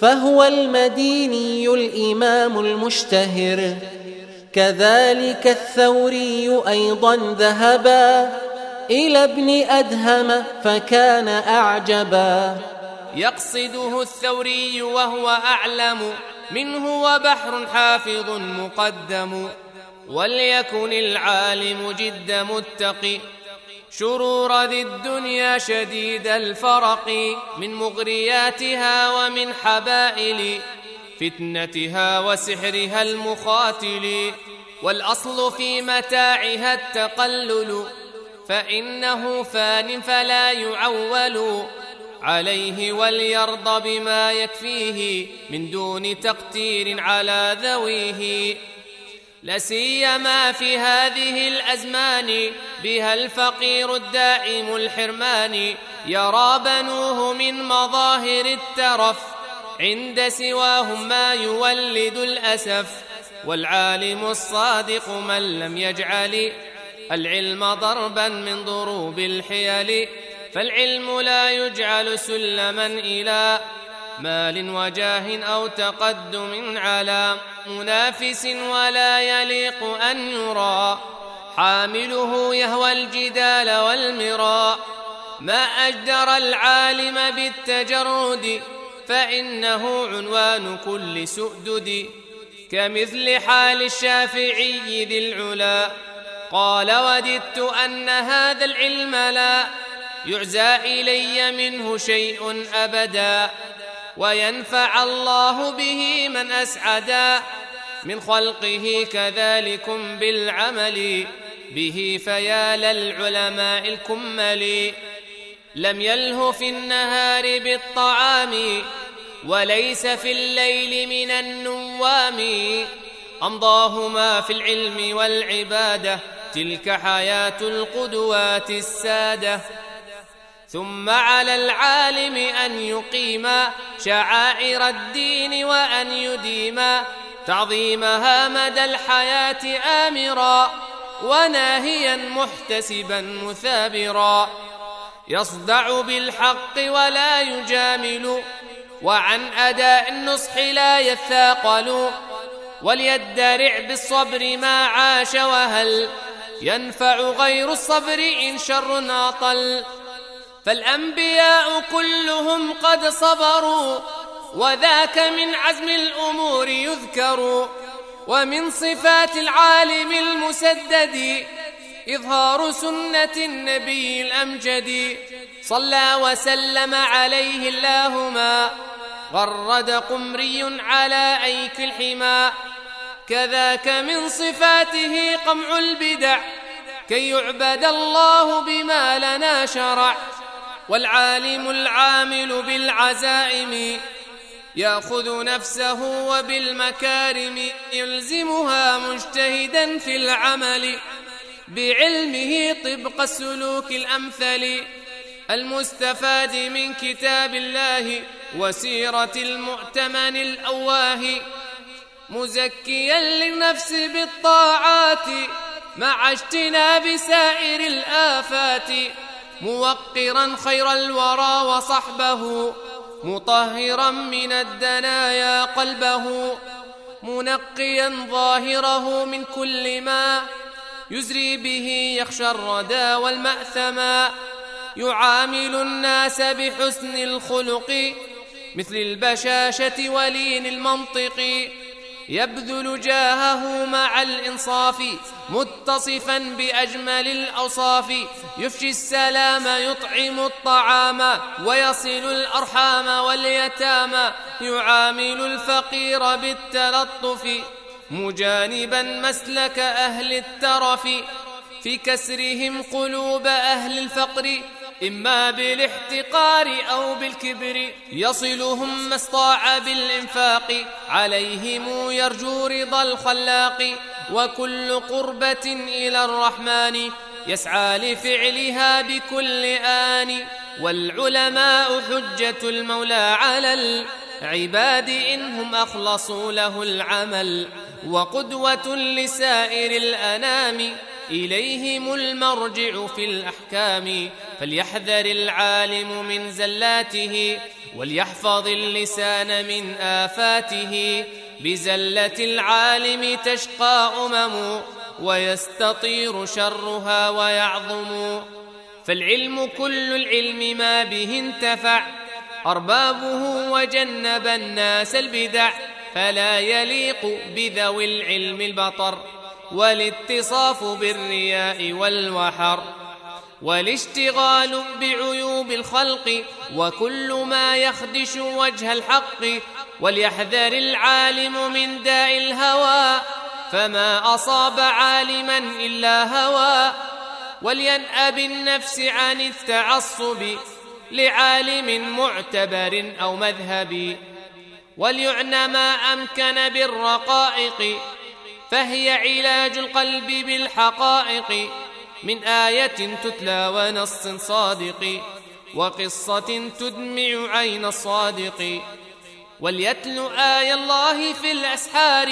فهو المديني الإمام المشتهر. كذلك الثوري أيضا ذهبا إلى ابن أدهم فكان أعجبا. يقصده الثوري وهو أعلم منه وبحر حافظ مقدم. وليكن العالم جد متقي شرور ذي الدنيا شديد الفرق من مغرياتها ومن حبائل فتنتها وسحرها المخاتل والأصل في متاعها التقلل فإنه فان فلا يعول عليه وليرضى بما يكفيه من دون تقتير على ذويه لسيما في هذه الأزمان بها الفقير الدائم الحرمان يرى بنوه من مظاهر الترف عند سواهم ما يولد الأسف والعالم الصادق من لم يجعل العلم ضربا من ضروب الحيل فالعلم لا يجعل سلما إلى مال وجاه أو تقدم على منافس ولا يليق أن يرى. حامله يهوى الجدال والمراء ما أجدر العالم بالتجرد فإنه عنوان كل سؤدد. كمثل حال الشافعي ذي العلا. قال وددت أن هذا العلم لا يعزى إلي منه شيء أبدا. وينفع الله به من أسعدا من خلقه كذلكم بالعمل. به فيا للعلماء الكمل. لم يله في النهار بالطعام وليس في الليل من النوام. أمضاهما في العلم والعبادة تلك حياة القدوات السادة. ثم على العالم أن يقيم شعائر الدين وأن يديم تعظيمها مدى الحياة آمرا وناهيا محتسبا مثابرا. يصدع بالحق ولا يجامل وعن أداء النصح لا يثاقل. وليدرع بالصبر ما عاش وهل ينفع غير الصبر إن شر أطل. فالأنبياء كلهم قد صبروا وذاك من عزم الأمور يذكر ومن صفات العالم المسدد إظهار سنة النبي الأمجد صلى وسلم عليه اللهما غرد قمري على أيك الحمى كذاك من صفاته قمع البدع كي يعبد الله بما لنا شرع والعالم العامل بالعزائم يأخذ نفسه وبالمكارم يلزمها مجتهدا في العمل بعلمه طبق السلوك الأمثل المستفاد من كتاب الله وسيرة المؤتمن الأواه مزكيا للنفس بالطاعات مع اجتناب سائر الآفات. موقرا خير الورى وصحبه مطهرا من الدنايا قلبه منقيا ظاهره من كل ما يزري به يخشى الردى والمأثما يعامل الناس بحسن الخلق مثل البشاشة ولين المنطق يبذل جاهه مع الإنصاف متصفا بأجمل الأوصاف. يفشي السلام يطعم الطعام ويصل الأرحام واليتامى يعامل الفقير بالتلطف مجانبا مسلك أهل الترف. في كسرهم قلوب أهل الفقر إما بالاحتقار أو بالكبر يصلهم ما استطاع بالإنفاق. عليهم يرجو رضا الخلاق. وكل قربة إلى الرحمن يسعى لفعلها بكل آن. والعلماء حجة المولى على العباد إنهم أخلصوا له العمل وقدوة لسائر الأنام إليهم المرجع في الأحكام فليحذر العالم من زلاته وليحفظ اللسان من آفاته بزلة العالم تشقى أمم ويستطير شرها ويعظم فالعلم كل العلم ما به انتفع أربابه وجنب الناس البدع فلا يليق بذوي العلم البطر والاتصاف بالرياء والوحر. والاشتغال بعيوب الخلق وكل ما يخدش وجه الحق وليحذر العالم من داء الهوى. فما أصاب عالما إلا هوى ولينأ بالنفس عن التعصب لعالم معتبر أو مذهب وليعنى ما أمكن بالرقائق فهي علاج القلب بالحقائق من آية تتلى ونص صادق وقصة تدمع عين الصادق. وليتل آي الله في الأسحار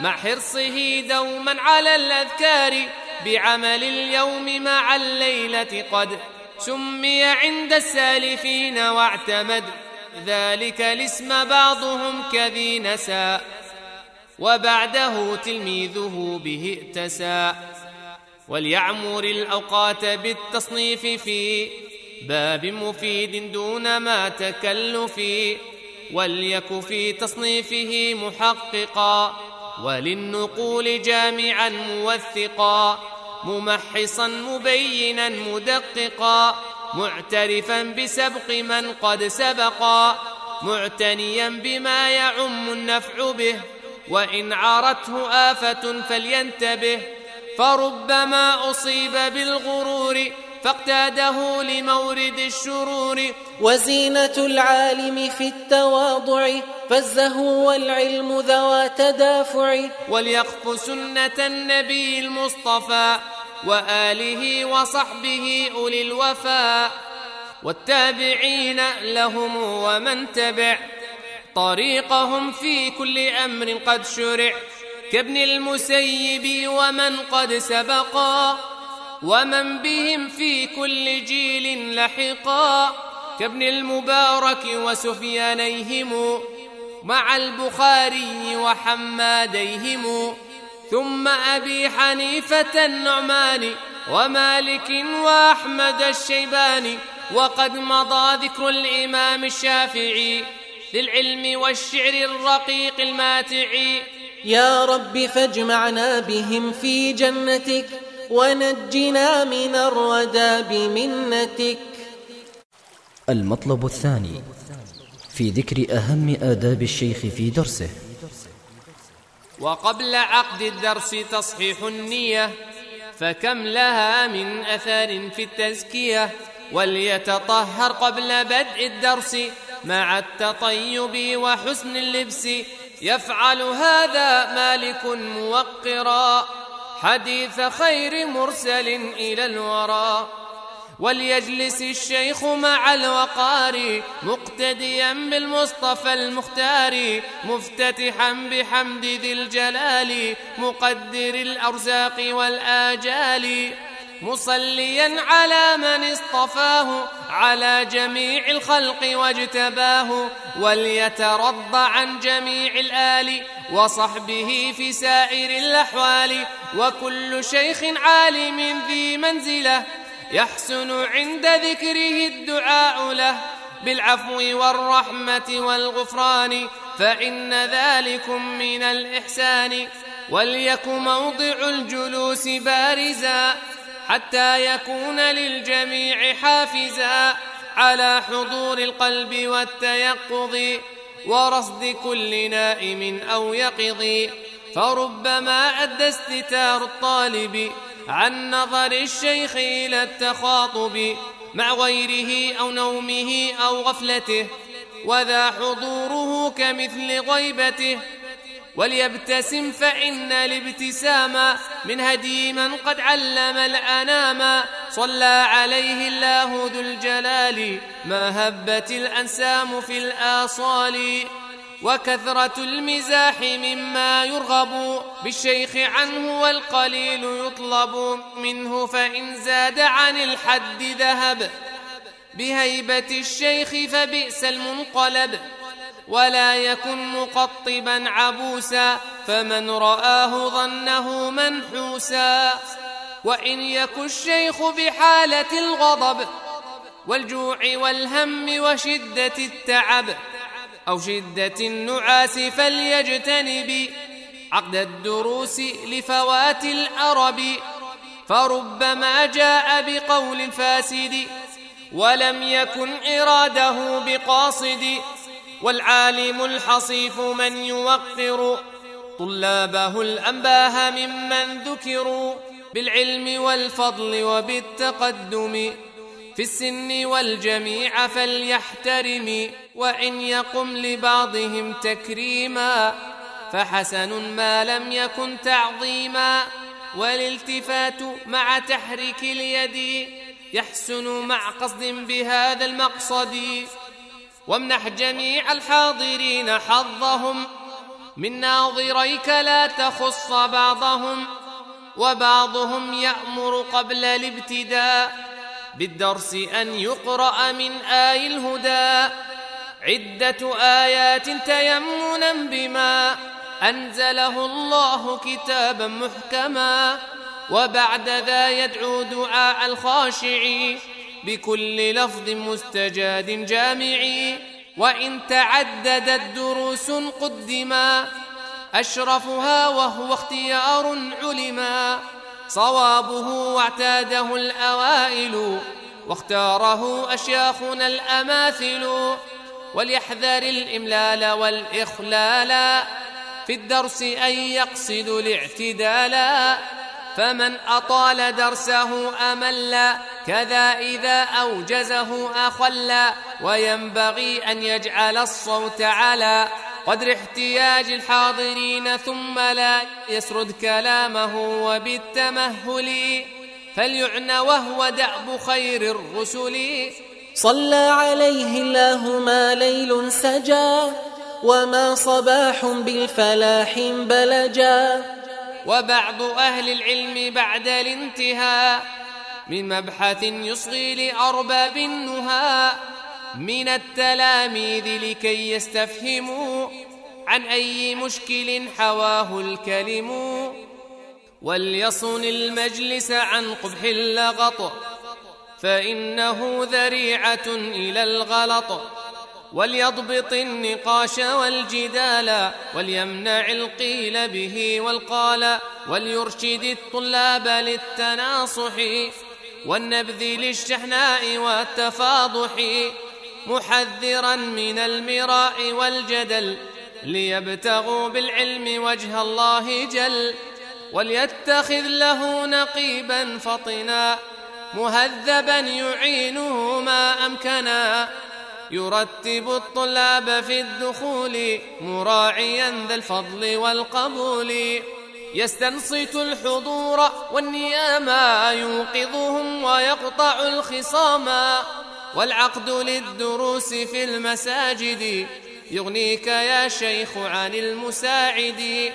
مع حرصه دوما على الأذكار بعمل اليوم مع الليلة قد سمي عند السالفين واعتمد ذلك الاسم بعضهم كذي نسى وبعده تلميذه به ائتسى وليعمر الأوقات بالتصنيف في باب مفيد دون ما تكلف وليك في تصنيفه محققا وللنقول جامعا موثقا ممحصا مبينا مدققا معترفا بسبق من قد سبقا معتنيا بما يعم النفع به وإن عرته آفة فلينتبه فربما أصيب بالغرور فاقتاده لمورد الشرور. وزينة العالم في التواضع فالزهو والعلم ذوى تدافع. وليخف سنة النبي المصطفى وآله وصحبه أولي الوفاء والتابعين لهم ومن تبع طريقهم في كل أمر قد شرع. كابن المسيب ومن قد سبقا. ومن بهم في كل جيل لحقا كابن المبارك وسفيانيهم مع البخاري وحماديهم ثم أبي حنيفة النعمان ومالك وأحمد الشيباني وقد مضى ذكر الإمام الشافعي للعلم والشعر الرقيق الماتع يا رب فاجمعنا بهم في جنتك ونجنا من الردى بمنتك. المطلب الثاني في ذكر أهم آداب الشيخ في درسه. وقبل عقد الدرس تصحيح النية فكم لها من أثار في التزكية؟ وليتطهر قبل بدء الدرس مع التطيب وحسن اللبس يفعل هذا مالك موقرا. حديث خير مرسل إلى الورى. وليجلس الشيخ مع الوقار مقتديا بالمصطفى المختار مفتتحا بحمد ذي الجلال مقدر الأرزاق والآجال. مصليا على من اصطفاه على جميع الخلق واجتباه وليترضى عن جميع الآل وصحبه في سائر الأحوال. وكل شيخ عالم ذي منزلة يحسن عند ذكره الدعاء له. بالعفو والرحمة والغفران فإن ذلكم من الإحسان. وليك موضع الجلوس بارزا. حتى يكون للجميع حافزا على حضور القلب والتيقظ ورصد كل نائم أو يقظ. فربما أدى استتار الطالب عن نظر الشيخ إلى التخاطب مع غيره أو نومه أو غفلته وذا حضوره كمثل غيبته. وليبتسم فإن الابتسام من هدي من قد علم الأنام. صلى عليه الله ذو الجلال ما هبت الأنسام في الآصال. وكثرة المزاح مما يرغب بالشيخ عنه والقليل يطلب منه فإن زاد عن الحد ذهب. بهيبة الشيخ فبئس المنقلب. ولا يكن مقطبا عبوسا فمن رآه ظنه منحوسا وإن يك الشيخ بحالة الغضب والجوع والهم وشدة التعب أو شدة النعاس فليجتنب عقد الدروس لفوات الأرب فربما جاء بقول فاسد ولم يكن إراده بقاصد والعالم الحصيف من يوقر. طلابه الأنباه ممن ذكروا بالعلم والفضل وبالتقدم. في السن والجميع فليحترم وإن يقم لبعضهم تكريما. فحسن ما لم يكن تعظيما. والالتفات مع تحريك اليد. يحسن مع قصد بهذا المقصد. وامنح جميع الحاضرين حظهم. من ناظريك لا تخص بعضهم وبعضهم يأمر قبل الابتداء. بالدرس أن يقرأ من آي الهدى. عدة آيات تيمنا بما أنزله الله كتابا محكما. وبعد ذا يدعو دعاء الخاشع بكل لفظ مستجاد جامع وإن تعددت دروس قدما أشرفها وهو اختيار علما صوابه واعتاده الأوائل واختاره أشياخنا الأماثل وليحذر الإملال والإخلال في الدرس أن يقصد الاعتدالا. فمن أطال درسه أمل كذا إذا أوجزه أخل وينبغي أن يجعل الصوت على. قدر احتياج الحاضرين ثم لا يسرد كلامه وبالتمهل. فليعن وهو دأب خير الرسل. صلى عليه الله ما ليل سجى وما صباح بالفلاح بلجا وبعض أهل العلم بعد الانتهاء من مبحث يصغي لأرباب النهى من التلاميذ لكي يستفهموا عن أي مشكل حواه الكلم. وليصن المجلس عن قبح اللغط فإنه ذريعة إلى الغلط. وليضبط النقاش والجدال وليمنع القيل به والقال وليرشد الطلاب للتناصح والنبذ للشحناء والتفاضح محذرا من المراء والجدل ليبتغوا بالعلم وجه الله جل وليتخذ له نقيبا فطنا مهذبا يعينه ما امكنا. يرتب الطلاب في الدخول مراعيا ذا الفضل والقبول. يستنصت الحضور والنياما يوقظهم ويقطع الخصاما والعقد للدروس في المساجد يغنيك يا شيخ عن المساعد.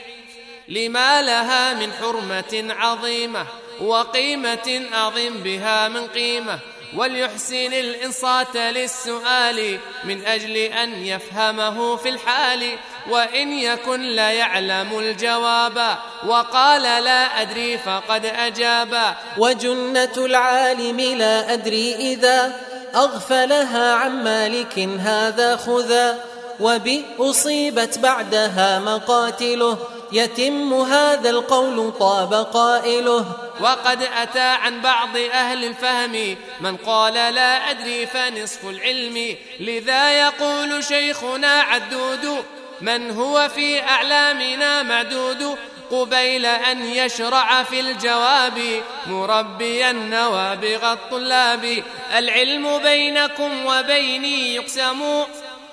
لما لها من حرمة عظيمة وقيمة أعظم بها من قيمة وليحسن الإنصات للسؤال من أجل أن يفهمه في الحال وإن يكن لا يعلم الجواب. وقال لا أدري فقد أجاب. وجنة العالم لا أدري إذا أغفلها عن مالك هذا خذا. وبي أصيبت بعدها مقاتله. يتم هذا القول طاب قائله. وقد أتى عن بعض أهل الفهم من قال لا أدري فنصف العلم. لذا يقول شيخنا عدود من هو في أعلامنا معدود. قبيل أن يشرع في الجواب مربيا نوابغ الطلاب. العلم بينكم وبيني يقسم.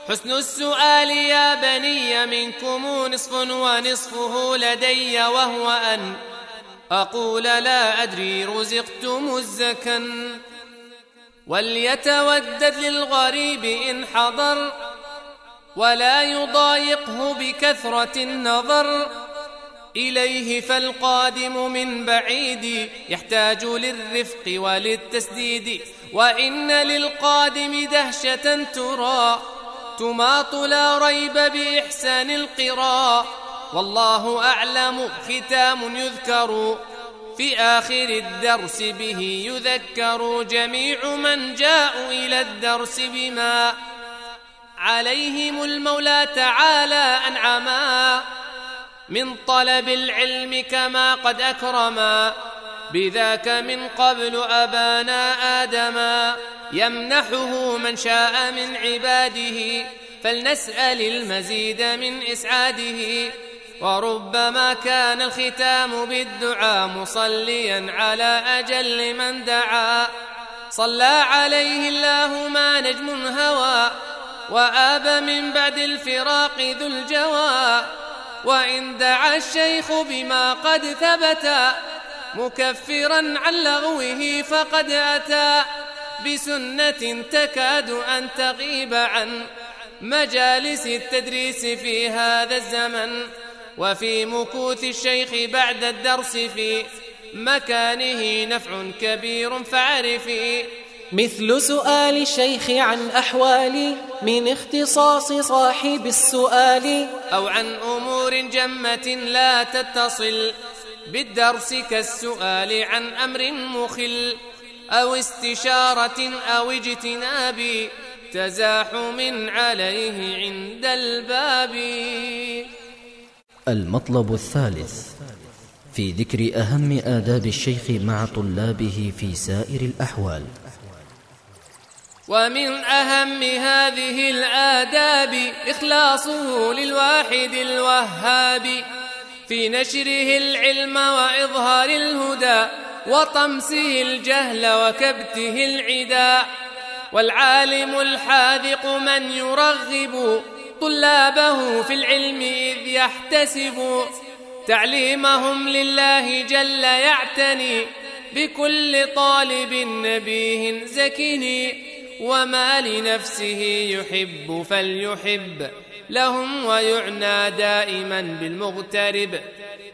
حسن السؤال يا بني منكم نصف ونصفه لدي وهو أن أقول لا أدري رزقتم الزكن وليتودد للغريب إن حضر ولا يضايقه بكثرة النظر. إليه فالقادم من بعيد يحتاج للرفق وللتسديد. وإن للقادم دهشة ترى تماط لا ريب بإحسان القراء والله أعلم ختام يذكر في آخر الدرس به يذكر جميع من جاءوا إلى الدرس بما عليهم المولى تعالى أنعما من طلب العلم كما قد أكرما بذاك من قبل أبانا آدما يمنحه من شاء من عباده فلنسأل المزيد من إسعاده. وربما كان الختام بالدعاء مصليا على أجل من دعا. صلى عليه الله ما نجم هوى وآب من بعد الفراق ذو الجوى. وإن دعا الشيخ بما قد ثبت مكفرا عن لغوه فقد أتى بسنة تكاد أن تغيب عن مجالس التدريس في هذا الزمن وفي مكوث الشيخ بعد الدرس في مكانه نفع كبير فاعرفي مثل سؤال الشيخ عن أحوالي من اختصاص صاحب السؤال أو عن أمور جمة لا تتصل. بالدرس كالسؤال عن أمر مخل أو استشارة أو اجتناب تزاحم عليه عند الباب. المطلب الثالث في ذكر أهم آداب الشيخ مع طلابه في سائر الأحوال. ومن أهم هذه الآداب إخلاصه للواحد الوهاب. في نشره العلم وإظهار الهدى وطمسه الجهل وكبته العدا. والعالم الحاذق من يرغب طلابه في العلم إذ يحتسب. تعليمهم لله جل يعتني بكل طالب نبيه زكني وما لنفسه يحب فليحب. لهم ويعنى دائما بالمغترب.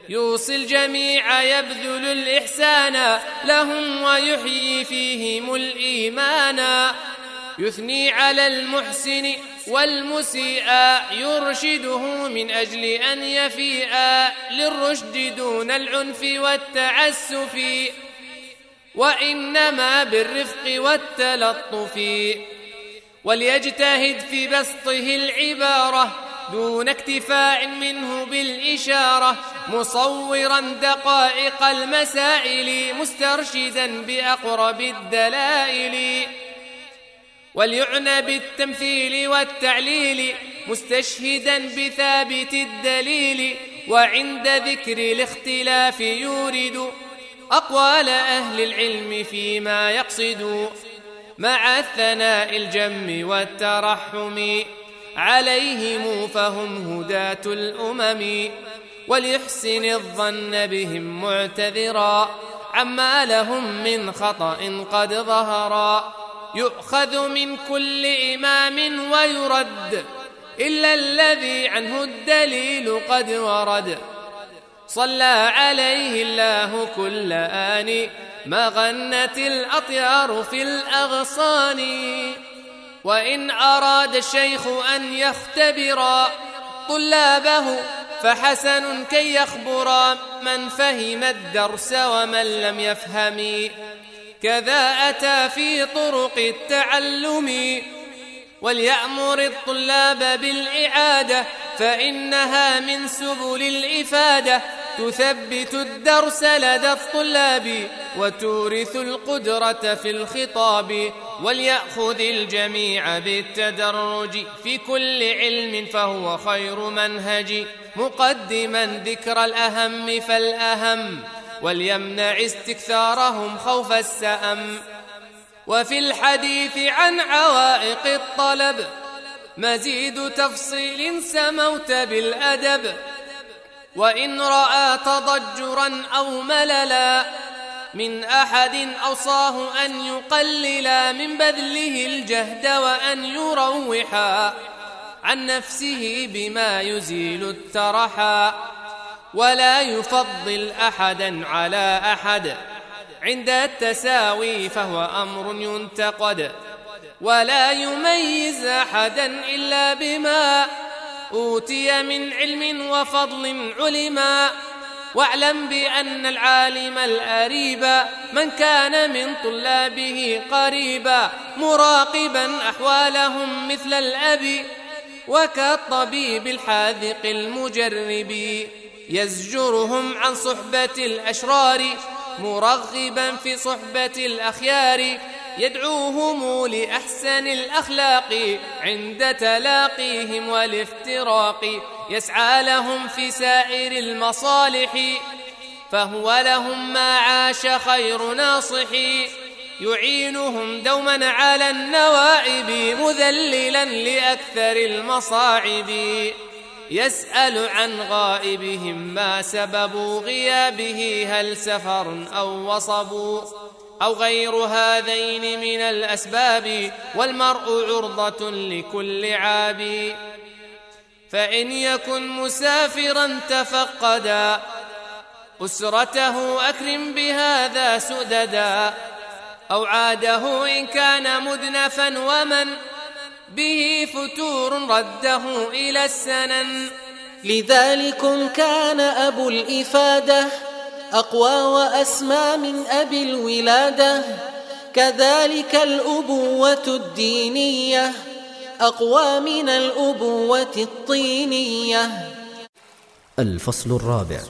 يوصي الجميع يبذل الإحسان لهم ويحيي فيهم الإيمان. يثني على المحسن والمسيء يرشده من أجل أن يفيء للرشد دون العنف والتعسف. وإنما بالرفق والتلطف. وليجتهد في بسطه العبارة دون اكتفاء منه بالإشارة مصورا دقائق المسائل مسترشدا بأقرب الدلائل. وليعنى بالتمثيل والتعليل مستشهدا بثابت الدليل وعند ذكر الاختلاف يورد أقوال أهل العلم فيما يقصد. مع الثناء الجم والترحم. عليهم فهم هداة الأمم. وليحسن الظن بهم معتذرا. عما لهم من خطأ قد ظهرا. يؤخذ من كل إمام ويرد. إلا الذي عنه الدليل قد ورد. صلى عليه الله كل آن. ما غنت الأطيار في الأغصان. وإن أراد الشيخ أن يختبر طلابه فحسن كي يخبر من فهم الدرس ومن لم يفهم. كذا أتى في طرق التعلم وليأمر الطلاب بالإعادة فإنها من سبل الإفادة. تثبت الدرس لدى الطلاب وتورث القدرة في الخطاب وليأخذ الجميع بالتدرج. في كل علم فهو خير منهج. مقدما ذكر الأهم فالأهم وليمنع استكثارهم خوف السأم. وفي الحديث عن عوائق الطلب مزيد تفصيل سموت بالأدب. وإن رأى تضجرا أو مللا من أحد أوصاه أن يقللا من بذله الجهد وأن يروحا عن نفسه بما يزيل الترحا. ولا يفضل أحدا على أحد. عند التساوي فهو أمر ينتقد ولا يميز أحدا إلا بما أوتي من علم وفضل علما واعلم بأن العالم الأريب من كان من طلابه قريبا مراقبا أحوالهم مثل الأب وكالطبيب الحاذق المجرب. يزجرهم عن صحبة الأشرار مرغبا في صحبة الأخيار يدعوهم لأحسن الأخلاق عند تلاقيهم والافتراق. يسعى لهم في سائر المصالح فهو لهم ما عاش خير ناصح. يعينهم دوما على النوائب مذللا لأكثر المصاعب. يسأل عن غائبهم ما سبب غيابه هل سفر أو وصب أو غير هذين من الأسباب والمرء عرضة لكل عاب. فإن يكن مسافرا تفقدا أسرته أكرم بهذا سددا أو عاده إن كان مدنفا ومن به فتور رده إلى السنن. لذلكم كان أبو الإفادة أقوى وأسمى من أبي الولادة. كذلك الأبوة الدينية أقوى من الأبوة الطينية. الفصل الرابع.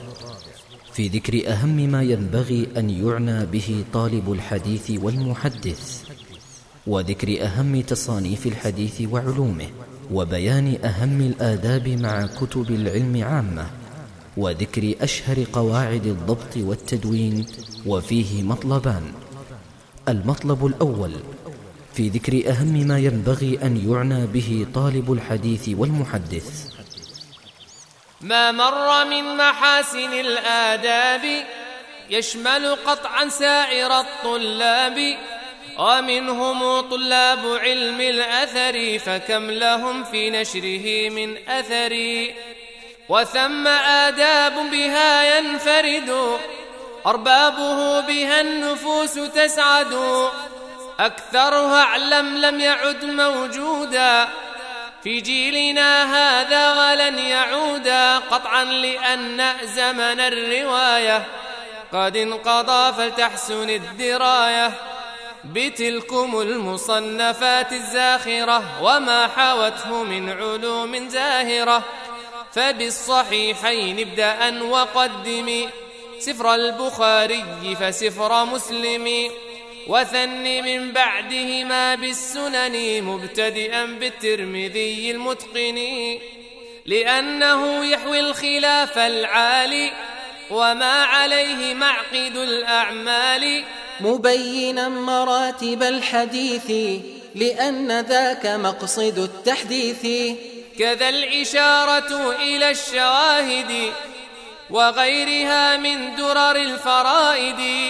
في ذكر أهم ما ينبغي أن يعنى به طالب الحديث والمحدث. وذكر أهم تصانيف الحديث وعلومه وبيان أهم الآداب مع كتب العلم عامة وذكر أشهر قواعد الضبط والتدوين وفيه مطلبان. المطلب الأول في ذكر أهم ما ينبغي أن يعنى به طالب الحديث والمحدث. ما مر من محاسن الآداب يشمل قطعا سائر الطلاب ومنهم طلاب علم الأثر فكم لهم في نشره من أثر؟ وثم آداب بها ينفرد أربابه بها النفوس تسعد. أكثرها أعلم لم يعد موجودا. في جيلنا هذا ولن يعودا قطعا لأن زمن الرواية. قد انقضى فلتحسن الدراية. بتلكم المصنفات الزاخرة وما حوته من علوم زاهرة. فبالصحيحين ابدأ وقدمي سفر البخاري فسفر مسلم. وثن من بعدهما بالسنن مبتدئا بالترمذي المتقن. لأنه يحوي الخلاف العالي وما عليه معقد الأعمال. مبينا مراتب الحديث لأن ذاك مقصد التحديث. كذا الإشارة إلى الشواهد وغيرها من درر الفرائد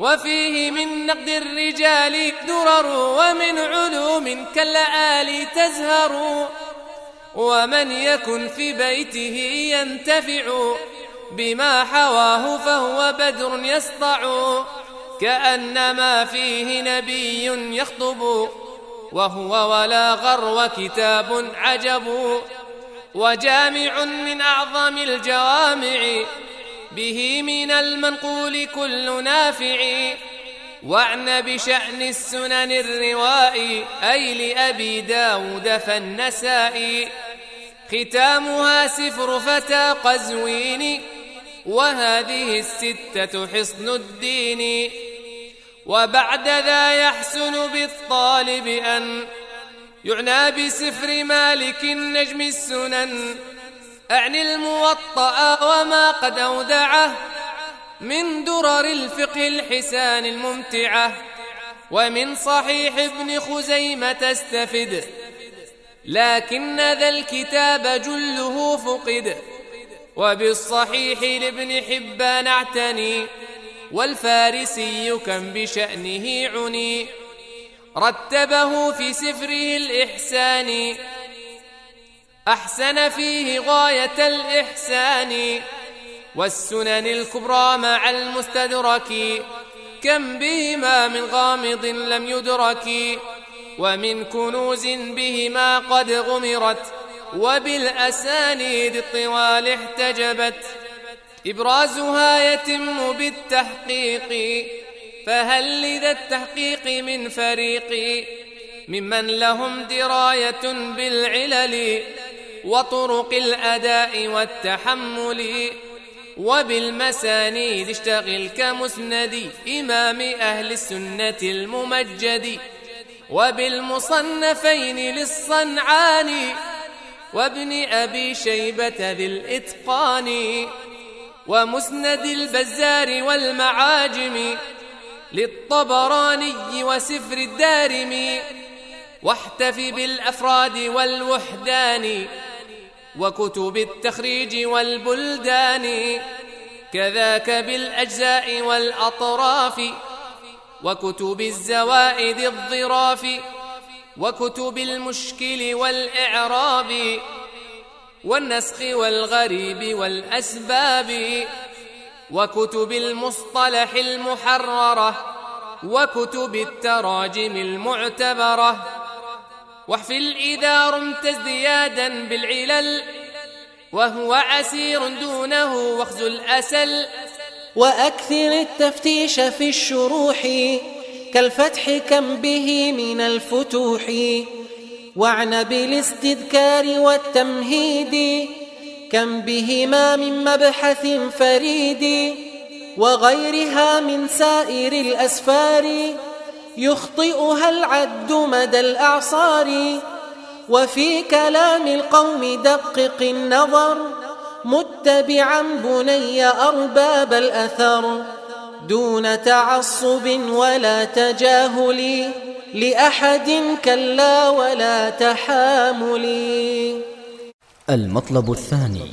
وفيه من نقد الرجال درر ومن علوم كاللآل تزهر ومن يكن في بيته ينتفع بما حواه فهو بدر يسطع. كأنما فيه نبي يخطب وهو ولا غر كتاب عجب وجامع من أعظم الجوامع به من المنقول كل نافع. وعن بشأن السنن الروائي أي لأبي داود فالنسائي. ختامها سفر فتى قزوين وهذه الستة حصن الدين. وبعد ذا يحسن بالطالب أن يعنى بسفر مالك النجم السنن. أعني الموطأ وما قد أودعه من درر الفقه الحسان الممتعة. ومن صحيح ابن خزيمة استفد. لكن ذا الكتاب جله فقد. وبالصحيح لابن حبان اعتني والفارسي كم بشأنه عني. رتبه في سفره الإحسان أحسن فيه غاية الإحسان. والسنن الكبرى مع المستدرك كم بهما من غامض لم يدرك. ومن كنوز بهما قد غمرت وبالأسانيد الطوال احتجبت. إبرازها يتم بالتحقيق فهل لذا التحقيق من فريق؟ ممن لهم دراية بالعلل وطرق الأداء والتحمل. وبالمسانيد اشتغل كمسند إمام أهل السنة الممجد. وبالمصنفين للصنعاني وابن أبي شيبة ذي الإتقان ومسند البزار والمعاجم للطبراني وسفر الدارم واحتف بالأفراد والوحدان وكتب التخريج والبلدان كذاك بالأجزاء والأطراف وكتب الزوائد الظراف وكتب المشكل والإعراب والنسخ والغريب والأسباب وكتب المصطلح المحررة وكتب التراجم المعتبرة واحفل إذا رمت ازديادا بالعلل وهو عسير دونه واخذ الأسل وأكثر التفتيش في الشروح كالفتح كم به من الفتوح وعن بالاستذكار والتمهيد كم بهما من مبحث فريد وغيرها من سائر الأسفار يخطئها العد مدى الأعصار. وفي كلام القوم دقق النظر متبعا بني أرباب الأثر. دون تعصب ولا تجاهل لأحد كلا ولا تحامل. المطلب الثاني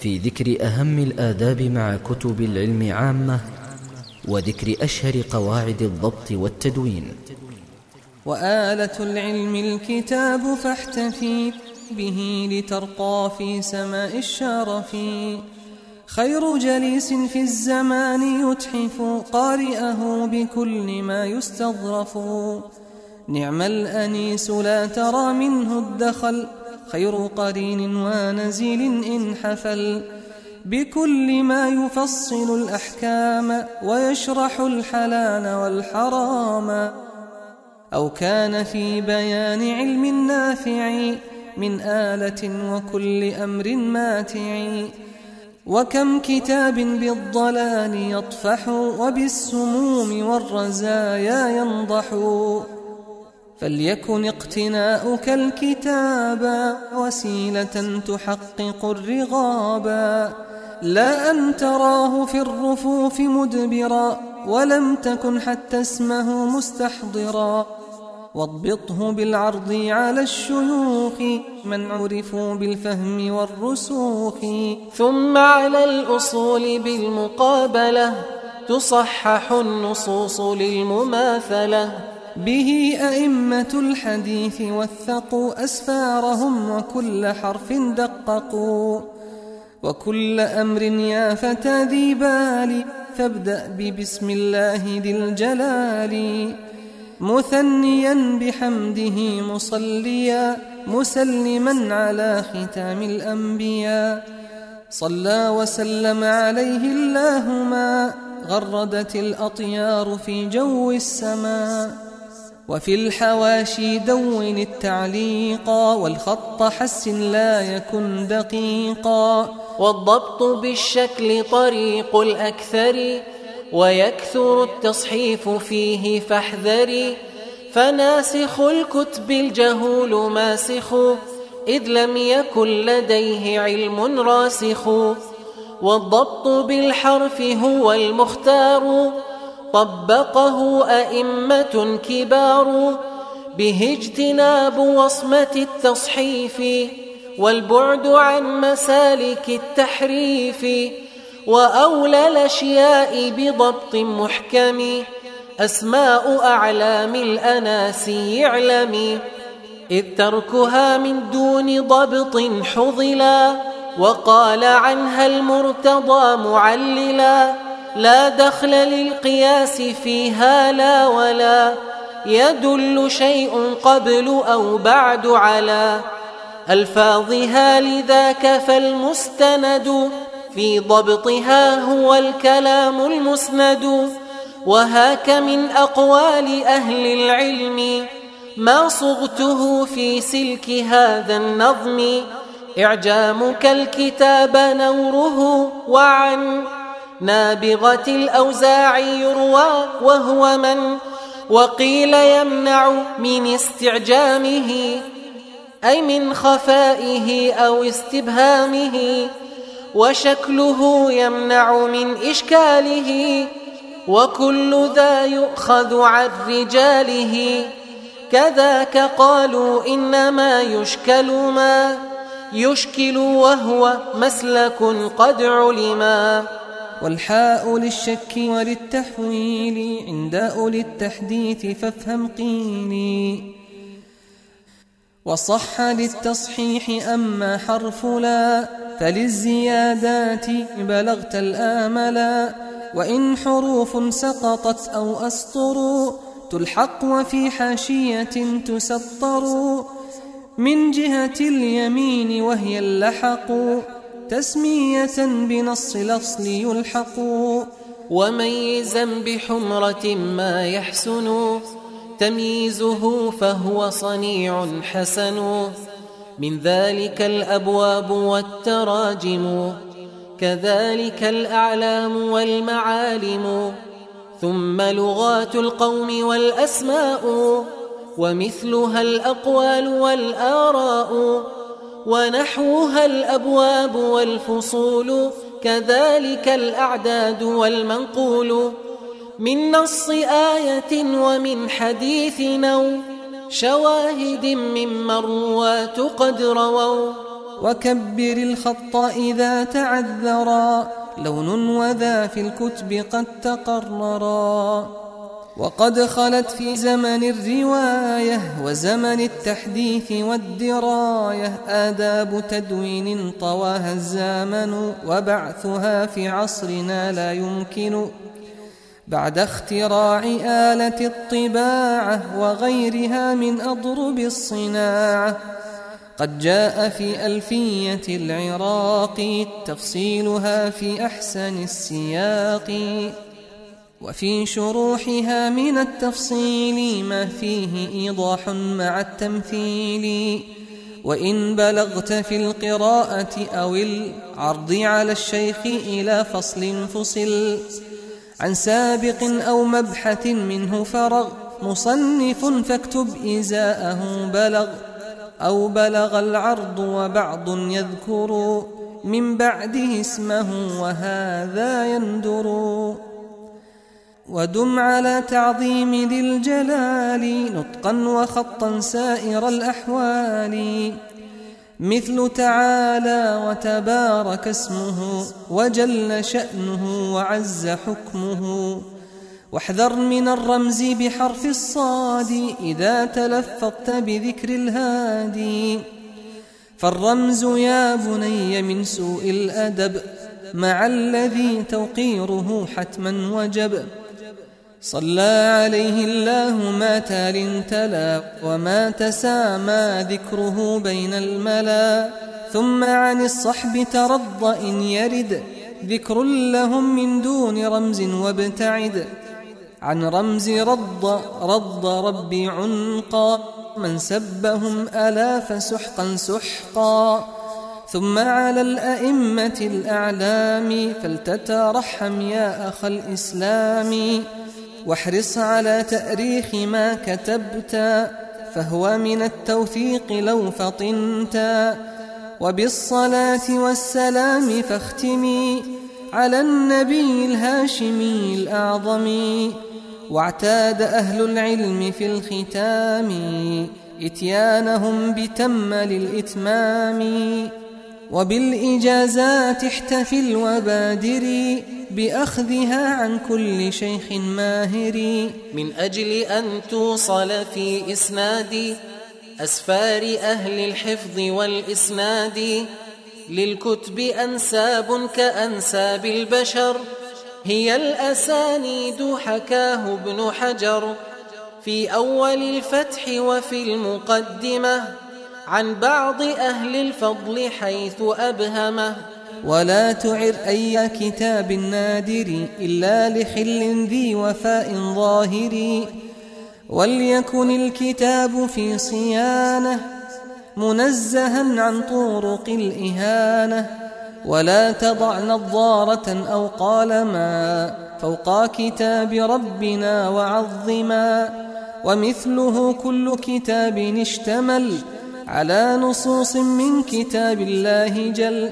في ذكر أهم الآداب مع كتب العلم عامة وذكر أشهر قواعد الضبط والتدوين. وآلة العلم الكتاب فاحتفي به لترقى في سماء الشرف. خير جليس في الزمان يتحف قارئه بكل ما يستظرف. نعم الأنيس لا ترى منه الدخل خير قرين ونزيل إن حفل. بكل ما يفصل الأحكام ويشرح الحلال والحرام. أو كان في بيان علم نافع من آلة وكل أمر ماتع. وكم كتاب بالضلال يطفح وبالسموم والرزايا ينضح. فليكن اقتناؤك الكتابا وسيلة تحقق الرغابا لا أن تراه في الرفوف مدبرا ولم تكن حتى اسمه مستحضرا. واضبطه بالعرض على الشيوخ من عرفوا بالفهم والرسوخ. ثم على الأصول بالمقابلة تصحح النصوص للمماثلة. به أئمة الحديث وثقوا أسفارهم وكل حرف دققوا. وكل أمر يا فتى ذي بال فابدأ ببسم الله ذي الجلال. مثنيا بحمده مصليا مسلما على ختام الأنبياء. صلى وسلم عليه الله ما غردت الأطيار في جو السماء. وفي الحواشي دون التعليق والخط حسن لا يكن دقيقا. والضبط بالشكل طريق الأكثر ويكثر التصحيف فيه فاحذري. فناسخ الكتب الجهول ماسخ إذ لم يكن لديه علم راسخ. والضبط بالحرف هو المختار طبقه أئمة كبار. به اجتناب وصمة التصحيف والبعد عن مسالك التحريف. وأولى الأشياء بضبط محكم. أسماء أعلام الأناسي يعلم إذ تركها من دون ضبط حضلا وقال عنها المرتضى معللا. لا دخل للقياس فيها لا ولا. يدل شيء قبل أو بعد على. ألفاظها لذاك فالمستند. في ضبطها هو الكلام المسند وهاك من أقوال أهل العلم. ما صغته في سلك هذا النظم إعجامك الكتاب نوره وعن. نابغة الأوزاع يروى وهو من؟ وقيل يمنع من استعجامه أي من خفائه أو استبهامه. وشكله يمنع من إشكاله وكل ذا يؤخذ عن رجاله. كذاك قالوا إنما يشكل ما يشكل وهو مسلك قد علما والحاء للشك وللتحويل عند أولي التحديث فافهم قيلي. وصح للتصحيح أما حرف لا فللزيادات بلغت الآملا وإن حروف سقطت أو أسطر تلحق وفي حاشية تسطر من جهة اليمين وهي اللحق تسمية بنص الأصل يلحق وميزا بحمرة ما يحسن تمييزه فهو صنيع حسن. من ذلك الأبواب والتراجم كذلك الأعلام والمعالم. ثم لغات القوم والأسماء ومثلها الأقوال والآراء ونحوها الأبواب والفصول كذلك الأعداد والمنقول. من نص آية ومن حديث نو شواهد مما الرواة قد رووا وكبر الخط إذا تعذرا لون وذا في الكتب قد تقررا. وقد خلت في زمن الرواية وزمن التحديث والدراية آداب تدوين طواها الزامن وبعثها في عصرنا لا يمكن بعد اختراع آلة الطباعة وغيرها من أضرب الصناعة. قد جاء في ألفية العراق تفصيلها في أحسن السياق. وفي شروحها من التفصيل ما فيه إيضاح مع التمثيل. وإن بلغت في القراءة أو العرض على الشيخ إلى فصل فصل عن سابق أو مبحث منه فرغ. مصنف فاكتب إزاءه بلغ. أو بلغ العرض وبعض يذكر. من بعده اسمه وهذا يندر. ودم على تعظيم ذي الجلال. نطقا وخطا سائر الأحوال. مثل تعالى وتبارك اسمه وجل شأنه وعز حكمه. واحذر من الرمز بحرف الصاد إذا تلفظت بذكر الهادي. فالرمز يا بني من سوء الأدب مع الذي توقيره حتما وجب. صلى عليه الله ما تال تلا وما تسامى ذكره بين الملا. ثم عن الصحب ترض إن يرد ذكر لهم من دون رمز وابتعد. عن رمز رض رض ربي عنقا. من سبهم ألاف سحقا سحقا. ثم على الأئمة الأعلام فلتترحم يا أخ الإسلام. واحرص على تأريخ ما كتبت فهو من التوفيق لو فطنت. وبالصلاة والسلام فاختمي على النبي الهاشمي الأعظم. واعتاد أهل العلم في الختام إتيانهم بتم للإتمام. وبالإجازات احتفل وبادري بأخذها عن كل شيخ ماهر. من أجل أن توصل في إسناد أسفار أهل الحفظ والإسناد. للكتب أنساب كأنساب البشر هي الأسانيد حكاه ابن حجر في أول الفتح وفي المقدمة. عن بعض أهل الفضل حيث أبهمه. ولا تعر أي كتاب نادر إلا لحل ذي وفاء ظاهر. وليكن الكتاب في صيانة منزها عن طرق الإهانة. ولا تضع نظارة أو قالما فوق كتاب ربنا وعظما. ومثله كل كتاب اشتمل على نصوص من كتاب الله جل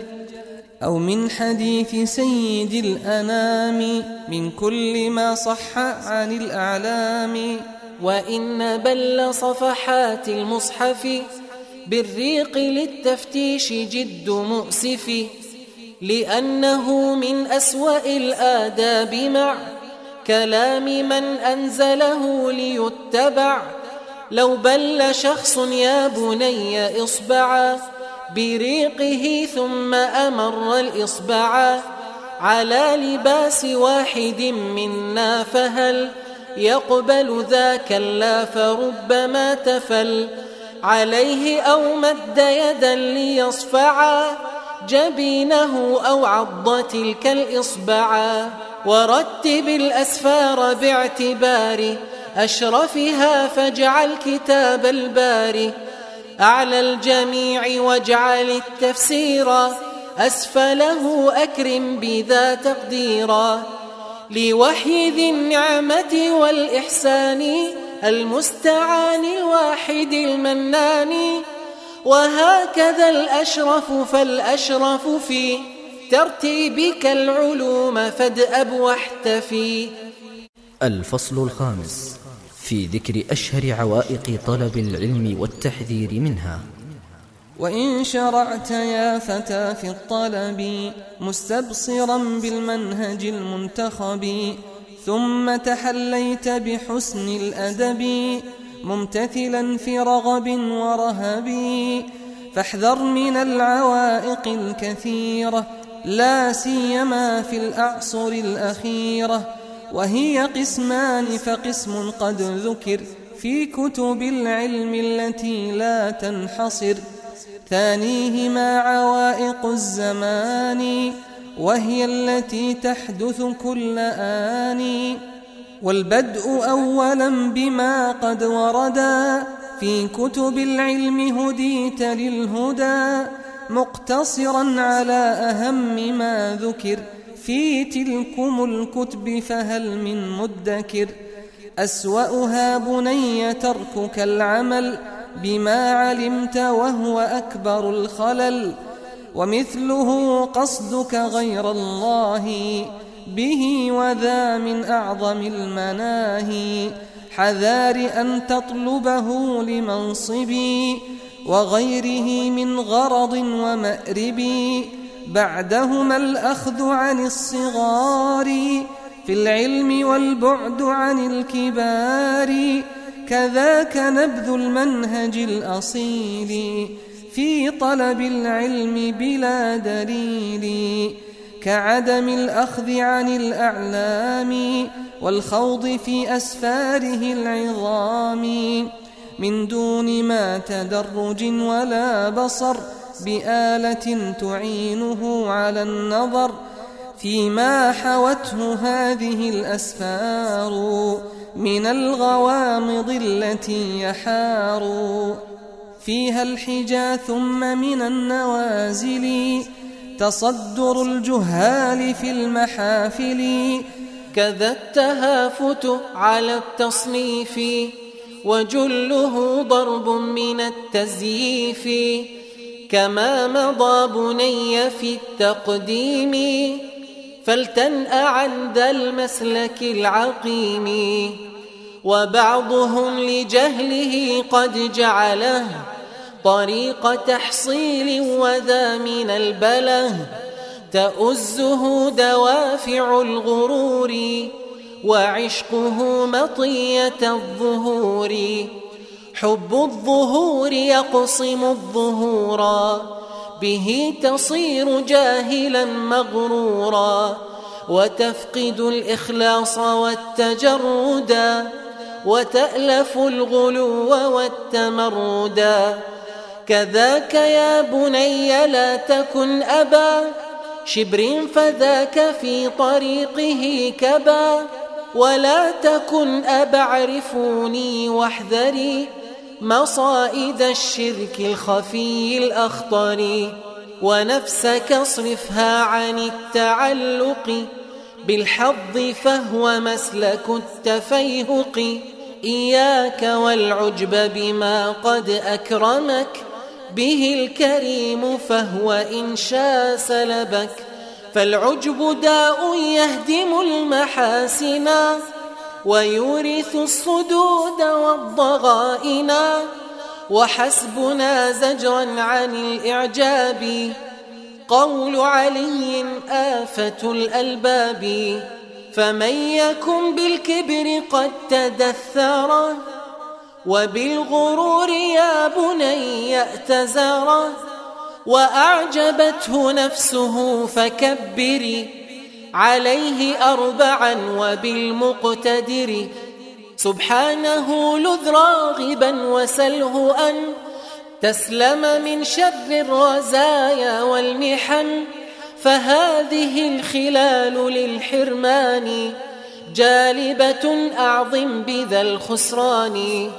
أو من حديث سيد الأنام من كل ما صح عن الأعلام. وإن بل صفحات المصحف بالريق للتفتيش جد مؤسف لأنه من أسوأ الآداب مع كلام من أنزله ليتبع لو بل شخص يا بني إصبعا بريقه ثم أمر الإصبع على لباس واحد منا فهل يقبل ذاك لا فربما تفل عليه أو مد يدا ليصفعا جبينه أو عض تلك الإصبعا ورتب الأسفار باعتبار أشرفها فاجعل كتاب الباري أعلى الجميع واجعل التفسير أسفله أكرم بذا تقديرا لوحي ذي النعمة والإحسان المستعان الواحد المنان وهكذا الأشرف فالأشرف في ترتيبك العلوم فادأب واحتفي. الفصل الخامس. في ذكر أشهر عوائق طلب العلم والتحذير منها. وإن شرعت يا فتى في الطلب مستبصرا بالمنهج المنتخب ثم تحليت بحسن الأدب ممتثلا في رغب ورهب فاحذر من العوائق الكثيرة لا سيما في الأعصر الأخيرة. وهي قسمان فقسم قد ذكر في كتب العلم التي لا تنحصر. ثانيهما عوائق الزمان وهي التي تحدث كل آن. والبدء أولا بما قد وردا في كتب العلم هديت للهدى مقتصرا على أهم ما ذكر. في تلكم الكتب فهل من مدكر؟ أسوأها بني تركك العمل بما علمت وهو أكبر الخلل ومثله قصدك غير الله به وذا من أعظم المناهي حذار أن تطلبه لمنصبي وغيره من غرض ومأرب بعدهما الأخذ عن الصغار في العلم والبعد عن الكبار. كذاك نبذ المنهج الأصيل في طلب العلم بلا دليل. كعدم الأخذ عن الأعلام والخوض في أسفاره العظام. من دون ما تدرج ولا بصر بآلة تعينه على النظر فيما حوته هذه الأسفار من الغوامض التي يحار. فيها الحجا ثم من النوازل تصدر الجهال في المحافل كذا التهافت على التصنيف وجله ضرب من التزييف كما مضى بني في التقديم فلتنأ عن ذا المسلك العقيم وبعضهم لجهله قد جعله طريق تحصيل وذا من البله تؤزه دوافع الغرور وعشقه مطية الظهور حب الظهور يقصم الظهورا به تصير جاهلا مغرورا. وتفقد الإخلاص والتجردا وتألف الغلو والتمردا كذاك يا بني لا تكن أبا. شبر فذاك في طريقه كبا. ولا تكن أبا اعرفوني واحذري. مصائد الشرك الخفي الأخطر ونفسك اصرفها عن التعلق بالحظ فهو مسلك التفيهق. إياك والعجب بما قد أكرمك به الكريم فهو إن شاء سلبك. فالعجب داء يهدم المحاسنا ويورث الصدود والضغائنا وحسبنا زجرا عن الإعجاب قول علي آفة الألباب فمن يكن بالكبر قد تدثر وبالغرور يا بني ائتزر وأعجبته نفسه فكبري عليه أربعا وبالمقتدر. سبحانه لذ راغبا وسله أن تسلم من شر الرزايا والمحن. فهذه الخلال للحرمان جالبة أعظم بذا الخسران.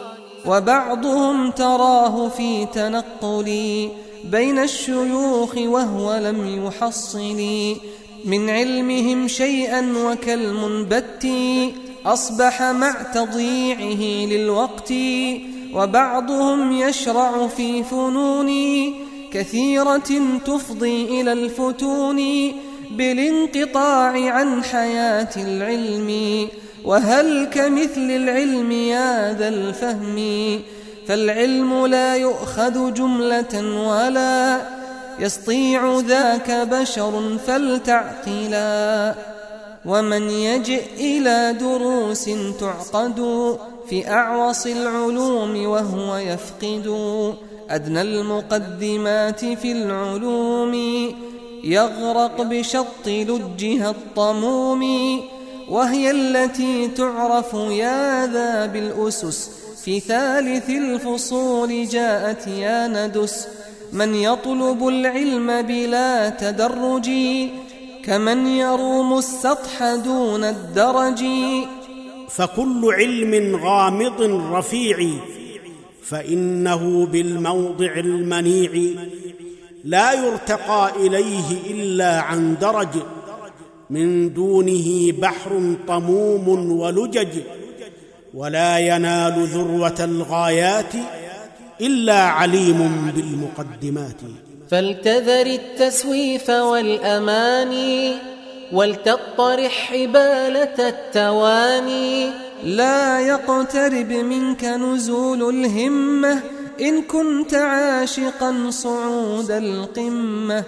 وبعضهم تراه في تنقل بين الشيوخ وهو لم يحصل. من علمهم شيئا وكالمنبت أصبح مع تضييعه للوقت وبعضهم يشرع في فنون كثيرة تفضي إلى الفتون بالانقطاع عن حياة العلم. وهل كمثل العلم يا ذا الفهم؟ فالعلم لا يؤخذ جملة ولا يستطيع ذاك بشر فلتعقلا ومن يجئ إلى دروس تعقد في أعوص العلوم وهو يفقد. أدنى المقدمات في العلوم يغرق بشط لجها الطموم وهي التي تعرف يا ذا بالأسس. في ثالث الفصول جاءت يا ندس. من يطلب العلم بلا تدرج كمن يروم السطح دون الدرج. فكل علم غامض رفيع فإنه بالموضع المنيع لا يرتقى إليه إلا عن درج. من دونه بحر طموم ولجج ولا ينال ذروة الغايات. إلا عليم بالمقدمات. فلتذر التسويف والاماني ولتطرح حبالة التواني لا يقترب منك نزول الهمة إن كنت عاشقا صعود القمة.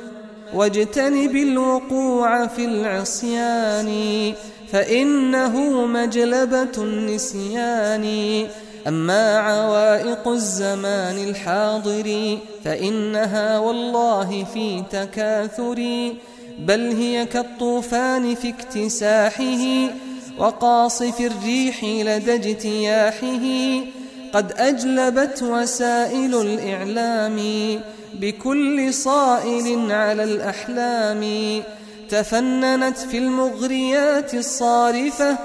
واجتنب الوقوع في العصيان فإنه مجلبة النسيان. أما عوائق الزمان الحاضر فإنها والله في تكاثر بل هي كالطوفان في اكتساحه وقاصف الريح لدى اجتياحه قد أجلبت وسائل الإعلام بكل صائل على الأحلام تفننت في المغريات الصارفة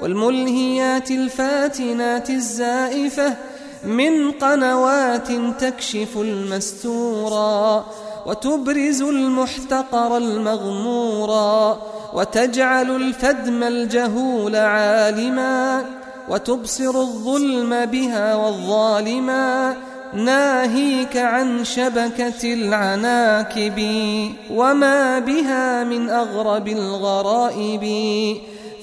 والملهيات الفاتنات الزائفة من قنوات تكشف المستورا وتبرز المحتقر المغمورا وتجعل الفدم الجهول عالما وتبصر الظلم بها والظالما ناهيك عن شبكة العناكب وما بها من أغرب الغرائب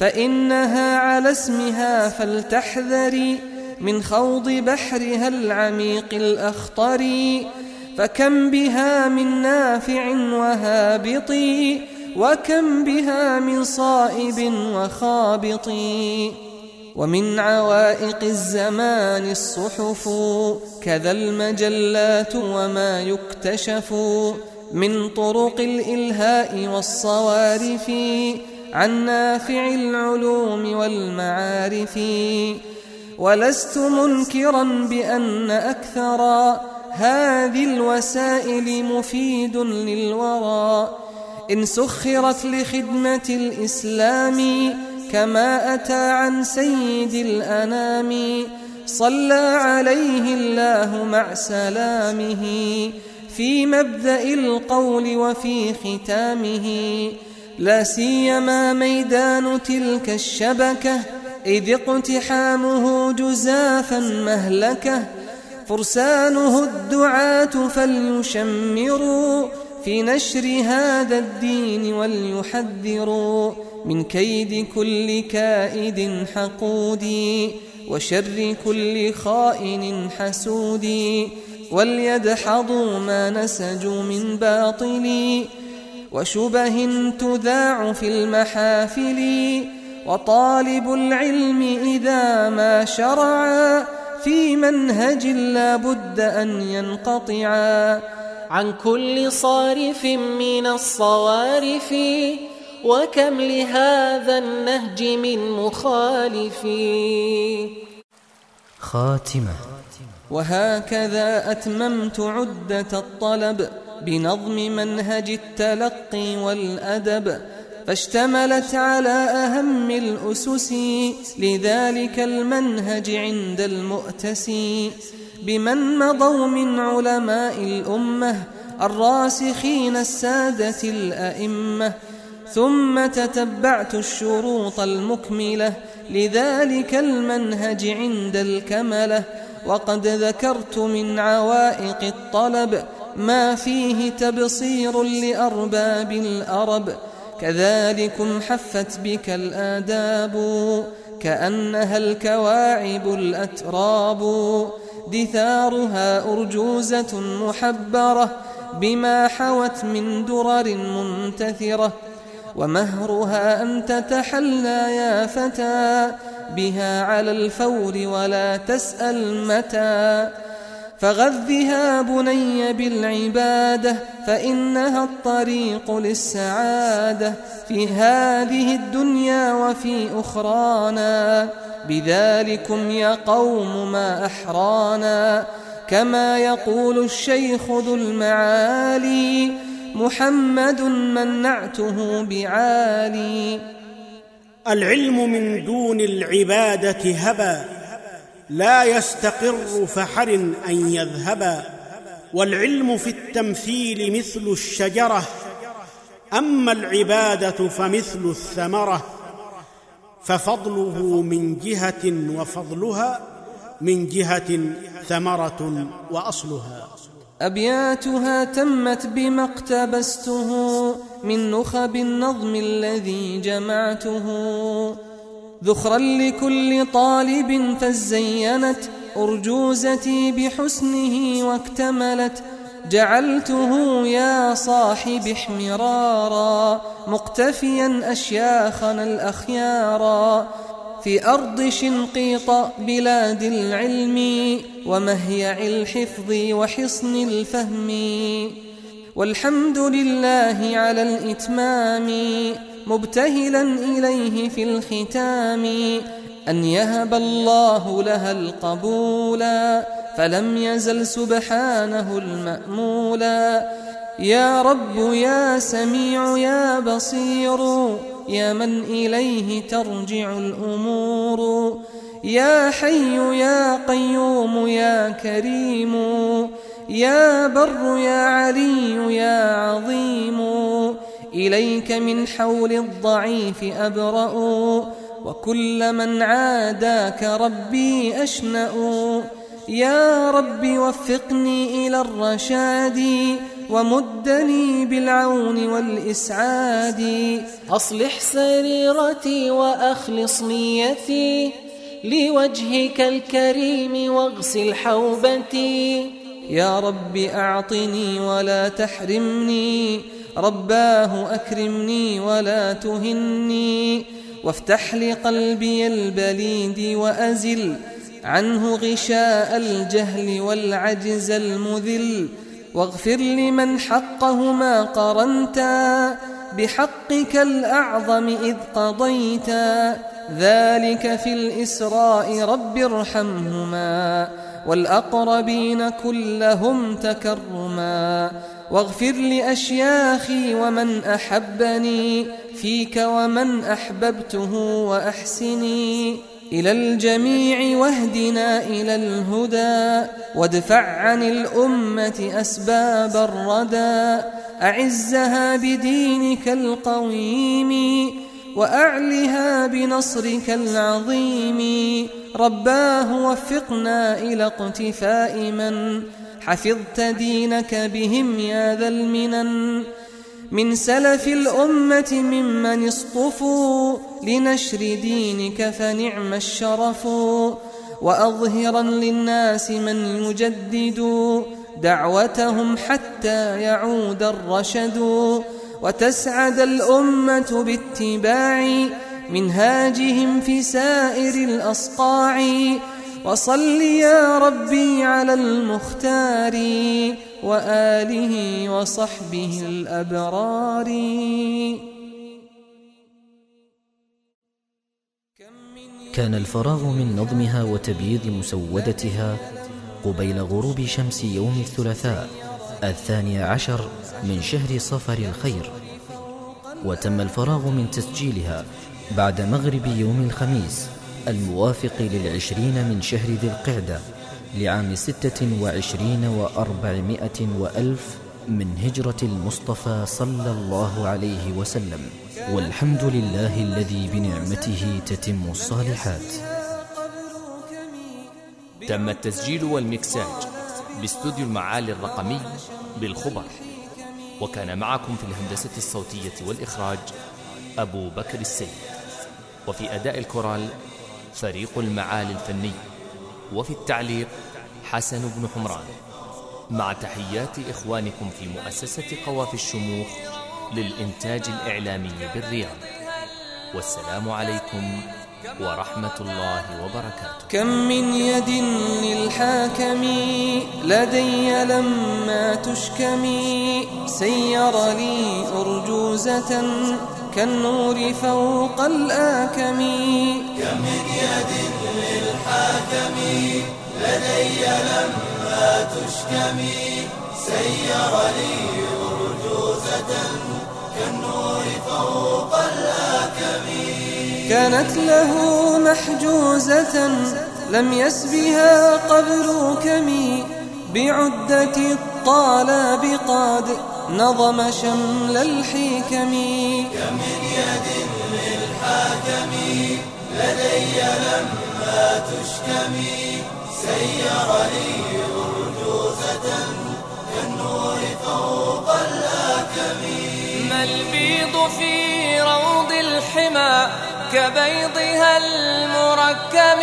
فإنها على اسمها فلتحذري من خوض بحرها العميق الأخطر. فكم بها من نافع وهابط وكم بها من صائب وخابط. ومن عوائق الزمان الصحف كذا المجلات وما يكتشف. من طرق الإلهاء والصوارف عن نافع العلوم والمعارف. ولست منكرا بأن أكثر هذه الوسائل مفيد للورى. إن سخرت لخدمة الإسلام كما أتى عن سيد الأنام صلى عليه الله مع سلامه في مبدأ القول وفي ختامه. لا سيما ميدان تلك الشبكة إذ اقتحامه جزافا مهلكة. فرسانه الدعاة فليشمروا في نشر هذا الدين وليحذروا من كيد كل كائد حقود وشر كل خائن حسود وليدحضوا ما نسجوا من باطل وشبه تذاع في المحافل وطالب العلم إذا ما شرعا في منهج لا بد أن ينقطعا عن كل صارف من الصوارف وكم لهذا النهج من مخالف. خاتمة. وهكذا أتممت عدة الطلب. بنظم منهج التلقي والأدب فاشتملت على أهم الأسس لذلك المنهج عند المؤتسي بمن مضوا من علماء الأمة الراسخين السادة الأئمة ثم تتبعت الشروط المكملة لذلك المنهج عند الكملة وقد ذكرت من عوائق الطلب ما فيه تبصير لأرباب الأرب. كذلكم حفت بك الآداب كأنها الكواعب الأتراب. دثارها أرجوزة محبرة بما حوت من درر منتثرة. ومهرها أن تتحلى يا فتى بها على الفور ولا تسأل متى. فغذها بني بالعبادة فإنها الطريق للسعادة في هذه الدنيا وفي أخرانا. بذلكم يا قوم ما أحرانا. كما يقول الشيخ ذو المعالي محمد من نعته بعالي. العلم من دون العبادة هبا. لا يستقر فحر أن يذهبا والعلم في التمثيل مثل الشجرة. أما العبادة فمثل الثمرة ففضله من جهة وفضلها من جهة ثمرة وأصلها. أبياتها تمت بما اقتبسته من نخب النظم الذي جمعته. ذخرا لكل طالب فزينت أرجوزتي بحسنه واكتملت جعلته يا صاحب احمرارا مقتفيا أشياخنا الأخيارا في أرض شنقيط بلاد العلم ومهيع الحفظ وحصن الفهم والحمد لله على الإتمام مبتهلا إليه في الختام. أن يهب الله لها القبولا فلم يزل سبحانه المأمولا يا رب يا سميع يا بصير يا من إليه ترجع الأمور. يا حي يا قيوم يا كريم. يا بر يا علي يا عظيم. إليك من حول الضعيف أبرأ وكل من عاداك ربي أشنأ. يا رب وفقني إلى الرشاد ومدني بالعون والإسعاد. أصلح سريرتي وأخلص نيتي لوجهك الكريم واغسل حوبتي. يا رب أعطني ولا تحرمني رباه أكرمني ولا تهني وافتح لقلبي البليد وأزل عنه غشاء الجهل والعجز المذل واغفر لمن حقه ما قرنتا بحقك الأعظم إذ قضيتا ذلك في الإسراء رب ارحمهما والأقربين كلهم تكرما واغفر لأشياخي ومن أحبني فيك ومن أحببته وأحسني إلى الجميع واهدنا إلى الهدى وادفع عن الأمة أسباب الردى أعزها بدينك القويم وأعلها بنصرك العظيم رباه وفقنا إلى اقتفاء من حفظت دينك بهم يا ذا المنن. من سلف الأمة ممن اصطفوا لنشر دينك فنعم الشرف. وأظهرا للناس من يجدد دعوتهم حتى يعود الرشد. وتسعد الأمة باتباع منهاجهم في سائر الأصقاع. وصل يا ربي على المختار وآله وصحبه الأبرار. كان الفراغ من نظمها وتبييض مسودتها قبيل غروب شمس يوم الثلاثاء الثاني عشر من شهر صفر الخير. وتم الفراغ من تسجيلها بعد مغرب يوم الخميس. الموافق للعشرين من شهر ذي القعدة لعام ستة وعشرين وأربعمائة وألف من هجرة المصطفى صلى الله عليه وسلم. والحمد لله الذي بنعمته تتم الصالحات. تم التسجيل والمكساج باستوديو المعالي الرقمي بالخبر. وكان معكم في الهندسة الصوتية والإخراج أبو بكر السيد. وفي أداء الكورال فريق المعالي الفني. وفي التعليق حسن بن حمران. مع تحيات إخوانكم في مؤسسة قوافي الشموخ للإنتاج الإعلامي بالرياض. والسلام عليكم ورحمة الله وبركاته. كم من يد للحاكم لدي لما تشكمي سير لي أرجوزة كالنور فوق الآكم. كم من يد للحاكم لدي لما تشكمي سير لي أرجوزة كالنور فوق كانت له محجوزة لم يسبها قبل كمي. بعدة الطالب قد نظم شمل الحكم. كم من يد للحاكم لدي لما تشكمي سير لي أرجوزة كالنور فوق الآكم ما البيض في روض الحمى؟ كبيضها المركم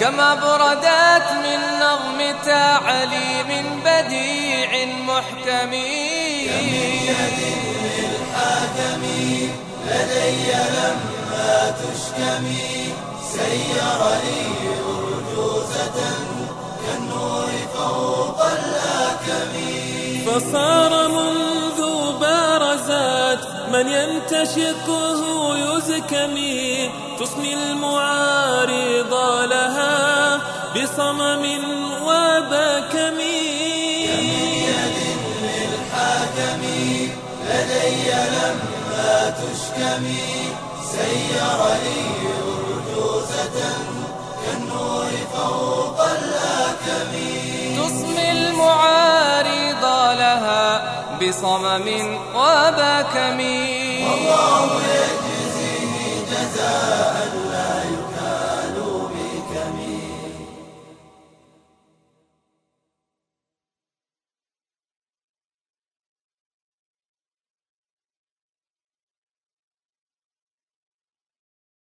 كما بردت من نظم تعليم بديع محكم للحاكم لدي لما تشكمي سير لي أرجوزة كالنور فوق الآكم فصار منذ من ينتشقه يزكمي تصمي المعارض لها بصمم وبكم. يد للحاكم لدي لما تشكمي سير لي أرجوزة كالنور فوق الآكم تصمي المعارض لها بصمم وبكم الله يجزيه جزاء